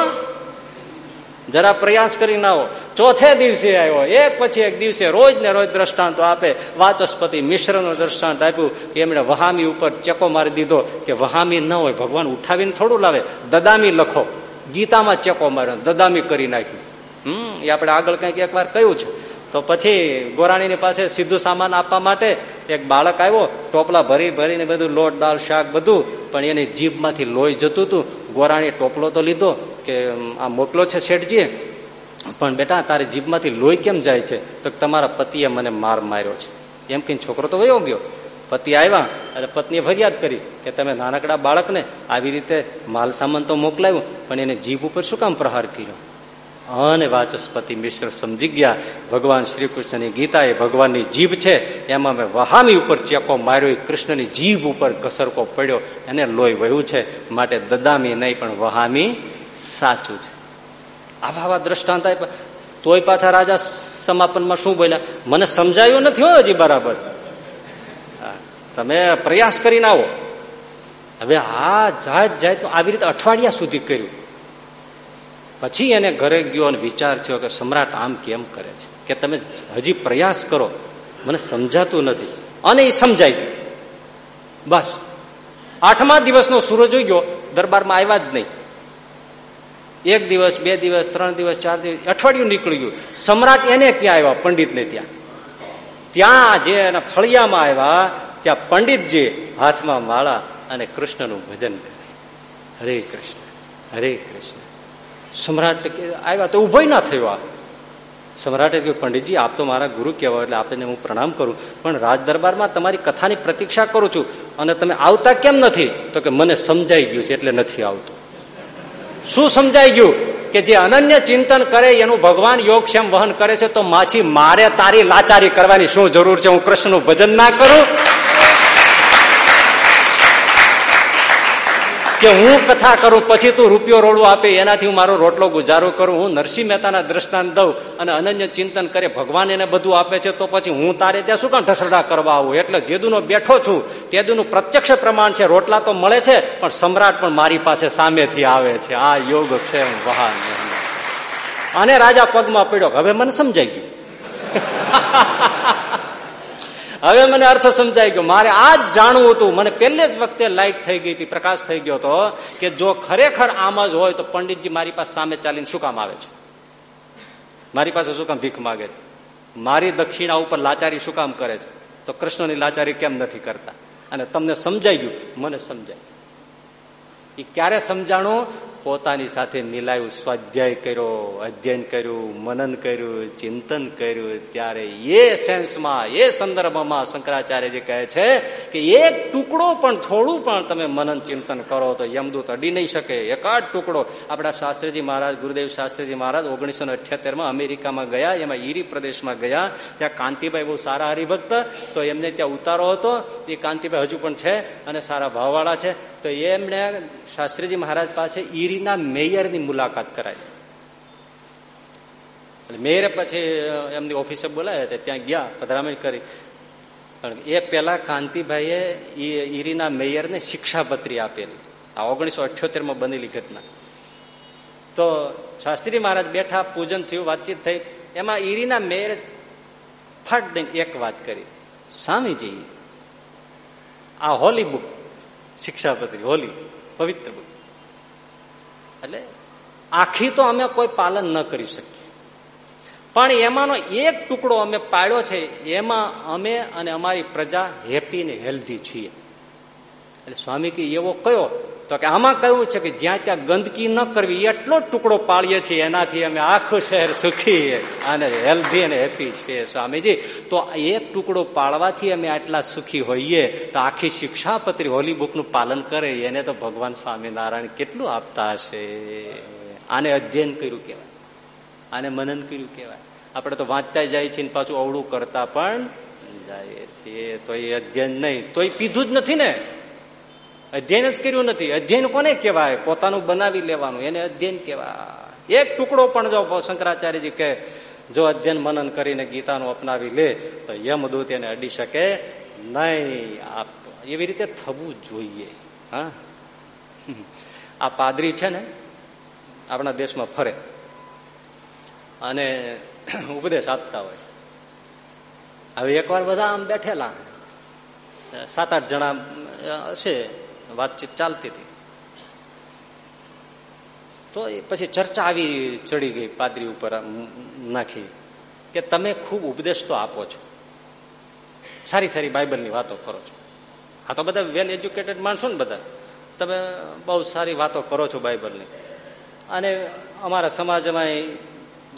જરા પ્રયાસ કરી આવો ચોથે દિવસે આવ્યો. એક પછી એક દિવસે રોજ ને રોજ દ્રષ્ટાંતો આપે. વાચસ્પતિ મિશ્રનો દ્રષ્ટાંત આપ્યું કે એમણે વહામી ઉપર ચેકો મારી દીધો કે વહામી ન હોય. ભગવાન ઉઠાવીને થોડું લાવે. દદામી લખો. ગીતામાં ચેકો માર્યો. દદામી કરી નાખ્યું. હમ, એ આપણે આગળ કંઈક એકવાર કહ્યું છે. તો પછી ગોરાણીની પાસે સીધું સામાન આપવા માટે એક બાળક આવ્યો. ટોપલા ભરી ભરીને બધું લોટ, દાળ, શાક બધું, પણ એની જીભમાંથી લોહી જતું હતું. ગોરાણી ટોપલો તો લીધો. કે આ મોકલો છે શેઠજી પણ બેટા, તારી જીભમાંથી લોહી કેમ જાય છે? તો તમારા પતિએ મને માર માર્યો છે. એમ કે છોકરો તો વયો ગયો. પતિ આવ્યા? અને પત્નીએ ફરિયાદ કરી કે તમે નાનકડા બાળકને આવી રીતે માલ સામાન તો મોકલાવ્યો, પણ એને જીભ ઉપર શું કામ પ્રહાર કર્યો? અને વાચસ્પતિ મિશ્ર સમજી ગયા. ભગવાન શ્રી કૃષ્ણની ગીતા એ ભગવાનની જીભ છે, એમાં મેં વહામી ઉપર ચેકો માર્યો કૃષ્ણની જીભ ઉપર ઘસરકો પડ્યો, એને લોહી વહ્યું છે. માટે દદામી નહીં, પણ વહામી સાચું છે. આવા આવા દ્રષ્ટાંત આપ્યા. તોય પાછા રાજા સમાપનમાં શું બોલ્યા? મને સમજાયું નથી હોય હજી બરાબર. તમે પ્રયાસ કરીને આવો. હવે આ જાત જાત આવી રીતે અઠવાડિયા સુધી કર્યું. પછી એને ઘરે ગયો અને વિચાર થયો કે સમ્રાટ આમ કેમ કરે છે? કે તમે હજી પ્રયાસ કરો. મને સમજાતું નથી. અને એ સમજાઈ ગયું. બસ. આઠમા દિવસનો સૂરજ ઉગ્યો. ગયો દરબારમાં આવ્યા જ નહીં. એક દિવસ, બે દિવસ, ત્રણ દિવસ, ચાર દિવસ, અઠવાડિયું નીકળી ગયું. સમ્રાટ એને ક્યાં આવ્યા? પંડિતને ત્યાં. ત્યાં જે એના ફળિયામાં આવ્યા, ત્યાં પંડિતજી હાથમાં માળા અને કૃષ્ણનું ભજન કરે. હરે કૃષ્ણ હરે કૃષ્ણ. સમ્રાટ આવ્યા તો ઊભો ના થયો આ. સમ્રાટે કહ્યું, પંડિતજી, આપ તો મારા ગુરુ કહેવાય, એટલે આપને હું પ્રણામ કરું. પણ રાજ દરબારમાં તમારી કથાની પ્રતીક્ષા કરું છું. અને તમે આવતા કેમ નથી? તો કે, મને સમજાઈ ગયું છે, એટલે નથી આવતો. શું સમજાઈ ગયું? કે જે અનન્ય ચિંતન કરે, એનું ભગવાન યોગક્ષેમ વહન કરે છે, તો માછી મારે તારી લાચારી કરવાની શું જરૂર છે? હું કૃષ્ણનું ભજન ના કરું? કે હું કથા કરું, પછી તું રૂપિયો રોડું આપે, એનાથી હું મારો રોટલો ગુજારો કરું. હું નરસિંહ મહેતાના દ્રષ્ટાંત દઉં અને અનન્ય ચિંતન કરે, ભગવાન એને બધું આપે છે, તો પછી હું તારે ત્યાં શું કામ ઢસડા કરવા આવું? એટલે જેદુનો બેઠો છું, તેદુનું પ્રત્યક્ષ પ્રમાણ છે, રોટલા તો મળે છે, પણ સમ્રાટ પણ મારી પાસે સામેથી આવે છે. આ યોગ છે વહાન અને રાજા પગમાં પડ્યો. હવે મને સમજાઈ ગયું. હવે મને અર્થ સમજાઈ ગયો. મારે આ જ જાણવું હતું. મને પહેલે જ વખતે લાઈટ થઈ ગઈ હતી, પ્રકાશ થઈ ગયો હતો કે જો ખરેખર આમ જ હોય તો પંડિતજી મારી પાસે સામે ચાલીને શું કામ આવે છે? મારી પાસે શું કામ ભીખ માગે છે? મારી દક્ષિણા ઉપર લાચારી શું કામ કરે છે? તો કૃષ્ણની લાચારી કેમ નથી કરતા? અને તમને સમજાઈ ગયું? મને સમજાય. એ ક્યારે સમજાણું? પોતાની સાથે મિલાયું, સ્વાધ્યાય કર્યો, અધ્યયન કર્યું, મનન કર્યું, ચિંતન કર્યું, ત્યારે એ સેન્સમાં, એ સંદર્ભમાં શંકરાચાર્યજી કહે છે કે એક ટુકડો પણ થોડું પણ તમે મનન ચિંતન કરો તો યમદૂત અડી નહીં શકે. એકાદ ટુકડો. આપણા શાસ્ત્રીજી મહારાજ, ગુરુદેવ શાસ્ત્રીજી મહારાજ ઓગણીસો અઠ્યોતેરમાં અમેરિકામાં ગયા, એમાં ઈરી પ્રદેશમાં ગયા. ત્યાં કાંતિભાઈ બહુ સારા હરિભક્ત, તો એમને ત્યાં ઉતારો હતો. એ કાંતિભાઈ હજુ પણ છે અને સારા ભાવવાળા છે. તો એમણે શાસ્ત્રીજી મહારાજ પાસે ઈરીના મેયરની મુલાકાત કરાવી મેયરે પછી એમની ઓફિસે બોલાયા હતા, ત્યાં ગયા, પધરામણી કરી. પણ એ પેલા કાંતિભાઈએ ઈરીના મેયરને શિક્ષાપત્રી આપેલી. આ ઓગણીસો અઠ્યોતેરમાં બનેલી ઘટના. તો શાસ્ત્રી મહારાજ બેઠા, પૂજન થયું, વાતચીત થઈ. એમાં ઈરીના મેયર ફાટ દઈને એક વાત કરી. સ્વામીજી, આ હોલી બુક શિક્ષાપત્રી હોલી, પવિત્ર એટલે આખી તો અમે કોઈ પાલન ન કરી શકીએ. પણ એમાંનો એક ટુકડો અમે પાડ્યો છે, એમાં અમે અને અમારી પ્રજા હેપી ને હેલ્ધી છીએ. એટલે સ્વામી કે એવો કયો? તો કે આમાં કયું છે કે જ્યાં ત્યાં ગંદકી ન કરવી એટલો ટુકડો પાળીએ છીએ, એનાથી અમે આખું શહેર સુખી અને હેલ્ધી અને હેપી છીએ સ્વામીજી. તો એક ટુકડો પાળવાથી અમે આટલા સુખી હોઈએ, તો આખી શિક્ષાપત્રી હોલી બુકનું પાલન કરે, એને તો ભગવાન સ્વામિનારાયણ કેટલું આપતા હશે? આને અધ્યયન કર્યું કહેવાય. આને મનન કર્યું કહેવાય. આપણે તો વાંચતા જાય છીએ પાછું અવળું કરતા પણ જઈએ છીએ. તો એ અધ્યયન નહીં. તો એ પીધું જ નથી ને. અધ્યયન જ કર્યું નથી. અધ્યયન કોને કહેવાય? પોતાનું બનાવી લેવાનું. એને અધ્યયન કહેવાય. એક ટુકડો પણ જો શંકરાચાર્યજી કે જો અધ્યયન મનન કરીને ગીતાનું અપનાવી લે, તો યમદૂત એને અડી શકે નહીં. એવી રીતે થવું જોઈએ. હા? આ પાદરી છે ને, આપણા દેશમાં ફરે. અને ઉપદેશ આપતા હોય. હવે એકવાર બધા આમ બેઠેલા. સાત આઠ જણા હશે વાતચીત ચાલતી હતી. તો પછી ચર્ચા આવી ચડી ગઈ પાદરી ઉપર નાખી કે તમે ખૂબ ઉપદેશ તો આપો છો. સારી સારી બાઇબલની વાતો કરો છો. આ તો બધા વેલ એજ્યુકેટેડ માણસો ને બધા. તમે બહુ સારી વાતો કરો છો બાઇબલની. અને અમારા સમાજમાં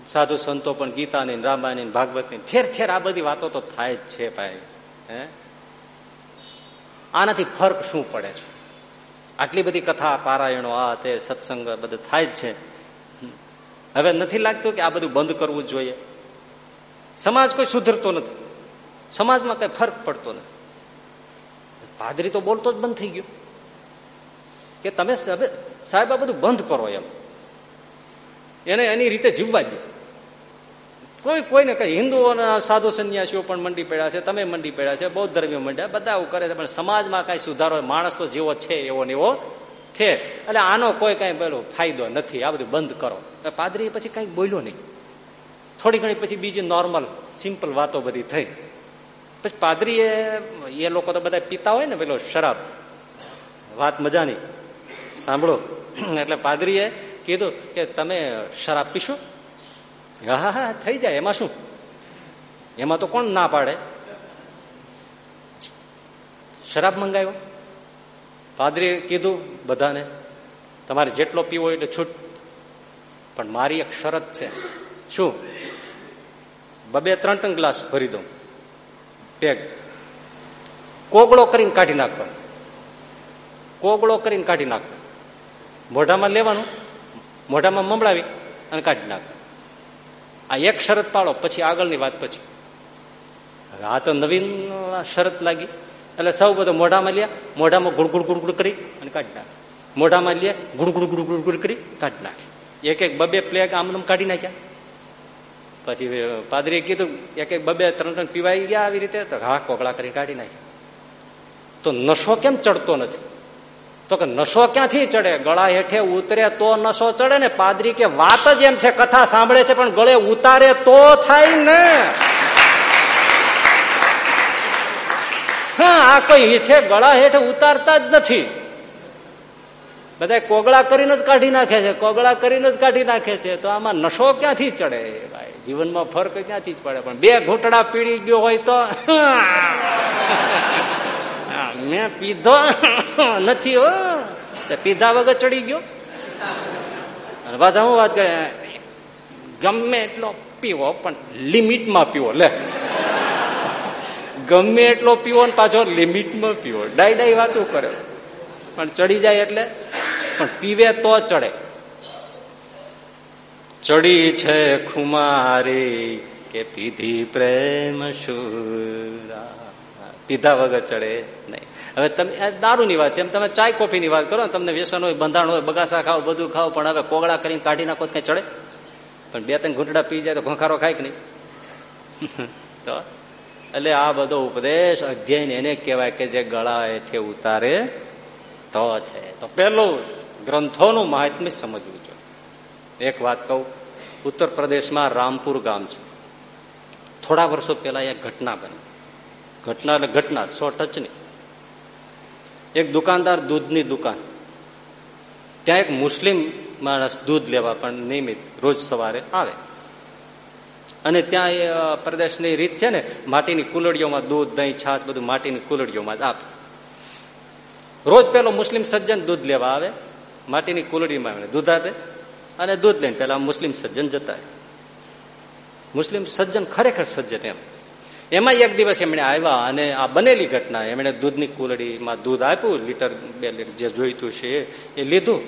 સાધુ સંતો પણ ગીતાની રામાયણ ભાગવતની ઠેર ઠેર આ બધી વાતો તો થાય જ છે ભાઈ, હે? આનાથી ફર્ક શું પડે છે? આટલી બધી કથા, પારાયણો, આ તે સત્સંગ બધું થાય જ છે. હવે નથી લાગતું કે આ બધું બંધ કરવું જોઈએ. સમાજ કોઈ સુધરતો નથી. સમાજમાં કઈ ફરક પડતો નથી. પાદરી તો બોલતો જ બંધ થઈ ગયો. કે તમે સાહેબ આ બધું બંધ કરો એમ. એને એની રીતે જીવવા દો. કોઈ કોઈને કઈ હિન્દુઓના સાધુ સંન્યાસીઓ પણ મંડી પડ્યા છે, તમે મંડી પડ્યા છે, બૌદ્ધ ધર્મીઓ મંડ્યા, બધા આવું કરે છે, પણ સમાજમાં કઈ સુધારો, માણસ તો જેવો છે એવો ને એવો છે. એટલે આનો કોઈ કઈ પેલો ફાયદો નથી, આ બધું બંધ કરો. પાદરી પછી કઈ બોલ્યો નહીં. થોડી ઘણી પછી બીજી નોર્મલ સિમ્પલ વાતો બધી થઈ. પછી પાદરીએ, એ લોકો તો બધા પીતા હોય ને, પેલો શરાબ. વાત મજાની. સાંભળો. એટલે પાદરીએ કીધું કે તમે શરાબ પીશો? હા હા, થઈ જાય, એમાં શું? એમાં તો કોણ ના પાડે? શરાબ મંગાવ્યો. પાદરીએ કીધું બધાને, તમારે જેટલો પીવો એટલે છૂટ. પણ મારી એક શરત છે. શું? બબે ત્રણ ત્રણ ગ્લાસ ભરી દઉં. પેગ. કોગળો કરીને કાઢી નાખવાનો કોગળો કરીને કાઢી નાખવાનો મોઢામાં લેવાનું. મોઢામાં મંબળાવી અને કાઢી નાખ. આ એક શરત પાડો પછી આગળની વાત પછી. આ તો નવીન શરત લાગી. એટલે સૌ બધો મોઢામાં લ્યા, મોઢામાં ગુડગુડ ગુડગુડ કરી અને કાઢી નાખે. મોઢામાં લે ગુડગુડ ગુડગુડ ગુડ કરી કાઢી નાખે. એક એક બબે પ્લેગ આમ કાઢી નાખ્યા. પછી પાદરીએ કીધું, એક એક બબે ત્રણ ત્રણ પીવાઈ ગયા આવી રીતે, તો હા, કોગળા કરી કાઢી નાખ્યા. તો નશો કેમ ચડતો નથી? તો કે નશો ક્યાંથી ચડે? ગળા હેઠે ઉતરે તો નશો ચડે ને? પાદરી કે વાત જ એમ છે, કથા સાંભળે છે, પણ ગળે ઉતારે તો થાય ને? હા, આ કોઈ છે ગળા હેઠે ઉતારતા જ નથી. બધા કોગળા કરીને જ કાઢી નાખે છે, કોગળા કરીને જ કાઢી નાખે છે. તો આમાં નશો ક્યાંથી ચડે? ભાઈ, જીવનમાં ફર્ક ક્યાંથી જ પડે? પણ બે ઘૂંટડા પીડી ગયો હોય તો મેં પીધો. નથી, હો. પીધા વગર ચડી ગયો. પાછા હું વાત કરે, ગમે એટલો પીવો, પણ લિમિટમાં પીવો, લે. ગમે એટલો પીવો ને પાછો લિમિટમાં પીવો. ડાય ડાય વાતું કરે. પણ ચડી જાય એટલે, પણ પીવે તો ચડે. ચડી છે ખુમારી કે પીધી પ્રેમ શુરા. પીધા વગર ચડે નહીં. હવે તમે દારૂની વાત છે. એમ તમે ચાય, કોફીની વાત કરો તમને વ્યસન હોય બંધાણ હોય, બગાસા ખાવ બધું ખાવ પણ હવે કોગળા કરીને કાઢી નાખો કઈ ચડે? પણ બે ત્રણ ઘૂંટડા પી જાય તો ઘોંખારો ખાય કે નહીં? તો? એટલે આ બધો ઉપદેશ અધ્યયન એને કહેવાય કે જે ગળા હેઠે ઉતારે, તો છે. તો પેલું ગ્રંથોનું મહાત્મ્ય સમજવું જોઈએ. એક વાત કહું. ઉત્તર પ્રદેશમાં રામપુર ગામ છે. થોડા વર્ષો પહેલા એક ઘટના બની. ઘટના એટલે ઘટના, સો ટચની. એક દુકાનદાર દૂધની દુકાન. ત્યાં એક મુસ્લિમ માણસ દૂધ લેવા પણ નિયમિત રોજ સવારે આવે. અને ત્યાં એ પ્રદેશની રીત છે ને, માટીની કુલડીઓમાં દૂધ, દહીં, છાશ બધું માટીની કુલડીઓમાં જ આપે. રોજ પેલો મુસ્લિમ સજ્જન દૂધ લેવા આવે, માટીની કુલડીમાં એમણે દૂધ આપે અને દૂધ લઈને પેલા મુસ્લિમ સજ્જન જતા મુસ્લિમ સજ્જન ખરેખર સજ્જન એમ. એમાં એક દિવસ એમણે આવ્યા અને આ બનેલી ઘટના, એમણે દૂધની કુલડીમાં દૂધ આપ્યું, લીટર બે લીટર જે જોઈતું છે એ લીધું.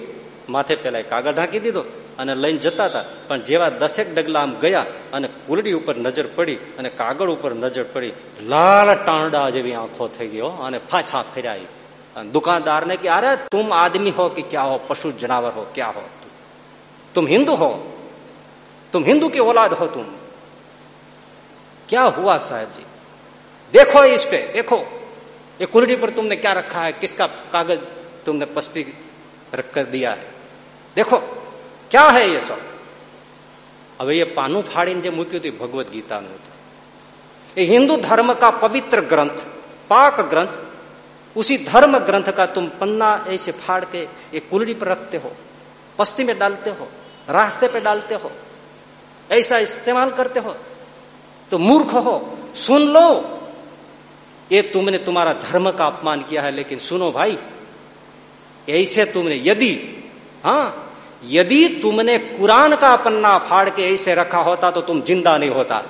માથે પેલા કાગળ ઢાંકી દીધો અને લઈને જતા હતા. પણ જેવા દસેક ડગલા આમ ગયા અને કુલડી ઉપર નજર પડી અને કાગળ ઉપર નજર પડી, લાલ ટાંડા જેવી આંખો થઈ ગયો અને ફાછા ફેરાઈ અને દુકાનદારને કે, અરે તુમ આદમી હો કે ક્યાં હો? પશુ જનાવર હો, ક્યાં હો તુમ હિન્દુ હો? તુમ હિન્દુ કે ઓલાદ હો તું? क्या हुआ साहब जी देखो इस पे देखो ये कुलड़ी पर तुमने क्या रखा है किसका कागज तुमने पस्ती रख कर दिया है देखो क्या है ये सब હવે એ પાનું ફાડીને જે મૂક્યું હતું ભગવદ્ ગીતાનું હતું ये हिंदू धर्म का पवित्र ग्रंथ पाक ग्रंथ उसी धर्म ग्रंथ का तुम पन्ना ऐसे फाड़ के एक कुलड़ी पर रखते हो पस्ती में डालते हो रास्ते पे डालते हो ऐसा इस्तेमाल करते हो तो मूर्ख हो। सुन लो। ये तुमने तुम्हारा धर्म का अपमान किया है, लेकिन सुनो भाई। ऐसे तुमने, यदि हाँ यदि तुमने कुरान का पन्ना फाड़ के ऐसे रखा होता तो तुम ज़िंदा नहीं होता।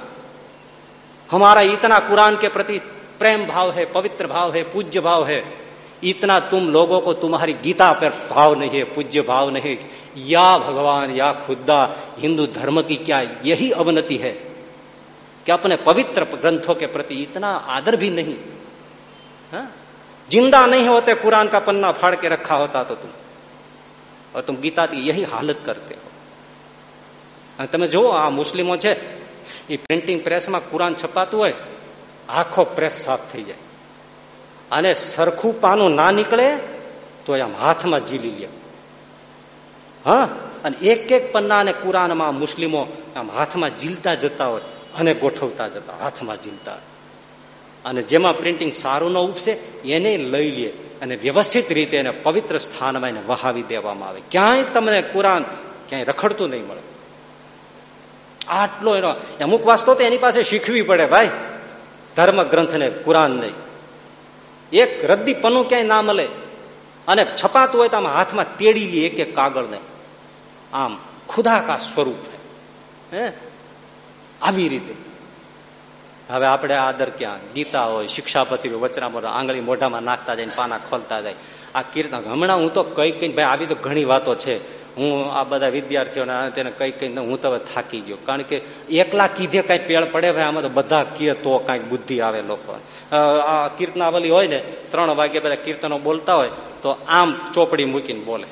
हमारा इतना कुरान के प्रति प्रेम भाव है, पवित्र भाव है, पूज्य भाव है। इतना तुम लोगों को तुम्हारी गीता पर भाव नहीं है, पूज्य भाव नहीं। या भगवान, या खुदा हिंदू धर्म की क्या यही अवनति है? कि अपने पवित्र ग्रंथों के प्रति इतना आदर भी नहीं हा? जिंदा नहीं होते कुरान का पन्ना फाड़ के रखा होता तो तुम और तुम गीता की यही हालत करते हो તમે જુઓ આ મુસ્લિમો છે એ પ્રિન્ટિંગ પ્રેસમાં કુરાન છપાતું હોય આખો પ્રેસ સાફ થઈ જાય અને સરખું પાનું ના નીકળે તો આમ હાથમાં ઝીલી લે હા અને એક એક પન્ના અને કુરાનમાં મુસ્લિમો આમ હાથમાં ઝીલતા જતા હોય અને ગોઠવતા જતા, હાથમાં ઝીલતા. અને જેમાં પ્રિન્ટિંગ સારું ન ઉપસે, એને લઈ લે અને વ્યવસ્થિત રીતે એને પવિત્ર સ્થાનમાં એને વહાવી દેવામાં આવે. ક્યાંય તમને કુરાન ક્યાંય રખડતું નહીં મળે. આટલો એનો, અમુક વાસ્તો તો એની પાસે શીખવી પડે ભાઈ. ધર્મ ગ્રંથને કુરાન નહીં. એક રદ્દી પનું ક્યાંય ના મળે. અને છપાતું હોય તો આમ હાથમાં તેડી લે એક એક કાગળને. આમ ખુદા કા સ્વરૂપ હે? આવી રીતે. હવે આપણે આદર ક્યાં? ગીતા હોય, શિક્ષાપતિ હોય, વચનામૃત આંગળી મોઢામાં નાખતા જાય પાના ખોલતા જાય. આ કીર્તન, હમણાં હું તો કઈ કઈ ભાઈ, આવી તો ઘણી વાતો છે. હું આ બધા વિદ્યાર્થીઓને તેને કઈ કઈ હું તો થાકી ગયો. કારણ કે એકલા કીધે કઈ પેળ પડે, ભાઈ, આમાં તો બધા કીએ તો કંઈક બુદ્ધિ આવે લોકો. આ કીર્તનાવલી હોય ને, ત્રણ વાગે બધા કીર્તનો બોલતા હોય, તો આમ ચોપડી મૂકીને બોલે.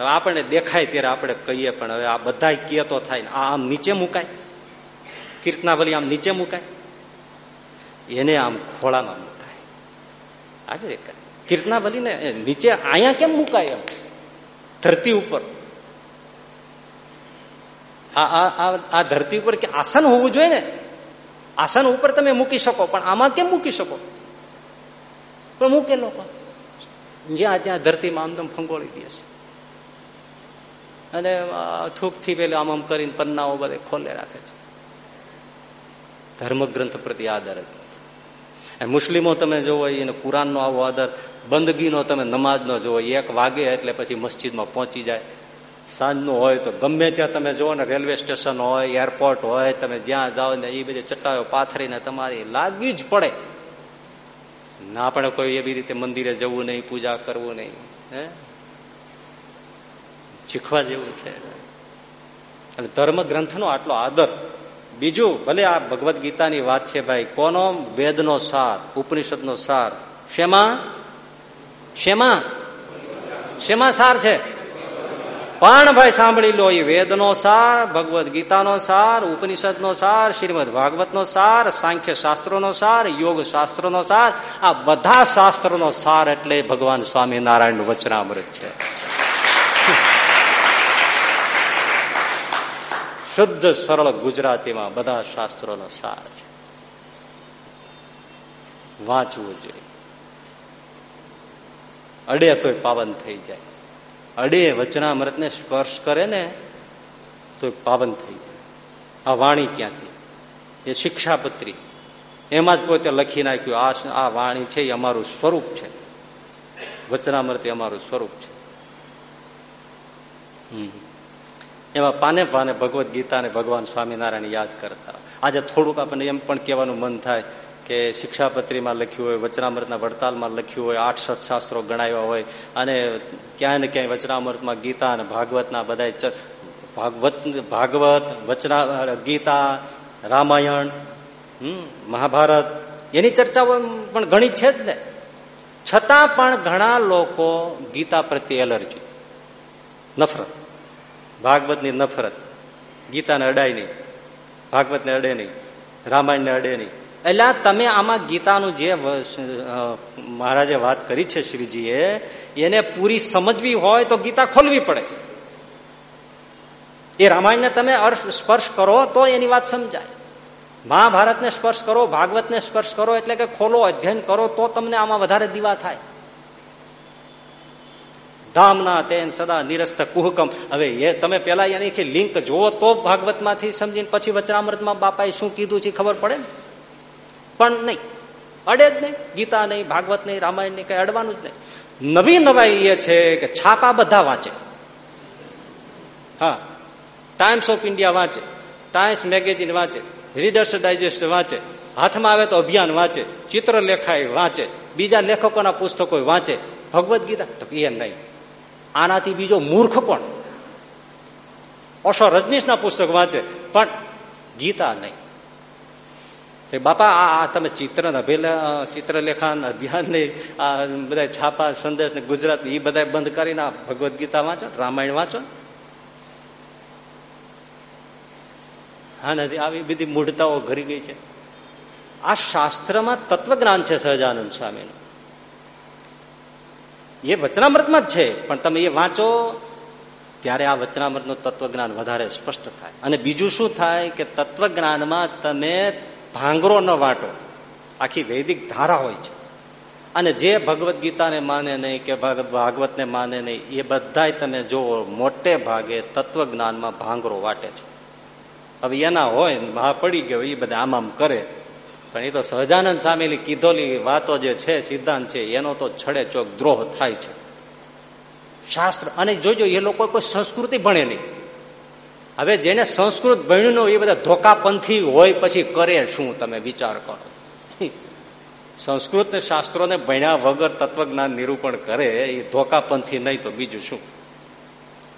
હવે આપણને દેખાય ત્યારે આપણે કહીએ પણ હવે આ બધા કીએ તો થાય ને, આ આમ નીચે મુકાય. કીર્તનાવલી આમ નીચે મુકાય? એને આમ ખોળામાં મુકાય. આવી રીતે કીર્તનાવલીને નીચે અહીંયા કેમ મુકાય એમ? ધરતી ઉપર. આ ધરતી ઉપર કે આસન હોવું જોઈએ ને? આસન ઉપર તમે મૂકી શકો, પણ આમાં કેમ મૂકી શકો? પણ મૂકે લોકો. જ્યાં, ત્યાં ધરતીમાં આમદમ ફંગોળી દે છે. અને થૂકથી પેલું આમ આમ કરીને પન્નાઓ બધે ખોલે રાખે છે. ધર્મગ્રંથ પ્રત્યે આદર મુસ્લિમો તમે જોવો એને કુરાનનો આવો આદર બંદગીનો તમે નમાજનો જોવો એક વાગે એટલે પછી મસ્જિદમાં પહોંચી જાય. સાંજનું હોય તો ગમે ત્યાં તમે જુઓ ને રેલવે સ્ટેશન હોય, એરપોર્ટ હોય, તમે જ્યાં જાઓ ને એ બધી ચટાયો પાથરીને તમારી લાગી જ પડે. ના પણ કોઈ એવી રીતે મંદિરે જવું નહીં, પૂજા કરવું નહીં, હે? શીખવા જેવું છે. અને ધર્મ ગ્રંથનો આટલો આદર બીજું, ભલે આ ભગવદ્ ગીતાની વાત છે ભાઈ, કોનો વેદનો સાર, ઉપનિષદનો સાર? શેમાં? શેમાં? શેમાં સાર છે? પણ ભાઈ સાંભળી લો, એ વેદનો સાર, ભગવદ્ ગીતાનો સાર, ઉપનિષદનો સાર, શ્રીમદ ભાગવતનો સાર, સાંખ્ય શાસ્ત્રોનો સાર, યોગ શાસ્ત્રોનો સાર. આ બધા શાસ્ત્રોનો સાર એટલે ભગવાન સ્વામિનારાયણનું વચનામૃત છે. શુદ્ધ સરળ ગુજરાતીમાં બધા શાસ્ત્રોનો સાર છે વાંચવું જોઈએ અડે તોય પાવન થઈ જાય અડે વચનામૃતને સ્પર્શ કરે ને તો પાવન થઈ જાય આ વાણી ક્યાંથી એ શિક્ષાપત્રી એમાં જ પોતે લખી નાખ્યું આ આ વાણી છે એ અમારું સ્વરૂપ છે વચનામૃત અમારું સ્વરૂપ છે એમાં પાને પાને ભગવદ્ ગીતા અને ભગવાન સ્વામિનારાયણ યાદ કરતા. આજે થોડુંક આપણને એમ પણ કહેવાનું મન થાય કે શિક્ષાપત્રીમાં લખ્યું હોય, વચનામૃતના વડતાલમાં લખ્યું હોય, આઠ સત્શાસ્ત્રો ગણાવ્યા હોય, અને ક્યાંય ને ક્યાંય વચનામૃતમાં ગીતા અને ભાગવતના બધા ભાગવત ભાગવત, વચના, ગીતા, રામાયણ મહાભારત, એની ચર્ચાઓ પણ ઘણી છે જ ને. છતાં પણ ઘણા લોકો ગીતા પ્રત્યે એલર્જી, નફરત. ભાગવતની નફરત, ગીતાને અડાય નહીં, ભાગવતને અડે નહીં, રામાયણને અડે નહીં. એટલે તમે આમાં ગીતાનું જે મહારાજે વાત કરી છે શ્રીજીએ, એને પૂરી સમજવી હોય તો ગીતા ખોલવી પડે. એ રામાયણને તમે અર્થ સ્પર્શ કરો તો એની વાત સમજાય. મહાભારતને સ્પર્શ કરો, ભાગવતને સ્પર્શ કરો એટલે કે ખોલો, અધ્યયન કરો તો તમને આમાં વધારે દીવા થાય. ધામના તેન સદા નિરસ્ત કુહકમ. હવે એ તમે પેલા એની લિંક જુઓ તો ભાગવતમાંથી સમજીને પછી વચનામૃતમાં બાપાએ શું કીધું છે ખબર પડે ને? પણ નહીં. અડે જ નહીં. ગીતા નહીં, ભાગવત નહીં, રામાયણ નહીં, કઈ અડવાનું જ નહીં. નવી નવાઈ એ છે કે છાપા બધા વાંચે. હા. ટાઈમ્સ ઓફ ઇન્ડિયા વાંચે. ટાઈમ્સ મેગેઝિન વાંચે. રીડર્સ ડાયજેસ્ટ વાંચે. હાથમાં આવે તો અભિયાન વાંચે. ચિત્ર લેખાય વાંચે. બીજા લેખકોના પુસ્તકો વાંચે. ભગવદ્ ગીતા તો એ નહીં. આનાથી બીજો મૂર્ખ કોણ? ઓશો રજનીશના પુસ્તક વાંચે, પણ ગીતા નહીં. બાપા, આ તમે ચિત્ર ચિત્રલેખાન, અભિયાન ને આ બધા છાપા, સંદેશ ને ગુજરાત એ બધા બંધ કરીને ભગવદ્ ગીતા વાંચો રામાયણ વાંચો હા, નથી, આવી બધી મૂઢતાઓ ઘરી ગઈ છે. આ શાસ્ત્રમાં તત્વજ્ઞાન છે સહજાનંદ સ્વામીનું. એ વચનામૃતમાં જ છે, પણ તમે એ વાંચો, ત્યારે આ વચનામૃતનું તત્વજ્ઞાન વધારે સ્પષ્ટ થાય. અને બીજું શું થાય કે તત્વજ્ઞાનમાં તમે ભાંગરો ન વાંટો. આખી વૈદિક ધારા હોય છે. અને જે ભગવદ્ ગીતાને માને નહીં કે ભાગવતને માને નહીં, એ બધા તમે જુઓ, મોટે ભાગે તત્વજ્ઞાનમાં ભાંગરો વાટે છે. હવે એના હોય, મહા પડી ગયો, એ બધા આમ આમ કરે. પણ એ તો સહજાનંદ સ્વામીની કીધોલી વાતો જે છે, સિદ્ધાંત છે, એનો તો છડે ચોક દ્રોહ થાય છે. શાસ્ત્ર, અને જોજો, એ લોકો કોઈ સંસ્કૃતિ ભણે નહીં. હવે જેને સંસ્કૃત ભણ્યું એ બધા ધોકાપંથી હોય, પછી કરે શું તમે વિચાર કરો? સંસ્કૃત શાસ્ત્રોને ભણ્યા વગર તત્વજ્ઞાન નિરૂપણ કરે, એ ધોકાપંથી નહીં તો બીજું શું?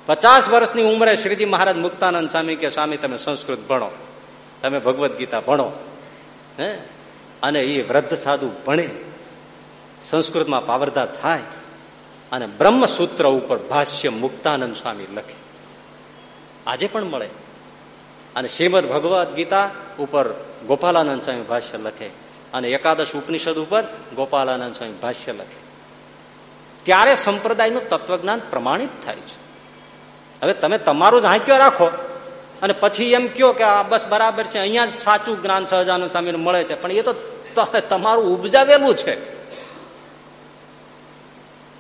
પચાસ વર્ષની ઉંમરે શ્રીજી મહારાજ મુક્તાનંદ સ્વામી કે, સ્વામી, તમે સંસ્કૃત ભણો. તમે ભગવદ્ ગીતા ભણો. હે? અને એ વૃદ્ધ સાધુ ભણે, સંસ્કૃતમાં પાવરદા થાય, અને બ્રહ્મસૂત્ર ઉપર ભાષ્ય મુક્તાનંદ સ્વામી લખે. આજે પણ મળે. અને શ્રીમદ ભગવદ્ ગીતા ઉપર ગોપાલાનંદ સ્વામી ભાષ્ય લખે, અને એકાદશ ઉપનિષદ ઉપર ગોપાલાનંદ સ્વામી ભાષ્ય લખે. ત્યારે સંપ્રદાયનું તત્વજ્ઞાન પ્રમાણિત થાય છે. હવે તમે તમારું જ હાંક્યો રાખો. અને પછી એમ કયો કે આ બસ બરાબર છે, અહીંયા સાચું જ્ઞાન સહજાનંદ સ્વામીને મળે છે. પણ એ તો તમારું ઉપજાવેલું છે.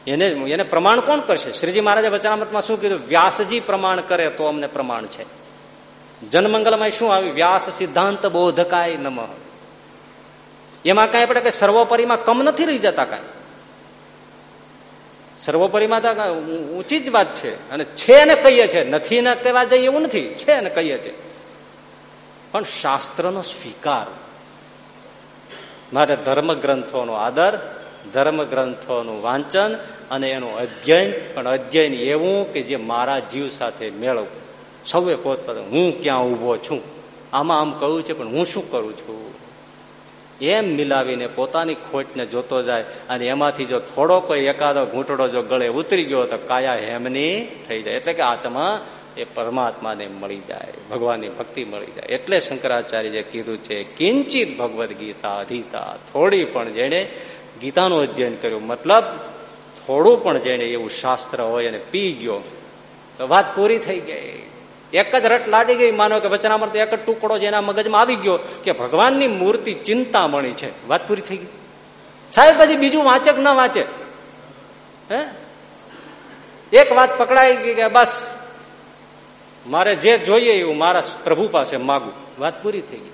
એને એને પ્રમાણ કોણ કરશે? શ્રીજી મહારાજે વચનામતમાં શું કીધું? વ્યાસજી પ્રમાણ કરે તો અમને પ્રમાણ છે. જનમંગલમાં શું આવ્યું? વ્યાસ સિદ્ધાંત બોધકાય નમ. એમાં કઈ આપણે કઈ સર્વોપરીમાં કમ નથી રહી જતા કઈ. સર્વોપરીમાં તો ઊંચી જ વાત છે. અને છે ને કહીએ છે. નથી ને કહેવા જઈએ એવું નથી. છે ને કહીએ છે. પણ શાસ્ત્રનો સ્વીકાર. મારે ધર્મ ગ્રંથોનો આદર ધર્મ ગ્રંથોનું વાંચન અને એનું અધ્યયન, પણ અધ્યયન એવું કે જે મારા જીવ સાથે મેળવવું સૌએ પોતપોતે હું ક્યાં ઊભો છું? આમાં આમ કહ્યું છે, પણ હું શું કરું છું? એમ મિલાવીને પોતાની ખોટને જોતો જાય અને એમાંથી જો થોડો કોઈ એકાદો ઘૂંટડો જો ગળે ઉતરી ગયો તો કાયા હેમની થઈ જાય. એટલે કે આત્મા એ પરમાત્માને મળી જાય, ભગવાનની ભક્તિ મળી જાય. એટલે શંકરાચાર્યએ કીધું છે, કિંચિત ભગવદ્ ગીતા અધીતા થોડી પણ જેણે ગીતાનું અધ્યયન કર્યું. મતલબ થોડું પણ જેણે એવું શાસ્ત્ર હોય અને પી ગયો, તો વાત પૂરી થઈ ગઈ. એક જ રટ લાડી ગઈ, માનો કે વચનામૃત એક જ ટુકડો જેના મગજમાં આવી ગયો કે ભગવાનની મૂર્તિ ચિંતામણી છે. વાત પૂરી થઈ ગઈ? સાહેબ પછી બીજું વાંચે કે ન વાંચે. હે? એક વાત પકડાઈ ગઈ કે બસ, મારે જે જોઈએ એવું મારા પ્રભુ પાસે માગું. વાત પૂરી થઈ ગઈ.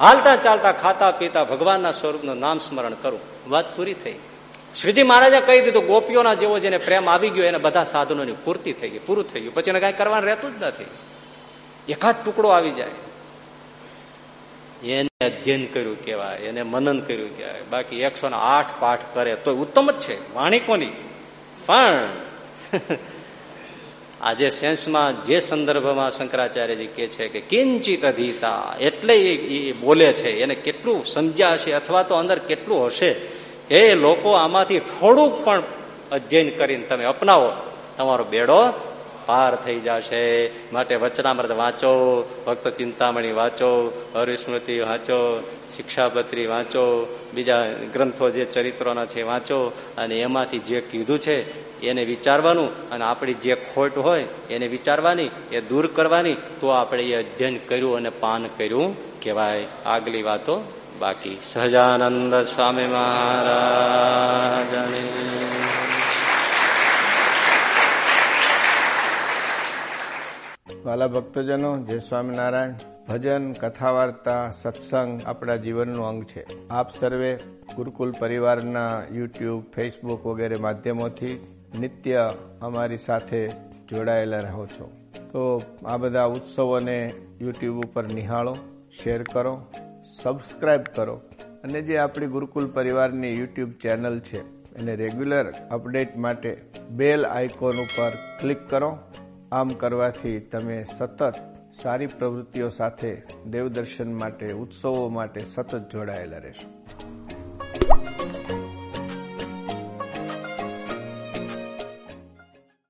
હાલતા ચાલતા ખાતા પીતા ભગવાનના સ્વરૂપનું નામ સ્મરણ કરું. વાત પૂરી થઈ શ્રીજી મહારાજે કહી દીધું, ગોપીઓના જેવો જેને પ્રેમ આવી ગયો, એને બધા સાધનોની પૂર્તિ થઈ ગઈ, પૂરું થઈ ગયું. પછી એને કઈ કરવાનું રહેતું જ નથી. એકાદ ટુકડો આવી જાય. એને અધ્યયન કર્યું કેવાય એને મનન કર્યું કહેવાય. બાકી એકસો આઠ પાઠ કરે, તો ઉત્તમ જ છે, વાણી કોની? પણ આજે સેન્સમાં જે સંદર્ભમાં શંકરાચાર્યજી કે છે કે કિંચિત અધીતા, એટલે એ બોલે છે, એને કેટલું સમજ્યા હશે, અથવા તો અંદર કેટલું હશે એ લોકો આમાંથી થોડુંક પણ અધ્યયન કરીને તમે અપનાવો. તમારો બેડો પાર થઈ જશે. માટે વચનામૃત વાંચો, ભક્ત ચિંતામણી વાંચો, હરિસ્મૃતિ વાંચો, શિક્ષાપત્રી વાંચો, બીજા ગ્રંથો જે ચરિત્રોના છે વાંચો. અને એમાંથી જે કીધું છે એને વિચારવાનું અને આપણી જે ખોટ હોય એને વિચારવાની, એ દૂર કરવાની, તો આપણે એ અધ્યયન કર્યું અને પાન કર્યું કહેવાય. આગલી વાતો બાકી સહજાનંદ સ્વામી મહારાજ વાલા ભક્તજનો, જય સ્વામિનારાયણ. ભજન કથા વાર્તા સત્સંગ આપણા જીવનનું અંગ છે. આપ સર્વે ગુરુકુલ પરિવારના યુટ્યુબ, ફેસબુક વગેરે માધ્યમોથી નિત્ય અમારી સાથે જોડાયેલા રહો છો. તો આ બધા ઉત્સવોને યુટ્યુબ ઉપર નિહાળો, શેર કરો. સબસ્ક્રાઇબ કરો. અને જે આપણી ગુરુકુલ પરિવારની યુટ્યુબ ચેનલ છે, એને રેગ્યુલર અપડેટ માટે બેલ આઇકોન ઉપર ક્લિક કરો. આમ કરવાથી તમે સતત સારી પ્રવૃત્તિઓ સાથે દેવદર્શન માટે, ઉત્સવો માટે સતત જોડાયેલા રહેશો.